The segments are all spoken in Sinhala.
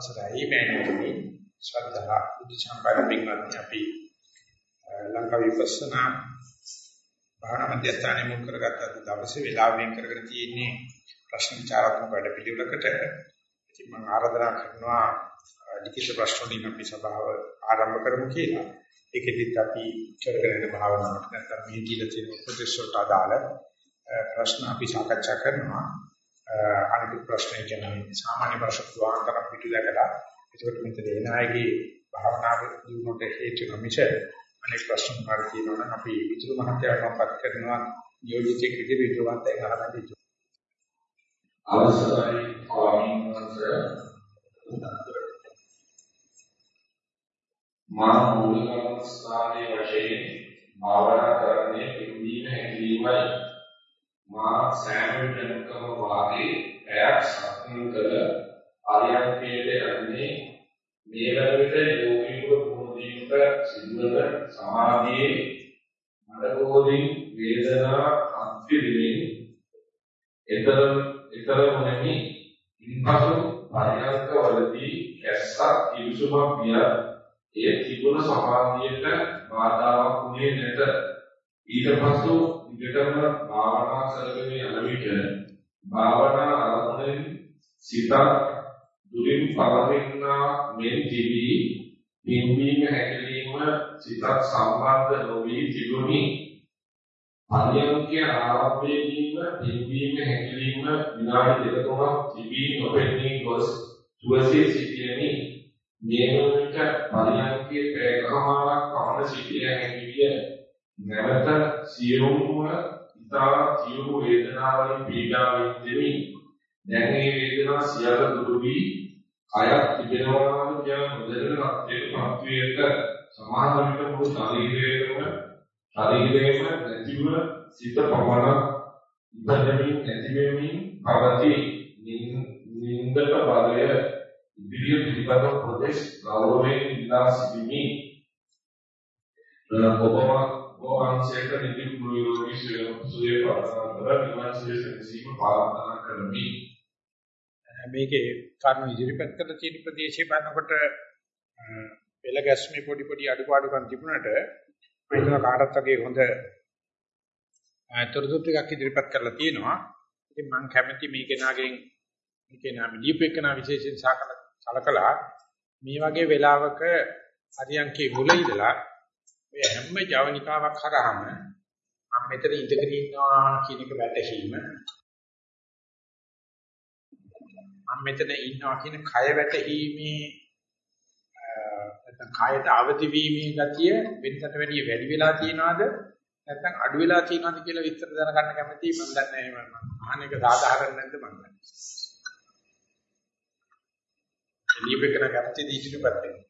අවසරයි මෑණියනි ශ්‍රද්ධා බුද්ධ සම්පන්න පින්වත්නි අපි ලංකා විපස්සනා භාවනා මධ්‍යස්ථානයේ මුල් කරගත්ත අද දවසේ වෙලාව වෙන් කරගෙන තියෙන්නේ ප්‍රශ්න විචාරාත්මක වැඩ පිළිවෙලකට ඉතින් මම ආරාධනා කරනවා ලිඛිත ප්‍රශ්න වලින් අපි සභාව ආරම්භ කරමු කියලා. ඒකෙදිත් අපි කරගෙන යන භාවනාවට නැත්නම් මේ දීලා තියෙන උපදේශ වලට අදාළ ප්‍රශ්න අපි සාකච්ඡා කරනවා. අනිත් ප්‍රශ්නේ කියන්නේ සාමාන්‍ය ප්‍රශ්න තුනක් පිටු දැකලා ඒකට මෙතන එන අයගේ භාවනාව දිනුනට හේතු නොමිස අනෙක් ප්‍රශ්න මාර්ග තියෙනවා නම් අපි විචාර මහත්යාවටපත් කරනවා නියෝජිතෙක් විදිහට විචාරවන්තය ගහලා දෙන්න. අවසරයි ස්වාමීන් වහන්සේ මා මූලික ස්ථානයේ වශයෙන් භාවනා කරන්නේ පිළිදීන හැකියීමයි මා සෑම විටකම වාගේ පැයක් සක්මන් කළ ආර්යයන්කේට යන්නේ. මේ වන විට යෝගීව පුරුදීක සිදුවන සමාධියේ මඩගෝධින් වේදනා අත්විඳින්න එතරම් එතරම් නැමි ඉන්පසු පරිණාමක වලදී කැස්සක් කිවිසුමක් විය ඒ තිබුණ සමාධියට බාධාවක් වුණේ නැත. ඊට පසු විකටම භාවනා කරගෙන යන විට භාවනා අරමුණෙන් සිත දුරින් පවතිනා මෙන් තිබී පින්වීම හැකලීම සිතත් සම්බන්ධ නොවි තිබුණි. පරියන්කේ ආරම්භයේදීම පින්වීම හැකලීම විනාඩි දෙක තුනක් තිබී නොපෙනී ගොස් සුවසේ සිටියමි. මේ වුණට පරියන්කේ පැයකමාරක් පමණ සිටිය හැකි විය. නැවත සියුම්ව ඉතා සියුම් වේදනාවලින් පීඩාවෙන් දෙමි දැන් මේ වේදනා සියල්ල දුරු වී කයක් තිබෙනවා කියන මුදලට පත්වේක සමාන විට මුළු ශරීරයේම ශරීරයේම නැතිව සිත පවන ඉබදමින් නැතිවෙමින් පවති. නින්දක බලය ඉදිරිය පිළිබඳ ප්‍රදේශ ගෞරවයෙන් ඉලා සිටිමි. ඔබම වහන්සේට නිදි පුරුෂෝගී සුවේ ප්‍රාර්ථනා කර නිවන් සුවේ සැනසීම ප්‍රාර්ථනා කරමි මේකේ කර්ම ඉදිරිපත් කරලා තියෙන ප්‍රදේශය බලනකොට පෙළ ගැස්මේ පොඩි පොඩි අඩුපාඩුකම් තිබුණාට මෙතන කාටත් වගේ හොඳ අතොරතුරු ටිකක් ඉදිරිපත් කරලා තියෙනවා. ඉතින් මම කැමති මේ කෙනාගෙන් මේ කෙනා දීපේකනා විශේෂයෙන් සලකලා මේ වගේ වෙලාවක හරියන්කේ මුල ඉඳලා ඔය හැම ජවනිකාවක් හරහාම මම මෙතන ඉඳගෙන ඉන්නවා කියන එක වැටහීම මම මෙතන ඉන්නවා කියන කය වැටීමේ නැත්නම් කායට අවදි වීමේ ගතිය වෙනකට වැඩිය වැඩි වෙලා තියෙනවද නැත්නම් අඩු වෙලා තියෙනවද කියලා විස්තර දැනගන්න කැමතියි මම දන්නේ නැහැ මම අහන එක සාධාරණ නැද්ද මම දන්නේ. එළියපෙකන කැමති දීටිපත් වෙනවා.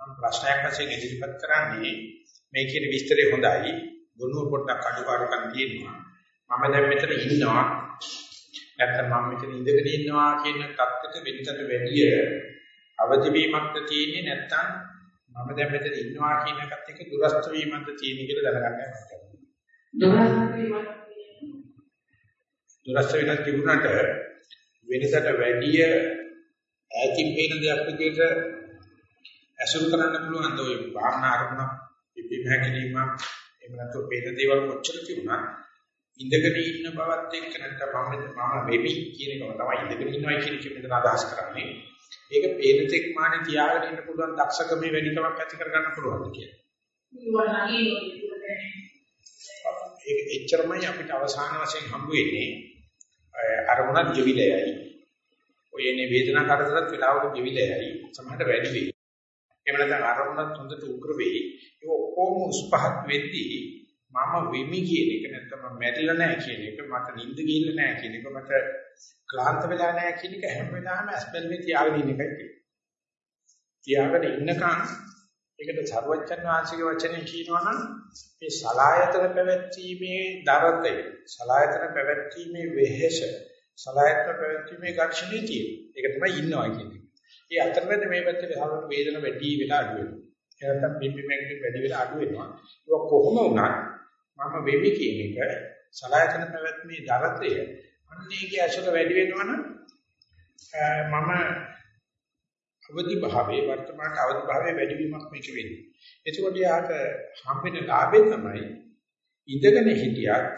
මම ප්‍රශ්නයක් වශයෙන් ඉදිරිපත් කරන්නේ මේ කියන විස්තරය හොඳයි. ගොනුව පොඩ්ඩක් අඩුපාඩුකම් තියෙනවා. මම දැන් මෙතන ඉන්නවා නැත්නම් මම මෙතන ඉඳගෙන ඉන්නවා කියන தත්ත්වක වෙනකට වැඩිය අවදි වීමක්ද තියෙන්නේ නැත්නම් මම දැන් මෙතන ඉන්නවා කියන එකත් එක්ක දුරස්ත වීමක්ද තියෙන්නේ කියලා දැනගන්න ඕනේ. දුරස්ත වෙනත් තිබුණාට වෙනසට වැඩිය ඈතින් පේන දෙයක් විදිහට ඇසුරු කරන්න පුළුවන් ද ඔය භාවනා අරමුණ පිපිම හැකිලිම එහෙම නැත්නම් පේන දේවල් කොච්චර තිබුණා ඉඳගෙන ඉන්න බවත් එක්ක නැත්නම් මම මම වෙමි කියන එකම තමයි ඉඳගෙන ඉන්නවා කියන එක මෙතන අදහස් කරන්නේ. ඒක පේන තෙක් මානේ තියාගෙන ඉන්න පුළුවන් දක්ෂකමේ වැඩිකමක් ඇති කරගන්න පුළුවන්ද කියලා. ඒක එච්චරමයි අපිට අවසාන වශයෙන් හම්බ වෙන්නේ අරමුණක් ජීවිතයයි. ඔය එනේ වේදනා කරදරත් වෙලාවක ජීවිතයයි සමහරට වැඩි වෙයි. එහෙම නැත්නම් අරමුණත් හොඳට උග්‍ර වෙයි. ඒක ඔක්කොම උස්පහත් වෙද්දී මම වෙමි කියන එක නැත්නම් මම මැරිලා නැහැ කියන එක මට නිින්ද ගිහිල්ලා නැහැ කියන එක මට ක්ලාන්ත වෙලා නැහැ කියන එක හැම වෙලාවෙම ඇස්පල් මේ තියාගෙන ඉන්න එකයි තියෙන්නේ. තියාගෙන ඉන්නකන් ඒකට සර්වචන් වාසික වචනේ කියනවනම් මේ සලායතන පැවැත්ීමේ දරතය සලායතන පැවැත්ීමේ වෙහෙස සලායතන පැවැත්ීමේ ඝර්ෂණය තියෙන. ඒක තමයි ඉන්නවා කියන්නේ. ඒ අතරමැද මේ පැත්තේ භාවන වේදන වැඩි වෙලා අඩු වෙනවා. ඒ නැත්තම් පිම්බි මැග්නි වැඩි වෙලා අඩු වෙනවා. ඒක කොහොම වුණත් මම වෙමි කියන එක සලායතන පැවැත්මේ දරතය අන්නේගේ ඇසුර වැඩි වෙනවනම් මම අවදි භාවයේ වර්තමාන අවදි භාවයේ වැඩි වීමක් මේක වෙන්නේ. එතකොට යාට හම්බෙන ලාභය තමයි ඉඳගෙන හිටියත්,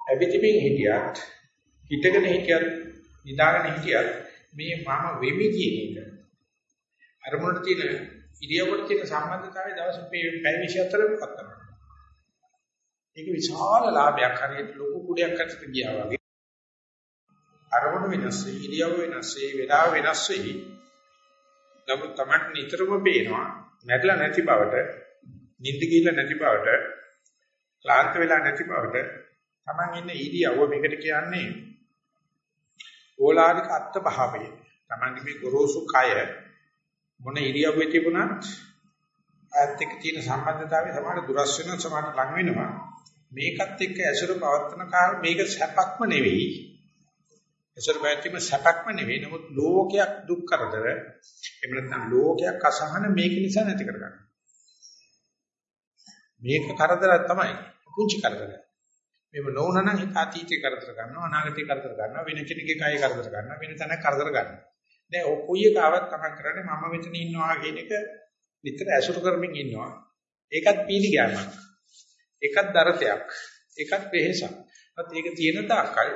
ඇවිදින්මින් හිටියත්, හිටගෙන හිටියත්, නිදාගෙන හිටියත් මේ මම වෙමි කියන එක. අරමුණට තියෙන ඉරියව්වට තියෙන සම්බන්ධතාවය දවස් පැය 24ක් පත්තනවා. ඒක විශාල ලාභයක් හරියට ලොකු කුඩයක් අතට ගියා වගේ. අරමුණ වෙනස් වෙයි, ඉරියව්ව වෙනස් වෙයි, වේලාව වෙනස් වෙයි. නමුත් Taman නිතරම පේනවා නැట్లా නැති බවට, නිින්ද ගිහිල්ලා නැති බවට, ක්ලාන්ත වෙලා නැති බවට Taman ඉන්න ඉරියව්ව මේකට කියන්නේ ඕලාරික අත්ත භාවය. Tamanගේ මේ ගොරෝසු කය මොන ඉරියව්වේ තිබුණත් ආයත් එක්ක තියෙන සම්බන්ධතාවය සමහර දුරස් වෙනවා සමහර ලඟ වෙනවා. මේකත් එක්ක ඇසුර පවත්වන කාල මේක සැපක්ම නෙවෙයි. ඇසුර පැවැත්ම සැපක්ම නෙවෙයි. නමුත් ලෝකයක් දුක් කරදර එහෙම නැත්නම් ලෝකයක් අසහන මේක නිසා නැති කරගන්න. මේක කරදරක් තමයි. පුංචි කරදරයක්. මේව නොවුනනම් හිත අතීතේ කරදර ගන්නවා අනාගතේ කරදර ගන්නවා වෙන කෙනෙක්ගේ කය කරදර ගන්නවා වෙන තැනක කරදර ගන්නවා දැන් ඔය කොයි එකාවක් තමයි කරන්නේ මම මෙතන ඉන්නවා කියන එක විතර ඇසුරු කරමින් ඉන්නවා. ඒකත් පීලි ගෑමක්. ඒකත් දරතයක්. ඒකත් වෙහෙසක්. ඒත් ඒක තියෙන තාක්කල්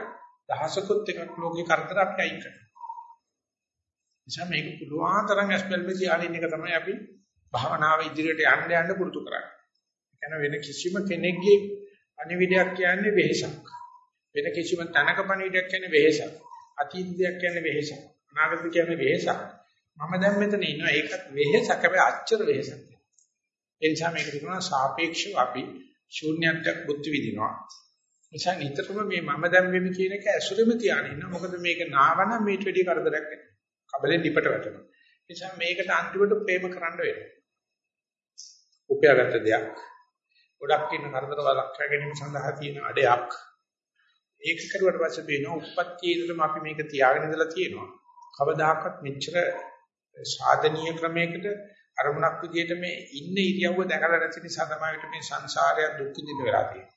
දහසකුත් එකක් ලෝකේ කරදර අපි අයින් කරනවා. නිසා මේක පුළුවන් තරම් ඇස්පල්මේ ආලින් එක තමයි අපි භාවනාව ඉදිරියට යන්න යන්න පුරුදු කරන්නේ. ඒ වෙන කිසිම කෙනෙක්ගේ අනිවිදයක් කියන්නේ වෙහෙසක්. වෙන කිසිම තනක පණිවිඩයක් කියන්නේ වෙහෙසක්. අතීතයක් කියන්නේ වෙහෙසක්. අනාගත කියන්නේ වෙහෙසක්. මම දැන් මෙතන ඉන්නවා ඒකත් වෙහෙසක් හැබැයි අච්චර වෙහෙසක්. ඒ නිසා මේක කියනවා සාපේක්ෂව අපි ශූන්‍යත්වයක් බුද්ධ විදිනවා. නිසා නිතරම මේ මම දැන් වෙමි කියන එක ඇසුරෙම තියාගෙන ඉන්න. මොකද මේක නාවනම් මේට වැඩි කරදරයක් වෙනවා. කබලෙන් ඩිපට වැටෙනවා. නිසා මේකට අන්තිමට ප්‍රේම කරන්න වෙනවා. උපයාගත්ත දෙයක්. ගොඩක් ඉන්න කරදර වලක් ගැනීම සඳහා තියෙන අඩයක්. ඒක කරුවට පස්සේ බේන උප්පත්තියේ ඉඳලම අපි මේක තියාගෙන ඉඳලා තියෙනවා. කවදාකවත් මෙච්චර සාධනීය ක්‍රමයකට අරමුණක් විදිහට මේ ඉන්න ඉරියව්ව දැකලා නැති නිසා තමයි මේ සංසාරය දුක් විඳින්න වෙලා තියෙන්නේ.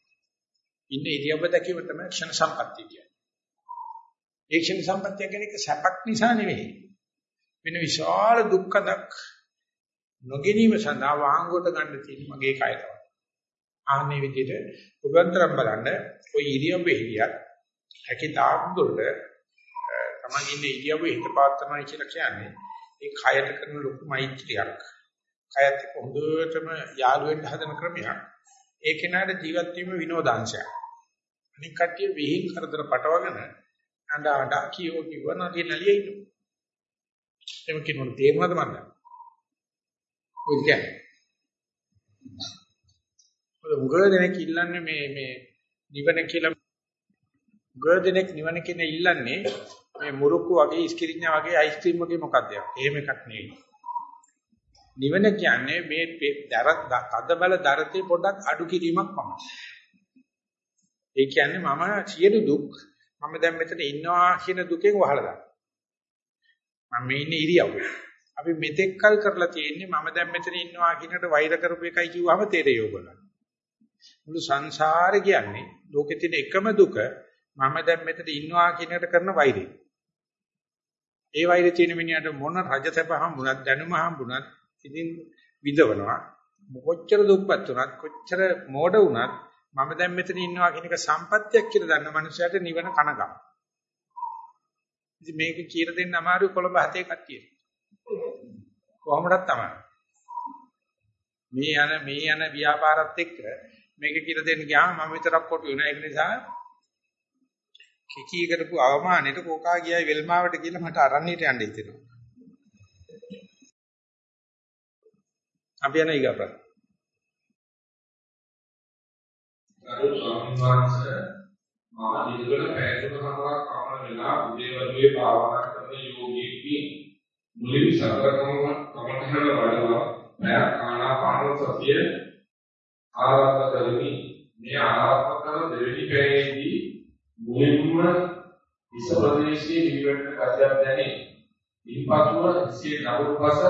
ඉන්න ඉරියව්ව දැකීම තමයි ක්ෂණ සම්පත්තිය කියන්නේ. ඒ ක්ෂණ සම්පත්තිය කියන්නේ සැපක් නිසා නෙවෙයි. වෙන විශාල දුක්ඛයක් නොගැනීම සඳහා වාංගුවට ගන්න තියෙන මගේ කය තමයි. ආන්නේ විදිහට පුදුන්තරම් බලන්න ඔය ඉරියව්වේ හිටියත් හැකි තාක් දුරට තමන් ඉන්නේ ඉරියව්වේ හිත පාත්තමයි කියලා කියන්නේ ඒ කයට කරන ලොකු මෛත්‍රියක්. කයත් එක්ක හොඳටම යාළු වෙන්න හදන ක්‍රමයක්. ඒ කෙනාට ජීවත් වීම විනෝදාංශයක්. අනික කට්ටිය විහිං කරදර පටවගෙන අඬ අඬ කියෝ කිව්ව නැති නලිය ඉන්නවා. එමු කිනොන තේරුණාද මන්ද? ඔය කියන්නේ. ඔය උගල දෙනෙක් ඉල්ලන්නේ මේ මේ නිවන කියලා උගල දෙනෙක් නිවන කියන ඉල්ලන්නේ මේ මුරුක්කු වගේ ඉස්කිරිඤ්ඤා වගේ අයිස්ක්‍රීම් වගේ මොකක්ද එහෙම එකක් නෙවෙයි. නිවන කියන්නේ මේ තද බල දරතේ පොඩ්ඩක් අඩු කිරීමක් පමණයි. ඒ කියන්නේ මම සියලු දුක් මම දැන් මෙතන ඉන්නවා කියන දුකෙන් වහලා දාන්න. මම මේ ඉන්නේ ඉරියව්වේ. අපි මෙතෙක් කල් කරලා තියෙන්නේ මම දැන් මෙතන ඉන්නවා කියනට වෛර කරපු එකයි කිව්වම තේරෙයි ඔයගොල්ලෝ. මුළු සංසාරේ කියන්නේ ලෝකෙ තියෙන එකම දුක මම දැන් මෙතන ඉන්නවා කියනකට කරන වෛරය. ඒ වෛරය තියෙන මිනිහට මොන රජතප හම්බුණත් දැනුම හම්බුණත් ඉතින් විඳවනවා. කොච්චර දුක්පත් වුණත් කොච්චර මෝඩ වුණත් මම දැන් මෙතන ඉන්නවා කියන එක සම්පත්තියක් කියලා දන්න මනුස්සයට නිවන කනගම. ඉතින් මේක කියලා දෙන්න අමාරු කොළඹ හතේ කට්ටියට. කොහොමදක් තමයි. මේ යන මේ යන ව්‍යාපාරات එක්ක මේක කියලා දෙන්න ගියාම මම විතරක් කොටු වෙනවා. ඒක නිසා කිකී කරපු අවමානෙට කෝකා ගියයි වෙල්මාවට කියලා මට අරන්නේට යන්න හිතෙනවා. අපි යන ඊගප්ප. අර ස්වාමීන් වහන්සේ මම දිනවල පැයකට හතරක් පමණ වෙලා උදේ වරුවේ භාවනා කරන යෝගීකි මුලින් සතරකම කමඨහන වඩලා මම ආනාපාන සතිය ආරම්භ කරමි. මේ ආරම්භ කරන දෙවෙනි පැයේදී මුලින්ම විසපදේශයේ නිවිවට කතියක් දැනේ. ඉන්පසුව ඉසේ නවුපස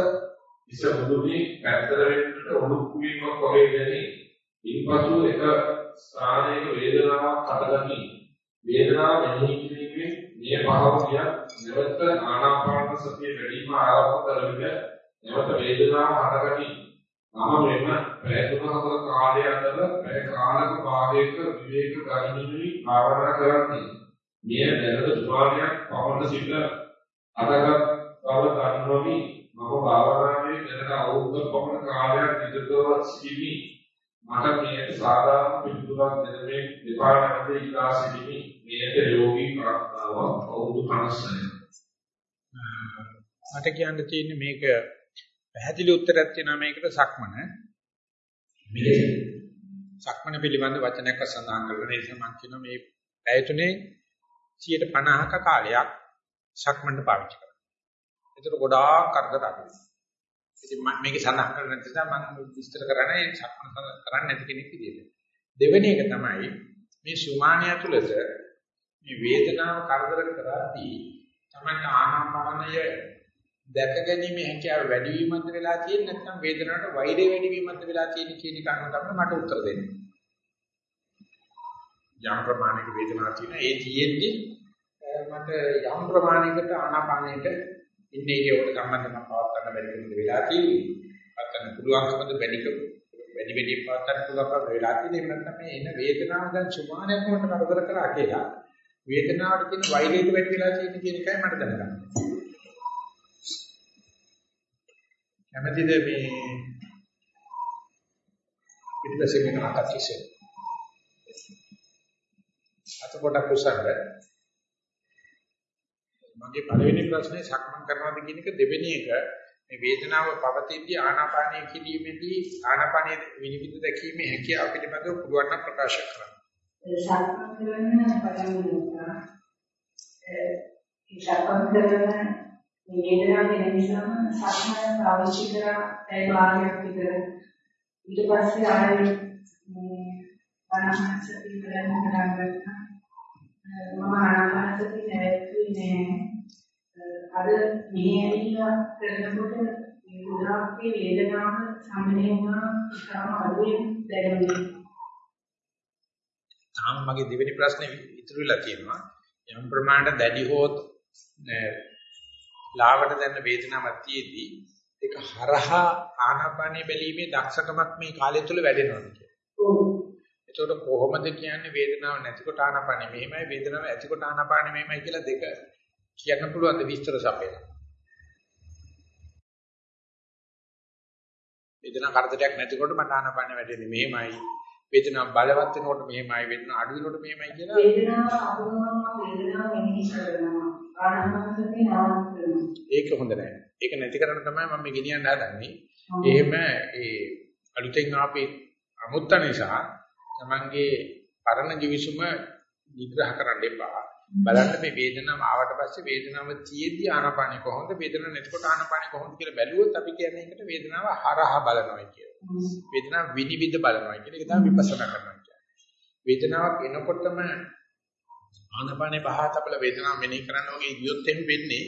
ඉස මුදුනේ පැත්තට වෙන්නට ඔලුක් වීමක් වගේ දැනේ. ඉන්පසු එක ස්ථානයක වේදනාවක් හටගනි. වේදනාව මෙනෙහි කිරීමේ මේ භාවනිය නැවත ආනාපාන සතිය වැඩිම ආරම්භ කරගෙන නැවත වේදනාව හටගනි මම මෙන්න ප්‍රයත්නකල කාලය අතර පැය කාලක භාගයක විවේක ගනිමින් භාවනා කරන්නේ. මේ දැනට සුභාගයක් පවන්න සිට අදගත් බව දන්නෝමි. මම භාවනාවේ දැනට අවුරුද්දක් පමණ කාලයක් නිරතව සිටිමි. මට මේක සාධාරණ පිළිතුරක් දෙන්නේ දෙපා නැවත ඉලා සිටිමි. මේක යෝගී ප්‍රඥාව අවුරුදු 56 මට කියන්න තියෙන්නේ මේක පැහැදිලි උත්තරයක් තියෙනවා මේකට සක්මන මේ සක්මන පිළිබඳ වචනයක් සඳහන් කරගෙන ඒ සමන් කියනවා මේ පැය තුනේ 150ක කාලයක් සක්මන්ට පාවිච්චි කරනවා. ඒතර ගොඩාක් කරදර අඩුයි. ඉතින් මේක සඳහන් කරන නිසා මම විස්තර කරන්නේ සක්මන කරන්නේ නැති කෙනෙක් විදිහට. දෙවෙනි එක තමයි මේ සුමානිය තුළද මේ වේදනාව කරදර කරද්දී තමයි ආනාපානය දැක ගැනීම හැකියාව වැඩි වීමත් වෙලා තියෙන්නේ නැත්නම් වේදනාවට වෛරය වැඩි වීමත් වෙලා තියෙන කියන කාරණා තමයි මට උත්තර දෙන්න. යම් ප්‍රමාණයක වේදනාවක් තියෙන ඒ තියෙද්දි මට යම් ප්‍රමාණයකට ආනාපානයට ඉන්නේ ඒකට සම්බන්ධව පවත් ගන්න බැරි කෙනෙක් වෙලා තියෙන්නේ. පවත් ගන්න පුළුවන්කමද වැඩි වැඩි වැඩි පවත් ගන්න පුළුවන්කම වෙලා තියෙන්නේ නැත්නම් මේ එන වේදනාව දැන් සුමානයක් කොට කරදර කරා කියලා වේදනාවට තියෙන වෛරයට වැඩි වෙලා තියෙන කියන එකයි මට දැනගන්න. කැමැතිද මේ පිටිපස්සේ වෙන අතක්ෂේ අත පොඩක් උස්සන්න මගේ පළවෙනි ප්‍රශ්නේ සක්මන් කරනවාද කියන එක දෙවෙනි එක මේ වේදනාව පවතිද්දී ආනාපානය කිරීමේදී ආනාපානයේ විනිවිද දැකීමේ හැකියාව පිළිබඳව පුළුවන් නම් ප්‍රකාශ කරන්න. සක්මන් කරන පටන් ගන්නවා. ඒ සක්මන් කරන මේ වේදනාව වෙන නිසාම සක්මන පාවිච්චි කරා ඒ භාගයක් විතර. ඊට පස්සේ ආයෙ මේ ආනාපානසති කරන පටන් ගත්තා. මම ආනාපානසති නැවතුනේ අර මෙහෙයවිලා කරනකොට මේ උදාහරණේ වේදනාව සම්මනේ වුණා ඉතාම අඩුවෙන් දැනෙනවා තාම මගේ දෙවෙනි ප්‍රශ්නේ ඉතුරු වෙලා තියෙනවා. යම් ප්‍රමාණයට දැඩි හොත් ලාවට දැනෙන වේදනාවක් තියෙද්දි ඒක හරහා ආනාපානිය බැලීමේ දක්ෂකමක් මේ කාලය තුල වැඩෙනවා කියන්නේ. එතකොට කොහොමද කියන්නේ වේදනාව නැතිකොට ආනාපානිය මෙහෙමයි වේදනාව ඇතිකොට ආනාපානිය මෙහෙමයි කියලා දෙක කියන්න පුළුවන් ද විස්තර සපයලා. වේදනාව කරදරයක් නැතිකොට මට ආනාපානිය වැඩෙන්නේ මෙහෙමයි වේදනාව බලවත් වෙනකොට මෙහෙමයි වේදනාව අඩු වෙනකොට මෙහෙමයි කියලා වේදනාව අඩුවම වේදනාව මෙනෙහි කරනවා ආනාපානසතිය නාමත් කරනවා ඒක හොඳ නැහැ. ඒක නැති කරන්න තමයි මම මේ ගෙනියන්න හදන්නේ. එහෙම ඒ අලුතෙන් ආපේ අමුත්ත නිසා තමන්ගේ පරණ givisuma විග්‍රහ කරන්න එපා. බලන්න මේ වේදනාව ආවට පස්සේ වේදනාව තියෙද්දි ආනාපානෙ කොහොමද වේදනාව නැතිකොට ආනාපානෙ කොහොමද කියලා බැලුවොත් අපි කියන්නේ ඒකට වේදනාව හරහා බලනවා කියලා. වේදනාව විනිවිද බලනවා කියන එක තමයි විපස්සනා කරනවා කියන්නේ. වේදනාවක් එනකොටම ආනාපානේ පහතපල වේදනාව මෙනෙහි කරන්න වගේ ඉදියොත් එහෙම වෙන්නේ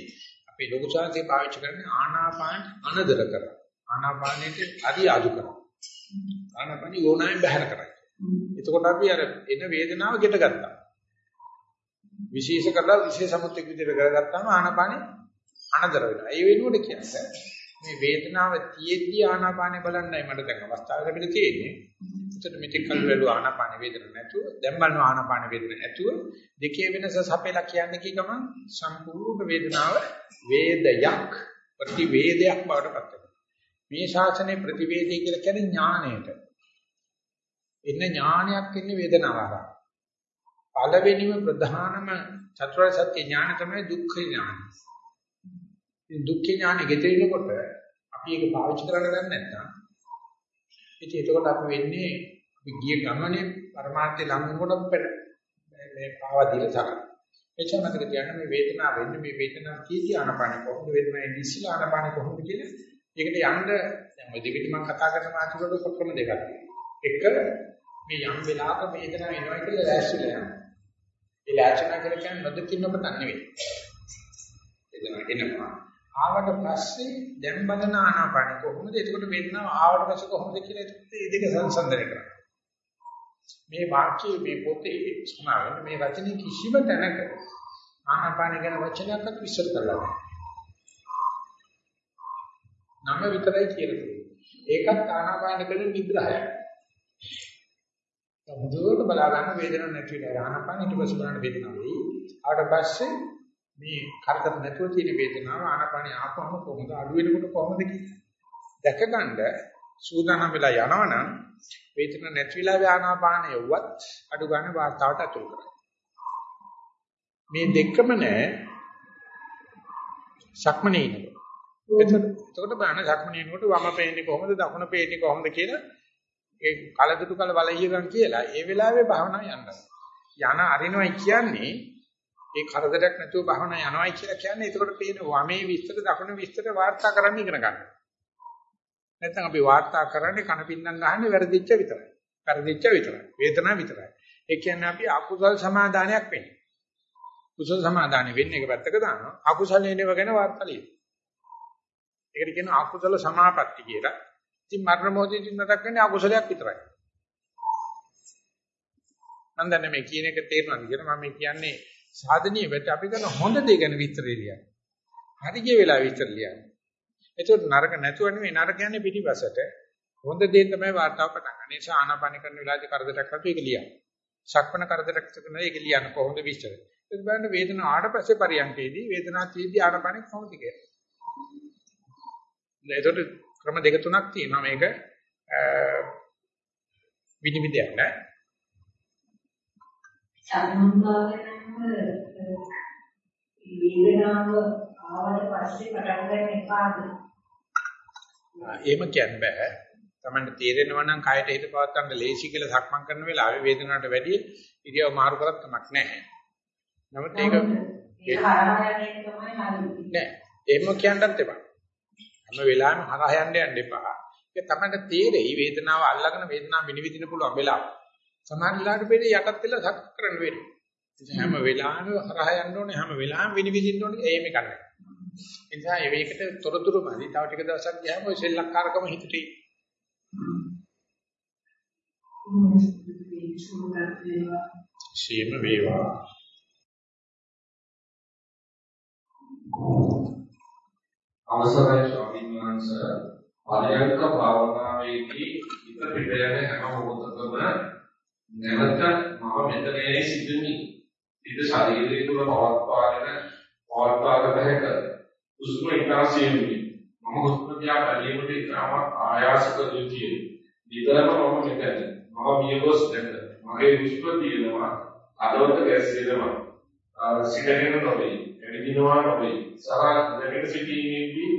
අපි ලොකු සාහිත්‍ය පාවිච්චි කරන්නේ ආනාපාන අනදර කරා. ආනාපානෙට අදි ආදු කරා. ආනාපානි ඕනෑම බහැර කරා. එතකොට අපි අර එන වේදනාව ගෙට ගත්තා. විශේෂ කරලා විශේෂ සමුත්‍යක් විදිහට කරගත්තාම ආනාපානෙ අනදර වෙනවා. ඒ වෙනුවට කියන්නේ මේ වේදනාව තියෙද්දි ආනාපානෙ බලන්නයි මට දැන් අවස්ථාව ලැබිලා තියෙන්නේ. එතකොට මෙතෙක් කල් බැලුවා ආනාපාන වේදන නැතුව දැන් බලනවා ආනාපාන වේදන නැතුව දෙකේ වෙනස සපෙලා කියන්නේ කී ගමන් සම්පූර්ණ වේදනාව වේදයක් ප්‍රතිවේදයක් බවට පත් වෙනවා. මේ ශාසනයේ ප්‍රතිවේදී කියලා කියන්නේ ඥාණයට. එන්න ඥානයක් ඉන්නේ වේදනාව හරහා. පළවෙනිම ප්‍රධානම චතුරාර්ය සත්‍ය ඥාන තමයි දුක්ඛ ඥාන. ඉතින් දුක්ඛ ඥානෙ ගෙතෙනකොට අපි ඒක පාවිච්චි කරන්න ගන්න නැත්නම් ඉතින් එතකොට අපි වෙන්නේ අපි ගිය ගමනේ පරමාර්ථය ළඟනකොට මේ පාවා දීලා සකන. එච්චර මතක තියාගන්න මේ වේදනාව වෙන්නේ මේ වේදනාව කීටි ආනපාන කොහොමද වේදනාවේ ඉස්සලා ආනපාන කොහොමද කියලා ඒකට යන්න දැන් ඔය දෙවිදි මම කතා කරන මාතෘකාවල ක්‍රම දෙකක් තියෙනවා. එක මේ යම් වෙලාවක වේදනාව එනවා කියලා ලෑස්තිලා යනවා. ඒ ලෑස්තිලා කර කියන්නේ නොදකින්න ඔබ නෙවෙයි. වේදනාව එනවා. ආවට පස්සේ දැන් බලන ආනාපානෙ කොහොමද? එතකොට වේදනාව ආවට පස්සේ කොහොමද කියලා ඒ දෙක සංසන්දනය කරනවා. මේ වාක්‍යයේ මේ පොතේ සමාවෙන්න මේ රචනයේ කිසිම තැනක ආනාපාන ගැන වචනයක්වත් විස්තර කරලා නැහැ. නම විතරයි කියලා තියෙන්නේ. ඒකත් ආනාපාන කරන විග්‍රහයක්. හොඳට බලා ගන්න වේදනාවක් නැති වෙලා ආනාපාන ඊට පස්සේ බලන්න වේදනාව වෙයි. ආවට පස්සේ මේ කරදර නැතුව තියෙන වේදනාව ආනාපානිය ආපහම කොහොමද අඩු වෙනකොට කොහොමද කියලා. දැක ගන්න සූදානම් වෙලා යනවනම් වේදන නැති වෙලා ආනාපානය වුවත් අඩු ගන්න වාතාවට අතුල් කරයි. මේ දෙකම නෑ සක්මනේ ඉන්නකොට. එතකොට බලන්න සක්මනේ ඉන්නකොට වම පේන්නේ කොහොමද දකුණ පේන්නේ කොහොමද කියලා ඒ කලදුතු කල බලයිය ගන්න කියලා ඒ වෙලාවේ භාවනාව යන්න. යන අරිනවයි කියන්නේ ඒ කරදරයක් නැතුව භාවනා යනවයි කියලා කියන්නේ එතකොට පේන වමේ විස්තර දකුණ විස්තර වාර්තා කරන්න ඉගෙන ගන්න. නැත්නම් අපි වාර්තා කරන්නේ කන පින්නම් ගහන්නේ වැරදිච්ච විතරයි. වැරදිච්ච විතරයි. වේදනාව විතරයි. ඒ කියන්නේ අපි අකුසල් සමාදානයක් වෙන්නේ. කුසල සමාදානෙ වෙන්නේ එක පැත්තක දානවා. අකුසල එනව ගැන වාර්තා ලියනවා. ඒකට කියනවා අකුසල සමාපatti කියලා. ඉතින් මරණ මොහොතේදී මතක් වෙන්නේ අකුසලයක් විතරයි. මම දන්නේ මේ කියන එක තේරෙනවද කියලා මම කියන්නේ සාධනීය වෙට අපි කරන හොඳ දේ ගැන විස්තර ලියන්නේ. හරි ගිය වෙලාව විස්තර ලියන්නේ. ඒකට නරක නැතුව නෙවෙයි නරක කියන්නේ පිටිපසට. හොඳ දේ තමයි වාර්තාව පටන් ගන්න. ඒ නිසා ආනාපාන කරන වෙලාවේදී කරදරයක් නැතුව ඒක ලියන්න. සක්මණ කරදරයක් නැතුව ඒක ලියන්න කොහොමද විස්තර. ඒක බලන්න වේදනාව ආවට පස්සේ පරියන්කේදී වේදනාව තීදී ආනාපානෙ කොහොමද කියලා. එතකොට ක්‍රම දෙක තුනක් තියෙනවා මේක විනිවිදයක් නෑ. සම්මුඛාවෙනම වේදනාව ආවට පස්සේ පටන් ගන්න එපාද? එහෙම කියන්න බෑ. Tamanට තේරෙනවා නම් කයට හිත පවත්තන්න ලේසි කියලා සක්මන් කරන වෙලාවේ වේදනාවට වැඩි ඉරියව් මාරු කරත් තමක් නැහැ. නමුත් ඒක ඒ හරහා යන්නේ තමයි හරි. නෑ. එහෙම කියන්නත් එපා. හැම වෙලාවෙම හරහා යන්න යන්න එපා. ඒක තමයි තේරෙයි වේදනාව අල්ලගෙන වේදනාව විනිවිදින්න පුළුවන් වෙලාව. සමහර වෙලාවට වෙන්නේ යටත් වෙලා සක් කරන්න වෙන්නේ. හැම වෙලාවෙම හරහා යන්න ඕනේ හැම වෙලාවෙම විනිවිදින්න ඕනේ එහෙම කරන්නේ. ඒ නිසා මේකට තොරතුරු මදි. තව ටික දවසක් ගියාම ඔය සෙල්ලක්කාරකම හිතට එයි. ශීම වේවා. අවසරයි ස්වාමීන් වහන්සේ පරයන්ක භාවනාවේදී හිත පිට යන හැම මොහොතකම නැවත මම මෙතනේ සිටින්නේ හිත ශරීරය තුළ පවත්වාගෙන පවත්වාගත හැක. උස්ම ඉකාසියෙන්නේ මම හුස්ම දිහා බැලීමට ඉතාම ආයාසක යුතුය විතරම මම මෙතන. මම මියගොස් දැක. මගේ හුස්ම තියෙනවා. අදවත ගැස්සෙනවා. සිටගෙන නොවේ එළිදිනවා නොවේ. සහ දැනෙන සිටීමේදී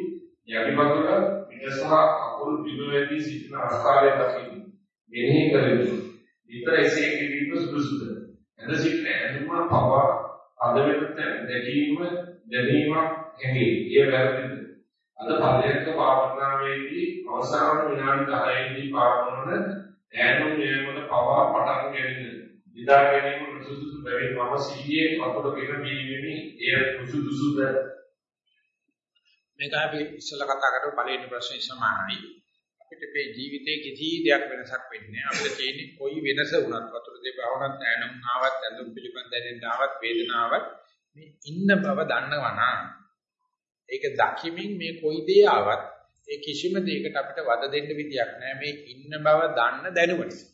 යටිපතුල පිට සහ අකුල් පිටුවේදී සිටින ආකාරය දකින්න මෙනෙහි කරමින් විතර එසේ කිරීම සුදුසුද? එද සිටින ඇඳුම පවා අද වෙනත දැකීම දැනීම හැඟේ. ඒ වැරදිද? අද පදයක පාවනාවේදී අවසාන විනාඩි 10දී පාවනවන ඈනුම් නියමන පවා පටන් ගැනීම විදා ගැනීම සුදුසු බැවින් මම සීයේ වතුරගෙන බීමෙමි එය සුදුසුද? මේක අපි ඉස්සෙල්ලා කතා කරපු පළවෙනි ප්‍රශ්නේ සමානයි. අපිට මේ ජීවිතේ කිසි දෙයක් වෙනසක් වෙන්නේ අපිට තියෙන්නේ කොයි වෙනස වුණත් වතුර දෙක වහනත් ඈනුම් ආවත් ඇඳුම් පිළිබඳ දැනෙන්න ආවත් වේදනාවක් මේ ඉන්න බව දන්නවා නම් ඒක දකිමින් මේ කොයි දේ ආවත් ඒ කිසිම දෙයකට අපිට වද දෙන්න විදියක් නැහැ මේ ඉන්න බව දන්න දැනුම නිසා.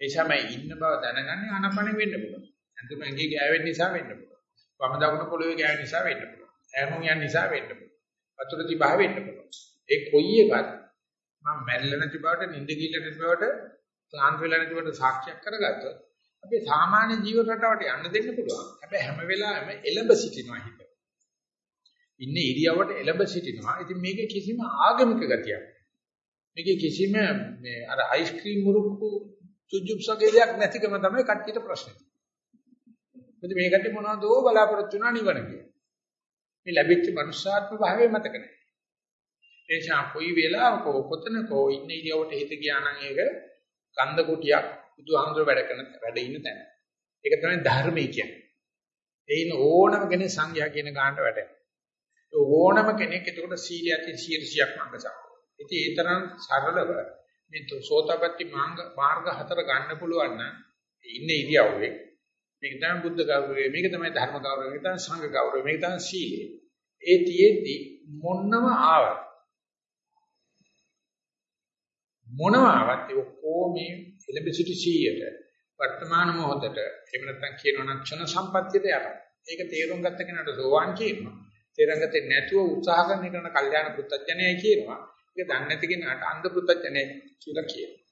ඒ තමයි ඉන්න බව දැනගන්නේ අනපන වෙන්න පුළුවන්. අන්තිම ඇඟේ ගෑවෙන්න නිසා වෙන්න පුළුවන්. වම දකුණ පොළවේ ගෑවෙන්න නිසා වෙන්න පුළුවන්. ඈමුන් යන නිසා වෙන්න පුළුවන්. වතුර තිබහ වෙන්න පුළුවන්. ඒ කොයි එකත් මම මැරිලා නැති බවට, නිින්ද ගිහිල්ලා නැති බවට, ක්ලාන්ත වෙලා නැති බවට සාක්ෂියක් කරගත්තොත් අපි සාමාන්‍ය ජීවිත රටාවට යන්න දෙන්න පුළුවන්. හැබැයි හැම වෙලාවෙම එළඹ සිටිනවා හිත. ඉන්නේ ඉරියවට එළඹ සිටිනවා. ඉතින් මේකේ කිසිම ආගමික ගතියක් මේකේ කිසිම මේ අර අයිස්ක්‍රීම් මුරුක්කු චුජුප්සගේ දෙයක් නැතිකම තමයි කට්ටියට ප්‍රශ්නේ. මොකද මේ කට්ටිය මොනවදෝ බලාපොරොත්තු වෙනා නිවන කියලා. මේ ලැබිච්ච මනුෂ්‍යාත්ම භාවය මතක නැහැ. ඒ නිසා කොයි වෙලාවක කොතනකෝ ඉන්න ඉරියවට හිත ගියා නම් ඒක කන්ද කුටියක් බුදුහාමුදුර වැඩ කරන වැඩ ඉන්න තැන. ඒක තමයි ධර්මයේ කියන්නේ. ඒින ඕනම කෙනෙක් සංඝයා කියන ගානට වැටෙනවා. ඕනම කෙනෙක් එතකොට සීලයක් 100ක් මඟසක්. ඉතින් ඒ තරම් සරලව මේ සෝතපට්ටි මාර්ග හතර ගන්න පුළුවන් නම් ඉන්නේ ඉරියව්වේ මේක තමයි බුද්ධ ගෞරවය මේක තමයි ධර්ම ගෞරවය මේක තමයි සංඝ ගෞරවය මේක තමයි සීලය ඒ තියෙද්දි මොන්නම ආවත් මොනවා ආවත් ඒ ඔක්කොම මේ එලෙබසිටි 100ට වර්තමාන මොහොතට එහෙම නැත්නම් කියනවා නම් ක්ෂණ සම්පත්තියට යනවා. ඒක තේරුම් ගත්ත කෙනාට සෝවාන් කියනවා. තේරුම් ගත්තේ නැතුව උත්සාහ කරන කෙනාට කල්යාණ පුත්තජනයයි කියනවා. ඒක දන්නේ නැති කෙනාට අන්ධ පුත්තජනයයි කියලා කියනවා.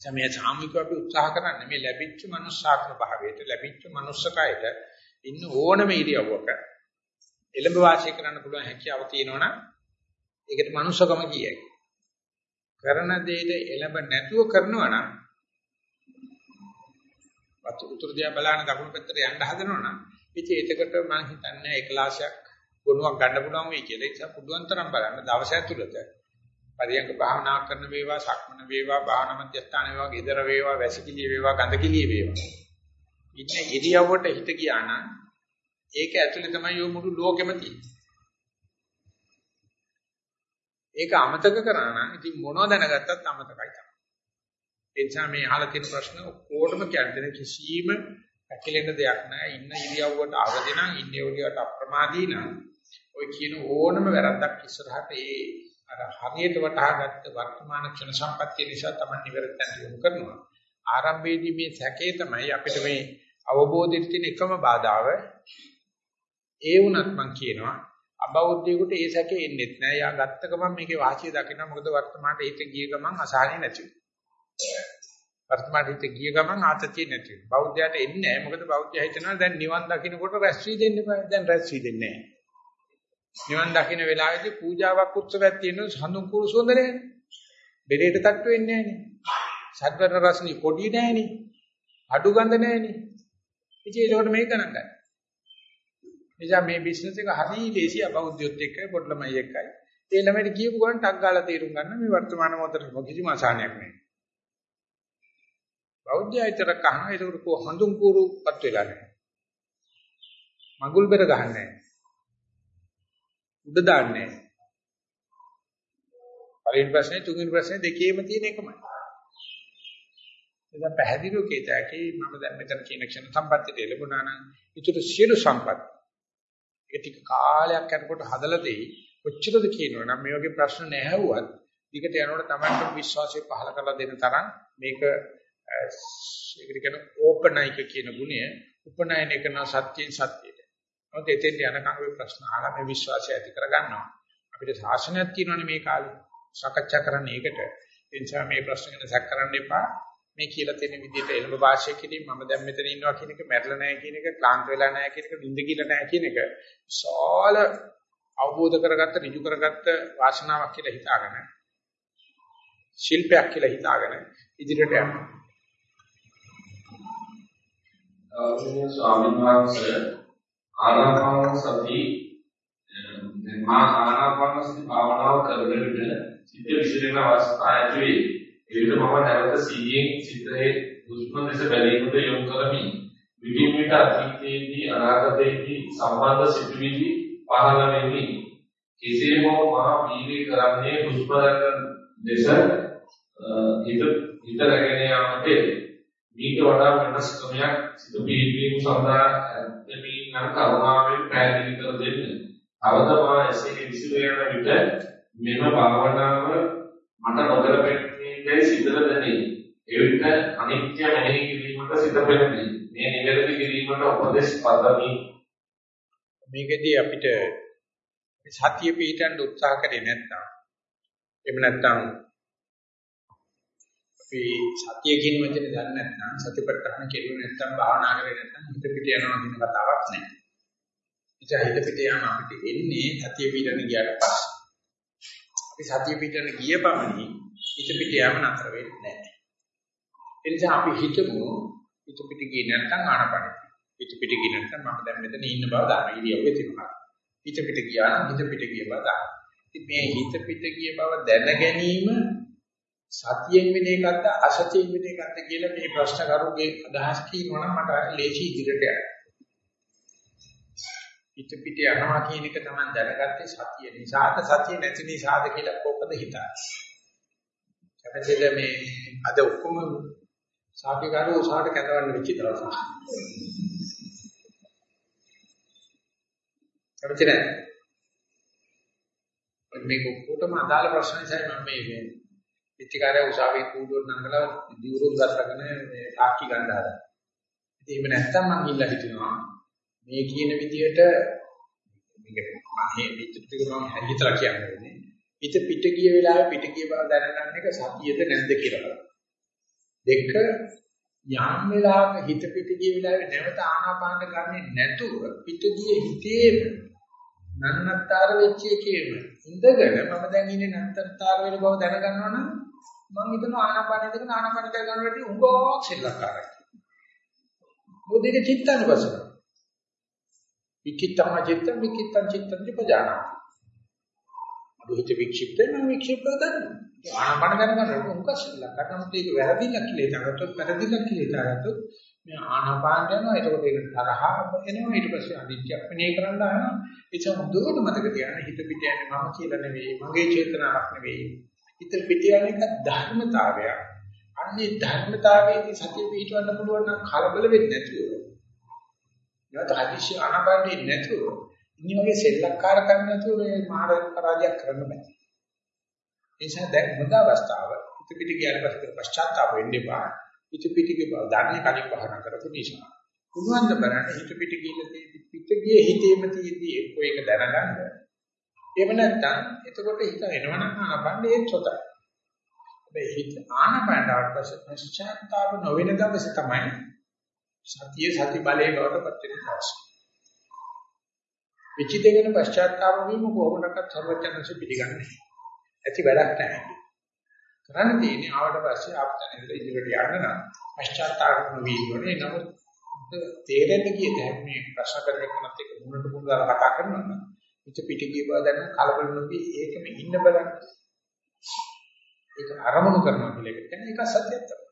සමය සාමික අපි උත්සාහ කරන්නේ මේ ලැබිච්ච මනුස්සාත්ම භාවයට ලැබිච්ච මනුස්සකයට ඉන්න ඕනම ඉරියව්වක එළඹ වාසය කරන්න පුළුවන් හැකියාව තියෙනවනම් ඒකට මනුස්සකම කියයි. කරන දෙයට එළඹ නැතුව කරනවා නම් වතු උතුරු දිහා බලන දකුණු පැත්තට යන්න හදනවා නම් ඉතින් ඒකට මම හිතන්නේ ඒකලාශයක් ගුණයක් ගන්න පුළුවන් වෙයි කියලා. ඒ නිසා පුළුවන් තරම් බලන්න දවස් ඇතුළත පරියංග භාවනා කරන වේවා, සක්මන වේවා, භාවනා මධ්‍යස්ථාන වේවා, gedara වේවා, වැසිකිළිය වේවා, ගඳකිළිය වේවා. ඉන්නේ ඉරියව්වට හිත ගියා නම් ඒක ඇතුලේ තමයි යෝ මුළු ලෝකෙම තියෙන්නේ. ඒක අමතක කරා නම් ඉතින් මොනව දැනගත්තත් අමතකයි තමයි. ඒ නිසා මේ අහලා තියෙන ප්‍රශ්න ඔක්කොටම කියන්නේ කිසිම පැකිලෙන දෙයක් නැහැ. ඉන්න ඉරියව්වට අවදි නම් ඉන්නේ ඔලියට අප්‍රමාදී නම් ඔය කියන ඕනම වැරද්දක් ඉස්සරහට ඒ අර හරියට වටහාගත්ත වර්තමාන ක්ෂණ සම්පත්තිය නිසා තමයි නිවැරදිව යොමු කරනවා. ආරම්භයේදී මේ සැකේ තමයි අපිට මේ අවබෝධයට තියෙන එකම බාධාව. ඒ වුණත් මම කියනවා අබෞද්ධයෙකුට ඒ සැකේ එන්නේ නැහැ. යා ගත්ත ගමන් මේකේ වාසිය දකින්න මොකද වර්තමානයේ හිත ගිය ගමන් අසහනෙ නැති වෙනවා. වර්තමානයේ ගිය ගමන් ආතතිය නැති වෙනවා. බෞද්ධයාට එන්නේ නැහැ. මොකද බෞද්ධයා හිතනවා දැන් නිවන් දකින්නකොට රැස් වී දෙන්න බෑ. දැන් රැස් වී දෙන්නේ නැහැ. නිවන් දකින්න වෙලාවේදී පූජාවක් උත්සවයක් තියෙනවා හඳුන් කුරු සුන්දරනේ. බෙරේට තට්ටු වෙන්නේ නැහනේ. සත්වර රසනි පොඩි නැහනේ. අඩු ගඳ නැහනේ. ඉතින් ඒකට මේක ගණන් ගන්න. එනිසා මේ බිස්නස් එක හරිය ලේසි අබෞද්ධයොත් එක්ක පොඩි ළමයි එක්කයි. ඒ ළමයිට කියපු ගමන් ටක් ගාලා තීරුම් ගන්න මේ වර්තමාන මොහොතේ කිසිම අසහනයක් නැහැ. බෞද්ධය විතරක් අහනවා ඒක උඩ හඳුන් කූරුපත් වෙලා නැහැ. මඟුල් බෙර ගහන්නේ නැහැ. උඩ දාන්නේ නැහැ. පළවෙනි ප්‍රශ්නේ තුන්වෙනි ප්‍රශ්නේ දෙකේම තියෙන එකමයි. එදා පැහැදිලිව කීතකි මම දැන් මෙතන කියන ක්ෂණ සම්පත්තියට ලැබුණා නම් ඊට සියලු සම්පත් ඒ ටික කාලයක් යනකොට හදලා දෙයි කොච්චරද කියනවනම් මේ වගේ ප්‍රශ්න නැහැවුවත් ඊකට යනකොට Tamanට විශ්වාසය පහල කරලා දෙන තරම් මේක ඒකට කියන ඕපනයික කියන ගුණය උපනයන කරන සත්‍යයෙන් සත්‍යයට. මොකද එතෙන් යනකම් මේ ප්‍රශ්න අහලා මේ විශ්වාසය ඇති කරගන්නවා. අපිට ශාසනයක් තියෙනවනේ මේ කාලේ. සාකච්ඡා කරන්න ඒකට. ඒ නිසා මේ ප්‍රශ්න ගැන සැක කරන්න එපා. මේ කියලා තියෙන විදිහට එළඹ වාසිය කිරීම මම දැන් මෙතන ඉන්නවා කියන එක මැරෙලා නැහැ කියන එක ක්ලාන්ත වෙලා නැහැ කියන එක නිින්ද කියලා නැහැ කියන එක විශාල අවබෝධ කරගත්ත ඍජු කරගත්ත වාසනාවක් කියලා හිතාගෙන ශිල්පයක් කියලා හිතාගෙන ඉදිරියට යනවා. ගෞරවනීය ස්වාමීන් වහන්සේ ආනාපාන සති දැන් මා ආනාපාන සති භාවනාව කරන විට සිත විසිරෙන අවස්ථා ඇති වේ. ඒ විට මම නැවත සීයෙන් සිතේ හුස්ම දෙස බැලීමට යොමු කරමි. විවිධ විට අතීතයේදී අනාගතයේදී සම්බන්ධ සිතුවිලි පහළ වෙමි. කෙසේ හෝ මා වීර්ය කරන්නේ හුස්ම දෙස හිත හිත රැගෙන යාමට ඊට වඩා වෙනස් ක්‍රමයක් සිත පිළිවීම සඳහා දෙමින් නම් කරුණාවෙන් පැහැදිලි කර දෙන්න. අවදමා එසේ විසිර යන විට මෙම භාවනාව මට නොකර පෙන්නීගේ සිතට දැනේ. එවිට අනිත්‍ය මෙහි කිරීමට සිත පෙළෙන්නේ. මේ නිවැරදි කිරීමට උපදෙස් පදමි. මේකදී අපිට සතිය පිටන්න උත්සාහ කරේ නැත්නම් එහෙම නැත්නම් අපි සතිය කියන වචනේ දන්නේ නැත්නම් සතිපට්ඨාන කෙරුවේ නැත්නම් භාවනා කරේ නැත්නම් හිත පිට යනවා කියන කතාවක් නැහැ. ඉතින් හිත පිට යන අපිට එන්නේ සතිය පිටන ගියාට පස්සේ. අපි සතිය පිටන ගිය පමණි හිත පිට යෑම නතර වෙන්නේ නැහැ. ඒ නිසා අපි හිතමු හිත පිට ගියේ නැත්නම් ආනපන. හිත පිට ගියේ නැත්නම් මම දැන් මෙතන ඉන්න බව දාන ඉරියව්වේ තිබුණා. හිත පිට ගියා නම් හිත පිට ගිය බව දාන. ඉතින් මේ හිත පිට ගිය බව දැන ගැනීම සතියෙන් වෙන එකක්ද අසතියෙන් වෙන එකක්ද කියලා මේ ප්‍රශ්න කරුගේ අදහස් කියනවා නම් මට ලේසි ඉදිරියට යන්න. පිට පිට යනවා කියන එක තමයි දැනගත්තේ සතිය නිසාද සතිය නැති නිසාද කියලා කොහොමද හිතන්නේ. කැමතිද මේ අද ඔක්කොම සාකේකාරෝ උසාවට කැඳවන්න වෙච්ච දවසක්. කැමති නැහැ. මේක ඔක්කොටම අදාළ ප්‍රශ්න නිසා මම මේ මේ පිටිකාරය උසාවියේ කූඩුවට නංගලා දියුරුම් ගන්නගෙන මේ සාක්ෂි ගන්න හදා. ඉතින් එහෙම නැත්තම් මම ඉල්ලා හිටිනවා මේ කියන විදිහට මේක මම පිටිට මම හිතලා කියන්නේ. හිත පිට ගිය වෙලාවේ පිට ගිය බව දැනගන්න එක සතියද නැද්ද කියලා බලන්න. දෙක යම් වෙලාවක හිත පිට ගිය වෙලාවේ නැවත ආනාපාන ගන්නේ නැතුව පිට ගිය හිතේම නන්නත්තර වෙච්ච එකේම ඉඳගෙන මම දැන් ඉන්නේ නන්නත්තර වෙන බව දැනගන්නවා නම් මම හිතනවා ආනාපාන ඉඳගෙන ආනාපාන කරගන්න වැඩි උඹක් සෙල්ලක්කාරයි. මොකද ඒක චිත්තනුපසන. විකිටම චිත්තම් විකිටම් චිත්තම් විපජානාති. දුහිත වික්ෂිප්තේ නම් වික්ෂිප්ත දන්නවා. ආනාපාන කරගන්න උඹක් සෙල්ලක්කාර. නමුත් ඒක වැරදිලා කියලා හිතාගත්තොත් වැරදිලා කියලා හිතාගත්තොත් මේ ආනාපාන යනවා එතකොට ඒක තරහ එනවා. ඊට පස්සේ අදිත්‍යක් වෙනේ කරන්න ආනවා. ඒක හොඳට මතක තියාගන්න. හිත පිට යන්නේ මම කියලා නෙවෙයි මගේ චේතනාවක් නෙවෙයි. හිත පිට යන එක ධර්මතාවයක්. අන්නේ ධර්මතාවයේදී සතිය පිටවන්න පුළුවන් නම් කලබල වෙන්නේ නැතුව. නේද හදිසි ආනාපානෙ නැතුව ඉනි වගේ සෙල්ලක්කාර කරන්න නැතුව මේ මාර පරාජයක් කරන්න බෑ ඒ නිසා දැන් හොඳ අවස්ථාව හිත පිට ගියාට පස්සේ පශ්චාත්තාප වෙන්න එපා හිත පිටිගේ බව දන්නේ කලින් පහන කරපු නිසා. පුළුවන් ද බලන්න හිත පිට ගිහින් පිට ගියේ හිතේම තියෙද්දි එක්ක ඒක දැනගන්න. එහෙම නැත්නම් එතකොට හිත එනවනම් ආනපන්න ඒත් හොතයි. හැබැයි හිත ආනපන්නට පස්සේ පශ්චාත්තාප නොවන දවස තමයි සතිය සති බලයේ බවට පත් වෙන දවස. විචිතගෙන පශ්චාත්තාප වීම කොහොමදකට සර්වඥන්සේ පිළිගන්නේ. ඇති වැඩක් නැහැ. කරන්න තියෙන්නේ ආවට පස්සේ ආපතන ඉඳලා ඉදිරියට යන්න නම් පශ්චාත්තාප නොවී ඉන්නේ. නමුත් තේරෙන්න ගිය දැන් මේ ප්‍රශ්න කරන එකත් එක්ක මුණට මුණ දාලා කතා කරනවා නම් පිට පිට ගිය බව දැන කලබල නොවී ඒකම ඉන්න බලන්න. ඒක අරමුණු කරනවා කියලා එක කියන්නේ ඒක සත්‍යයක් තමයි.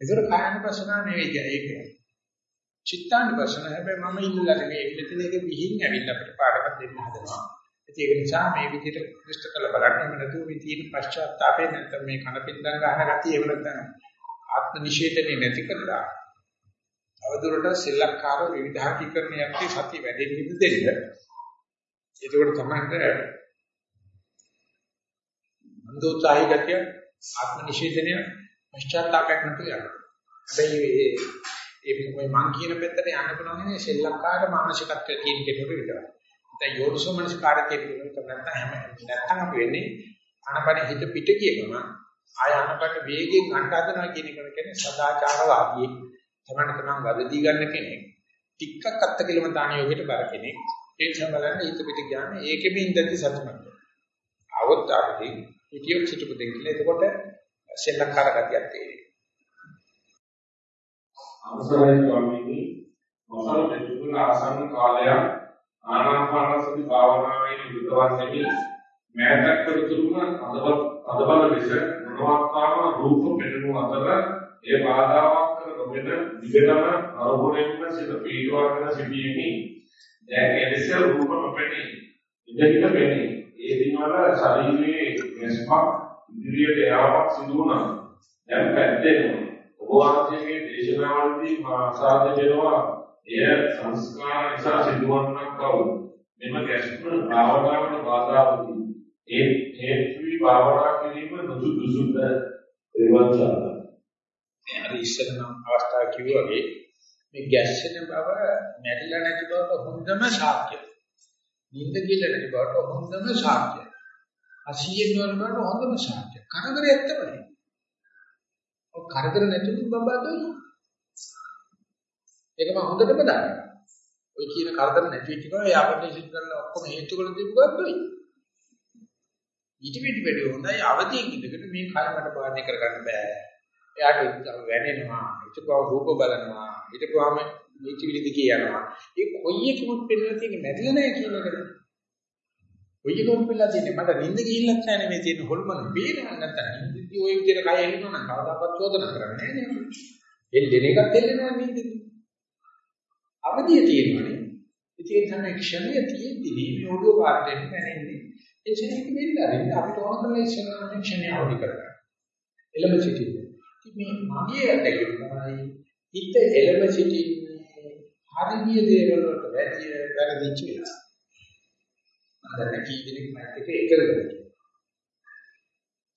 ඒතර කායන ප්‍රශ්න නෙවෙයි ඒක. චිත්තාන ප්‍රශ්න හැබැයි මම ඉන්නලා නෙවෙයි මෙතන එක විහිං ඇවිල්ලා අපිට පාඩමක් දෙන්න හදනවා. ඒක නිසා මේ විදිහට ක්‍රිස්ත කළ බලන්න එහෙම නැතුව මේ තියෙන පශ්චාත්තාපේ නැත්නම් මේ කන පින්දන් ගන්න ගතිය එහෙම නැත්නම් ආත්ම නිෂේධනේ නැති කරලා අවදුරට සෙල්ලක්කාර විවිධාකීකරණයක් සතිය වැඩෙන්න ඉඩ දෙන්න. ඒකෝට තමයි මන්දෝත්සාහී ගතිය ආත්ම නිෂේධනය පශ්චාත්තාපයක් නැතුව යනවා. හැබැයි ඒ මේ මං කියන පැත්තට යන්න පුළුවන් නේ සෙල්ලක්කාර මානසිකත්වයේ තියෙන කෙනෙකුට විතරයි. දැන් යෝනිසෝ මනසිකාරය කියන එක නැත්නම් හැම නැත්නම් අපි වෙන්නේ අනපන හිත පිට ගිය ගමන් ආය අනපන වේගයෙන් ගන්න හදනවා කියන එක කියන්නේ සදාචාරවාදී. තමයි තමන් වලදී ගන්න කෙනෙක්. ටිකක් අත්ත කිලම දාන යෝගයට බර කෙනෙක්. ඒ නිසා බලන්න හිත පිට ගියාම ඒකෙම ඉඳි සතුටුමත් આવොත් ආපදී හිතියොත් සිටුපු දෙන්න කියලා. එතකොට සෙල්ලක්කාර ගතියක් තියෙනවා. අවසරයි ස්වාමීනි. මොසල් දෙතුන් ආසන්න කාලයක් ආනාපානසති භාවනාවේ නිරතවන්නේ මෑතක් කරතුරුම අදබල අදබල ලෙස මොනවාක්තාම රූප පෙනෙනු අතර ඒ බාධාවක් කර නොගෙන විගතම අරමුණෙන්ම සිත පීඩවගෙන සිටීමේ දැන් එලෙස රූප නොපෙනී ඉඳහිට පෙනී. ඒ දිනවල ශරීරයේ වෙස්පක් ඉදිරියට යාමක් සිදු වුණා. දැන් පැද්දෙනවා ඔබ වහන්සේගේ දේශනාවලදී මා ආසාද වෙනවා එය සංස්කාර නිසා සිදුවන්නක් බව මෙම ගැස්ම භාවනාවට බාධාවකි ඒ හේතුයි භාවනා කිරීම නුසුදුසුද ඒවචා අර ඉස්සරනම් අවස්ථාව කිව්වාගේ මේ ගැස්සෙන බව නැරිලා නැති බවට හොඳම සාක්ෂිය. නිින්ද කියලා නැති බවට හොඳම සාක්ෂිය. අසියෙන් වල බවට හොඳම සාක්ෂිය. කරදරයක් තමයි. ඔය කරදර නැතුණු බබා දොයි. ඒක මම හොඳටම දන්නවා. ඔය කියන කරදර නැති වෙච්ච ගමන් එයා අපිට සිද්ධ කරලා ඔක්කොම හේතු කරලා දීපු ගත්තොයි. ඊට පිටි වැඩි හොඳයි අවදියෙන් ඉඳගෙන මේ කය මට පාලනය කරගන්න බෑ. එයාට වැනෙනවා, ඊටපස්ව රූප බලනවා, ඊටපස්වම මේචිවිලි දිගේ යනවා. ඒ කොයි එකමුත් පෙන්නලා තියෙන්නේ නැතිල නෑ කියන එකද? කොයි එකමුත් පෙන්නලා තියෙන්නේ මට නිින්ද ගිහිල්ලත් නැහැ මේ තියෙන හොල්මන බේරගන්න නැත්නම් නිින්දදී ওই විදිහට කය එල්ලනවා නම් කවදාකවත් චෝදනා කරන්නේ නෑ නේද? එල්ලෙන එකත් එල්ලෙනවා නිින්දදී. අවදිය තියෙනවානේ. ඉතින් තමයි ක්ෂණය තියෙද්දි මේ ඔළුව පාට වෙන්නේ නැන්නේ. ඒ ක්ෂණයක වෙන්න ආරින්න අපිට ඕන කරලා ඉස්සරහට ක්ෂණය අවදි කරගන්න. එළඹ සිටින්න. ඉතින් මේ මගේ අතකින් තමයි හිත එළඹ සිටින්නේ හරිය දේවල් වලට වැඩි වැරදිච්ච වෙලා. මම දැන් කී දෙනෙක් මයිත් එක එකලද.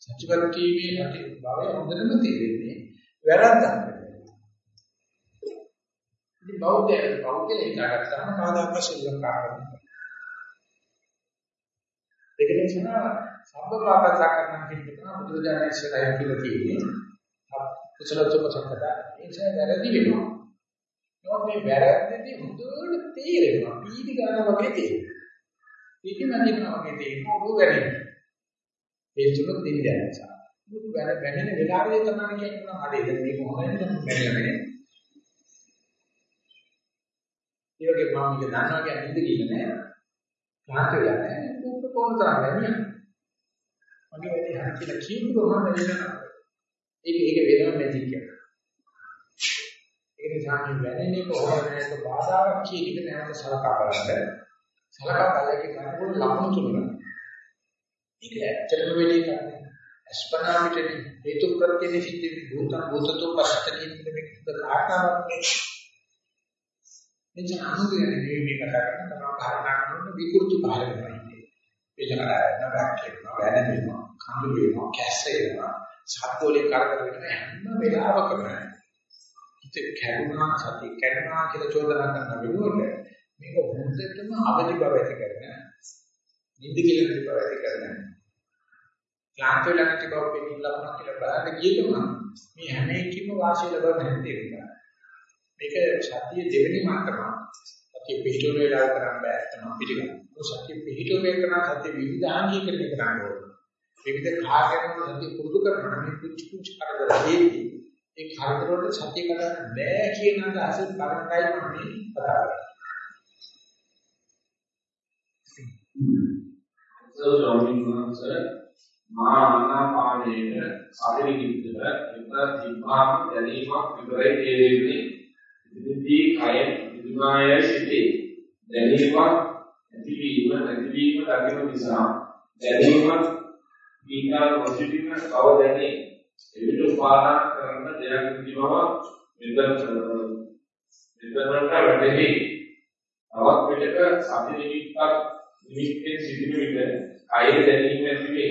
සත්‍යවල ටීවී නැති බව හොඳටම තේරෙන්නේ වැරද්දක්. ඉතින් බෞද්ධයන් බෞද්ධය හිතාගත්තාම කවදාවත් ශ්‍රී ලංකාවට ඒක නිසා සම්බුද්ධාපසා කරන කෙනෙක් බුදුරජාණන් ඉස්සරහින් කියලා තියෙන්නේ. කුසල තුපසක්කත ඒසය වැරදි වෙනවා. නමුත් මේ වැරද්දදී හොඳට තේරෙනවා. පීඩි ගන්න වගේ තේරෙනවා. පීඩි නැතිනවා වගේ තේරෙනවා ඔබ වැරදි ඒ තුල දෙන්නේ නිසා මුළු වැර වැහෙන වෙලාවේ තමයි කියනවා හරි දැන් මේක හොඳයි නම් බැලුවේ ඒ වගේ මම මේක දන්නවා කියන්නේ ඉඳ ගිහින් නෑ. ක්ලාන්ත වෙලා නෑ. උඹ කොහොමද තරන්නේ? මගේ වැඩේ හරි කියලා කියනකොට මම එනවා. ඒක ඒක වෙනම මැජික් එකක්. ඒ නිසා මේ වැනෙන්නේ කොහොමද නැත්නම් බාධාවක් කියන එක නැවත සලකා බලන්න. සලකා බලලා ගන්නකොට ලකුණු තුනක්. ඒක ඇත්තටම වෙන එකක් නේ. අස්පනා පිටේ හේතු ප්‍රත්‍යනේ සිද්ධ භූතං භූතතෝ පස්සත කියන එක කාරණාවක් නේ. එනිසා අනුගමනය මේ කතා කරන තමයි භාවනා කරනකොට විකෘති පහල වෙනවා ඉන්නේ. එතන නබක් කියනවා වැදෙනවා කඳු වෙනවා කැස්ස වෙනවා සත්වෝලේ කරදර වෙන හැම වෙලාවකම හිත කැඩුනා සතිය කැඩුනා කියලා චෝදනා කරන වෙනුවට මේක හොඳටම අවදි බව ඇති කරගෙන නිදි කියලා බව ඇති කරගෙන ක්ලාන්ත වෙලා නැති බව පෙනී ලබනවා කියලා බලන්න ගියොත් මේ හැම එකකින්ම වාසිය ලබන්න හැටි වෙනවා. මේක සතිය දෙවෙනි මට්ටම. සතිය පිටුර වේලා කරන්න බෑ තමයි පිළිගන්න. සතිය පිටුර වේකන සතිය විවිධාංගීකරණය කරන්න ඕනේ. විවිධ කාර්යයන් සතිය පුරුදු කරනවා මේ කුංචි කුංචි කරදර දෙන්නේ. ඒ කරදර වලට සතිය කරන්න බෑ කියන අදහස කරන්නයි මම කතා කරන්නේ. ස්වාමීන් වහන්සේ මා ආනාපානයේ සාධනෙකින්ද එක තිබ්බාම දැනීමක් විතරයි තේරෙන්නේ ඉදිදී කය විදුනායයි සිටේ. දැනීමක් ඇතිවීම නැතිවීම දකින නිසා දැනීමක් ඊකාර මොසිටින බව දැනේ. එවිට උපාදාන කරන දෙයක් නැති බව මෙතන මෙතනට වැටෙහි. තවත් පිටක සති නිමිත්තක් නිමිත්තේ සිටින විට කය දැනීම ඇති වේ.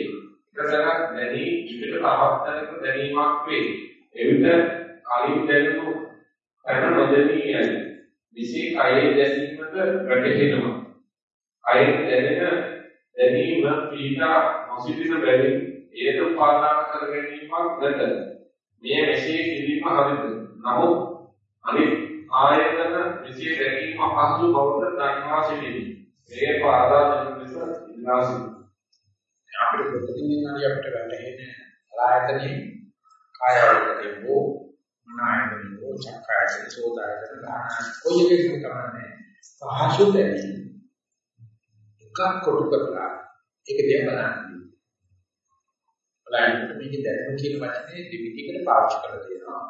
එකතරක් දැනී ඊට තවත් දැනීමක් වේ. එවිට කලින් දැනුණු කරන නොදැනීයයි. විශේෂ කයේ දැනීමට වැටහෙනවා. කයේ දැනෙන දැනීම පීඩා නොසිතින බැරි ඒද උපාදාන කර ගැනීමක් නැත. මේ මෙසේ කිරීම හරිද? නමුත් අනිත් ආයතන විශේෂ දැකීම පහසු බවට දක්වා සිටිනි. මේ පාදා දෙන ලෙස ඉල්ලා සිටිනවා. අපිට ප්‍රතිදින අපිට වැටහෙන ආයතනයේ කාය ආයතනයේ හෝ මනායතනෝ චක්කායතන සෝදායතන දාන ඔය එකකින් තමයි පහසු දෙන්නේ එකක් කොටු කරලා ඒක දිහා බලන්න බලන්න මේක දැනුම කියන වචනේ දෙවිදිහකට පාවිච්චි කරලා තියෙනවා.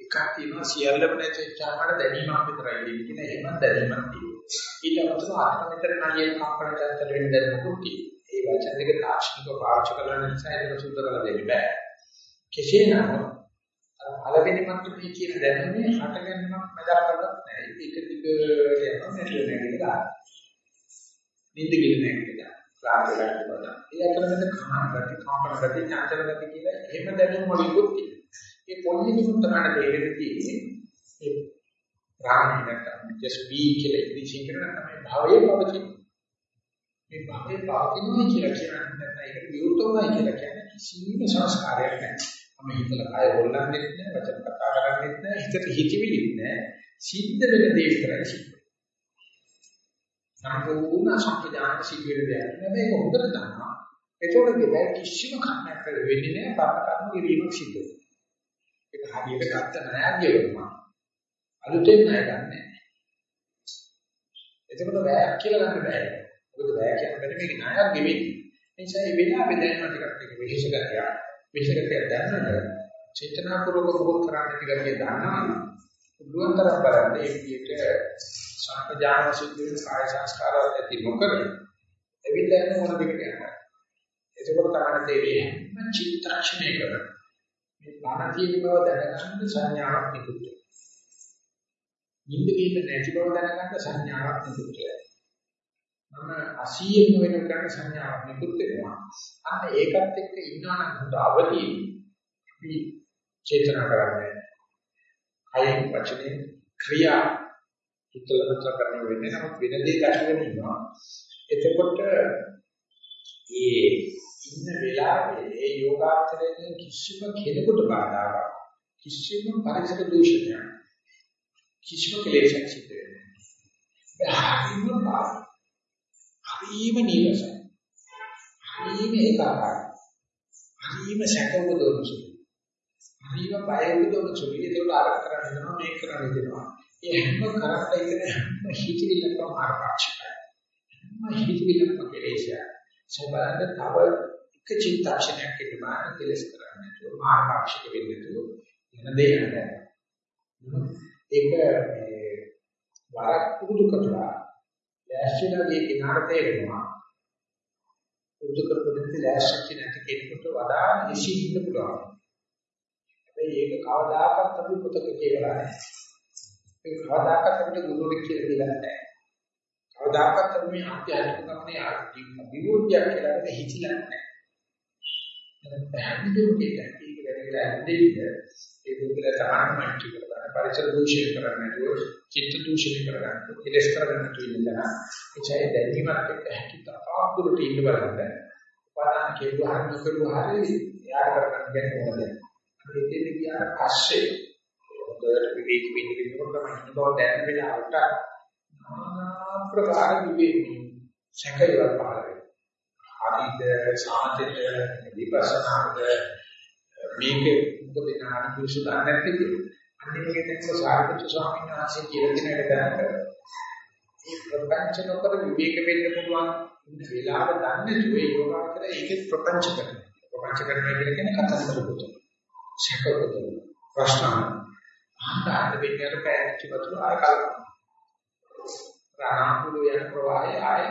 එකක් තියෙනවා සියල්ලම නැතිවම දැනීමක් විතරයි දෙන්නේ කියන එහෙම දැනීමක් තියෙනවා. ඊට අමතරව ආත්මතර නාලිය කම්පන චන්තර වෙන දැනුමකුත් තියෙනවා ඒ වචන දෙක තාක්ෂණිකව පාවිච්චි කරලා නිසා ඒක සුද්ධ කරලා දෙන්න බෑ කෙසේ නමුත් පළවෙනි මට්ටමේ කියන දැනුමේ හටගන්නවක් මදා කරලත් නැහැ. ඒක දිගට යනවා නැතිව නැගිලා. නිින්ද ගිල නැගිලා. ක්ලාස් එකට බලන්න. ඒ අතරමැද කහන ගති, කම්පන ගති, චංචල ගති කියලා එහෙම දැනුම් වලිකුත් තියෙනවා. ඒ පොල්ලිකුත් තමයි තේරෙන්නේ තියෙන්නේ. ඒ ප්‍රාණි නැත්නම් just be කියලා ඉංග්‍රීසියෙන් කරන තමයි භවයේ පවතින. මේ භවයේ පවතිනවා කියලා කියන්නේ නැත්නම් ඒක විරුද්ධවයි කියලා කියන්නේ කිසිම සංස්කාරයක් නැහැ. මම හිතලා කය හොල්ලන්නෙත් නෑ වචන කතා කරන්නෙත් නෑ හිතට හිතවිලිත් නෑ සිද්ධ වෙන දේ විතරයි සිද්ධ සම්පූර්ණ සංකේතන සිද්ධ වෙන දේ නෑ මේක හොඳට දන්නවා ඒතකොට දෙයක් කිසිම කර්මයක් වෙන්නේ නෑ බාර කර්ම කිරීමක් සිද්ධ වෙනවා ඒක හරියට ගත්ත නෑ කියනවා අලුතෙන් නෑ ගන්නෑ එතකොට වැයක් කියලා ගන්න බෑ මොකද වැය කියන්නේ මේක ණයක් නෙවෙයි එනිසා මේ වෙලාවෙ දැනන ටිකක් එක විශේෂ කරගන්න විශේෂකයක් දැනනද චේතනාපූර්වක මොකක් කරන්න කියලා දන්නවා උදුවන්තර බලන්නේ ඒ විදිහට සම්පජාන සිද්ධ වෙන කාය සංස්කාරවල ඇති නොකර එවිට යන මොන දෙකට යනවා. එතකොට තමයි තේරෙන්නේ මම චිත්තක්ෂණය කරන. මේ බණ තියෙන බව දැනගන්න සංඥාවක් නිකුත් වෙනවා. නිින්ද කීප නැති බව දැනගන්න සංඥාවක් නිකුත් වෙනවා. මම අසීයෙන් වෙන කරන සංඥාවක් නිකුත් වෙනවා. අන්න ඒකත් එක්ක ඉන්නවා නම් හොඳ අවදී අපි චේතනා කරන්නේ. කයෙන් වචනේ ක්‍රියා හිතලකට කරන වෙන්නේ නම් වෙන දේ දැකගෙන ඉන්නවා. එතකොට ඒ ඉන්න වෙලාවේ ඒ යෝගාචරයෙන් කිසිම කෙනෙකුට බාධාවක් කිසිම පරිසර දූෂණයක් කිසිම කෙලෙසක් සිද්ධ වෙන්නේ නැහැ. හරිම බාධා. හරිම නිරසයි. හරිම ඒකාකාරයි. හරිම සැකවදොන සුළු. හරිම බයවදොන සුළු. ඒක අර කරන්නේ නෝ මේක කරන්නේ දෙනවා. ඒ හැම කරත් ඉතින් හිතවිල්ලක් මාර්ගාක්ෂිකයි. හැම හිතවිල්ලක්ම කෙලෙසයි. සබඳ තව එක චිත්තක්ෂණයක් ඉන්න බාහිර කෙලස් කරන්නේ නැතුව මාර්ගාක්ෂික වෙන්නේ නැතුව එන දේ නැහැ. ඒක මේ වරක් පුරුදු කරලා ලෑස්තිලා මේ කිනාර තේරෙනවා. පුරුදු කරපොදින් ලෑස්ති නැති කෙනෙකුට වඩා නිසි ඉන්න පුළුවන්. හැබැයි ඒක කවදාකවත් අපි පොතක කියලා නැහැ. ඒක කවදාකවත් අපිට ගුරුවරයෙක් කියලා දෙලා නැහැ. කවදාකවත් අපි මේ ආධ්‍යාත්මික ගමනේ විමුක්තියක් කියලා දෙක හිතිලා නැහැ. එහෙනම් පැහැදිලිව දෙයක් ඒක වෙරෙලා ඇද්දෙන්න ඒ බුදුල තමන්ම කිව්ව කරන පරිසර දූෂණය කරන්නේ නැතුව චිත්ත දූෂණය කරගන්න කෙලස් කරගන්න කියලා එචයි දැනීමක් එක්ක හැකියතා දුරට ඉන්න බලන්න. උපාදාන කෙරුවා හරි නොකරුවා හරි යාර කරගන්න බැහැ මොකද? අපි දෙන්න ගියාට පස්සේ හොඳට විවේක වෙන්න වෙනකොට තමයි ඉන්න බව දැනෙන වෙලාවට নানা ප්‍රකාර විවේකී සැකයවත් පහළ වෙනවා. ආදීද සාහිත්‍ය විපස්සනාද මේකේ මොකද නාන පුරුෂ දන්නේ නැති අනිත් එකෙන් සාරිපුත්‍ර ස්වාමීන් වහන්සේ කියලා දෙන එක දැනගන්න. මේ ප්‍රපංච නොකර විවේක වෙන්න පුළුවන් ඉන්න වෙලාව දන්නේ තුේ යෝගාවතර ඒකේ ප්‍රපංච කරනවා. ප්‍රපංච කරනවා කියන්නේ කතන්දර පොත. ශකපොත. ප්‍රශ්න. ආන්දාට වෙන්නට පෑච්ච වතුර ආය කලකන. රාණාපුරු යන ප්‍රවාහය ආය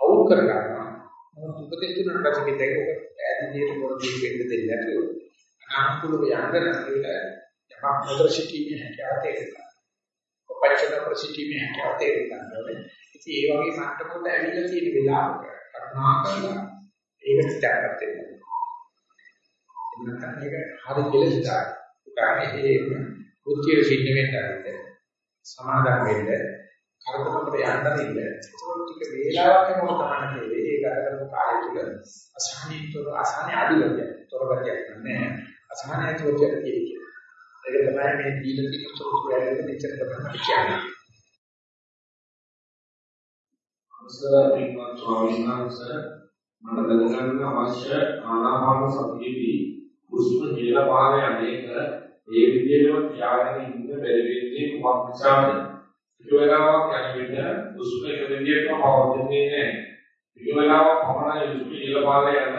අවුල් කර ගන්නවා. මොකද උපදෙස් තුනක් පස්සේ මේක ඈදියට පොරදී වෙන්න දෙන්නේ නැතුව අනාකූලව යන්න නම් යමක් නොකර සිටීමේ හැකියාව තේරෙනවා. කොපච්චන ප්‍රසිද්ධිමේ හැකියාව තේරෙනවා. ඉතින් ඒ වගේ මට්ටමකට ඇවිල්ලා තියෙන වෙලාවක කරුණා කරලා ඒක තියාගන්න වෙනවා. එන්නත් මේක හරි කෙලෙසයි. උදාහරණයක් බුද්ධිය සින්න වෙන්න සමාදම් වෙන්න කරදරකට යන්න දෙන්න. ඒක ටික වේලාවක් යනකොට තමයි මේ ඒක අරගෙන කාලය තුල අසහනීයතර අසහනී අඩු වෙනවා. තොරගතියක් නැහැ. අසහනයි තුවචර කියන්නේ. ඒක තමයි මේ දීලා තියෙන සෝතු වැඩේ මෙච්චර තමයි කියන්නේ. අවසරයි ස්වාමීන් වහන්සේ මම දැනගන්න අවශ්‍ය ආනාපාන සතියේදී හුස්ම කියලා පාර යන්නේක ඒ විදිහටම තියාගෙන ඉන්න බැරි වෙන්නේ මොකක් නිසාද? ටික වෙලාවක් යන විට හුස්ම එක විදිහටම පවතින්නේ නැහැ. ටික වෙලාවක් පමණයි හුස්ම කියලා පාර යන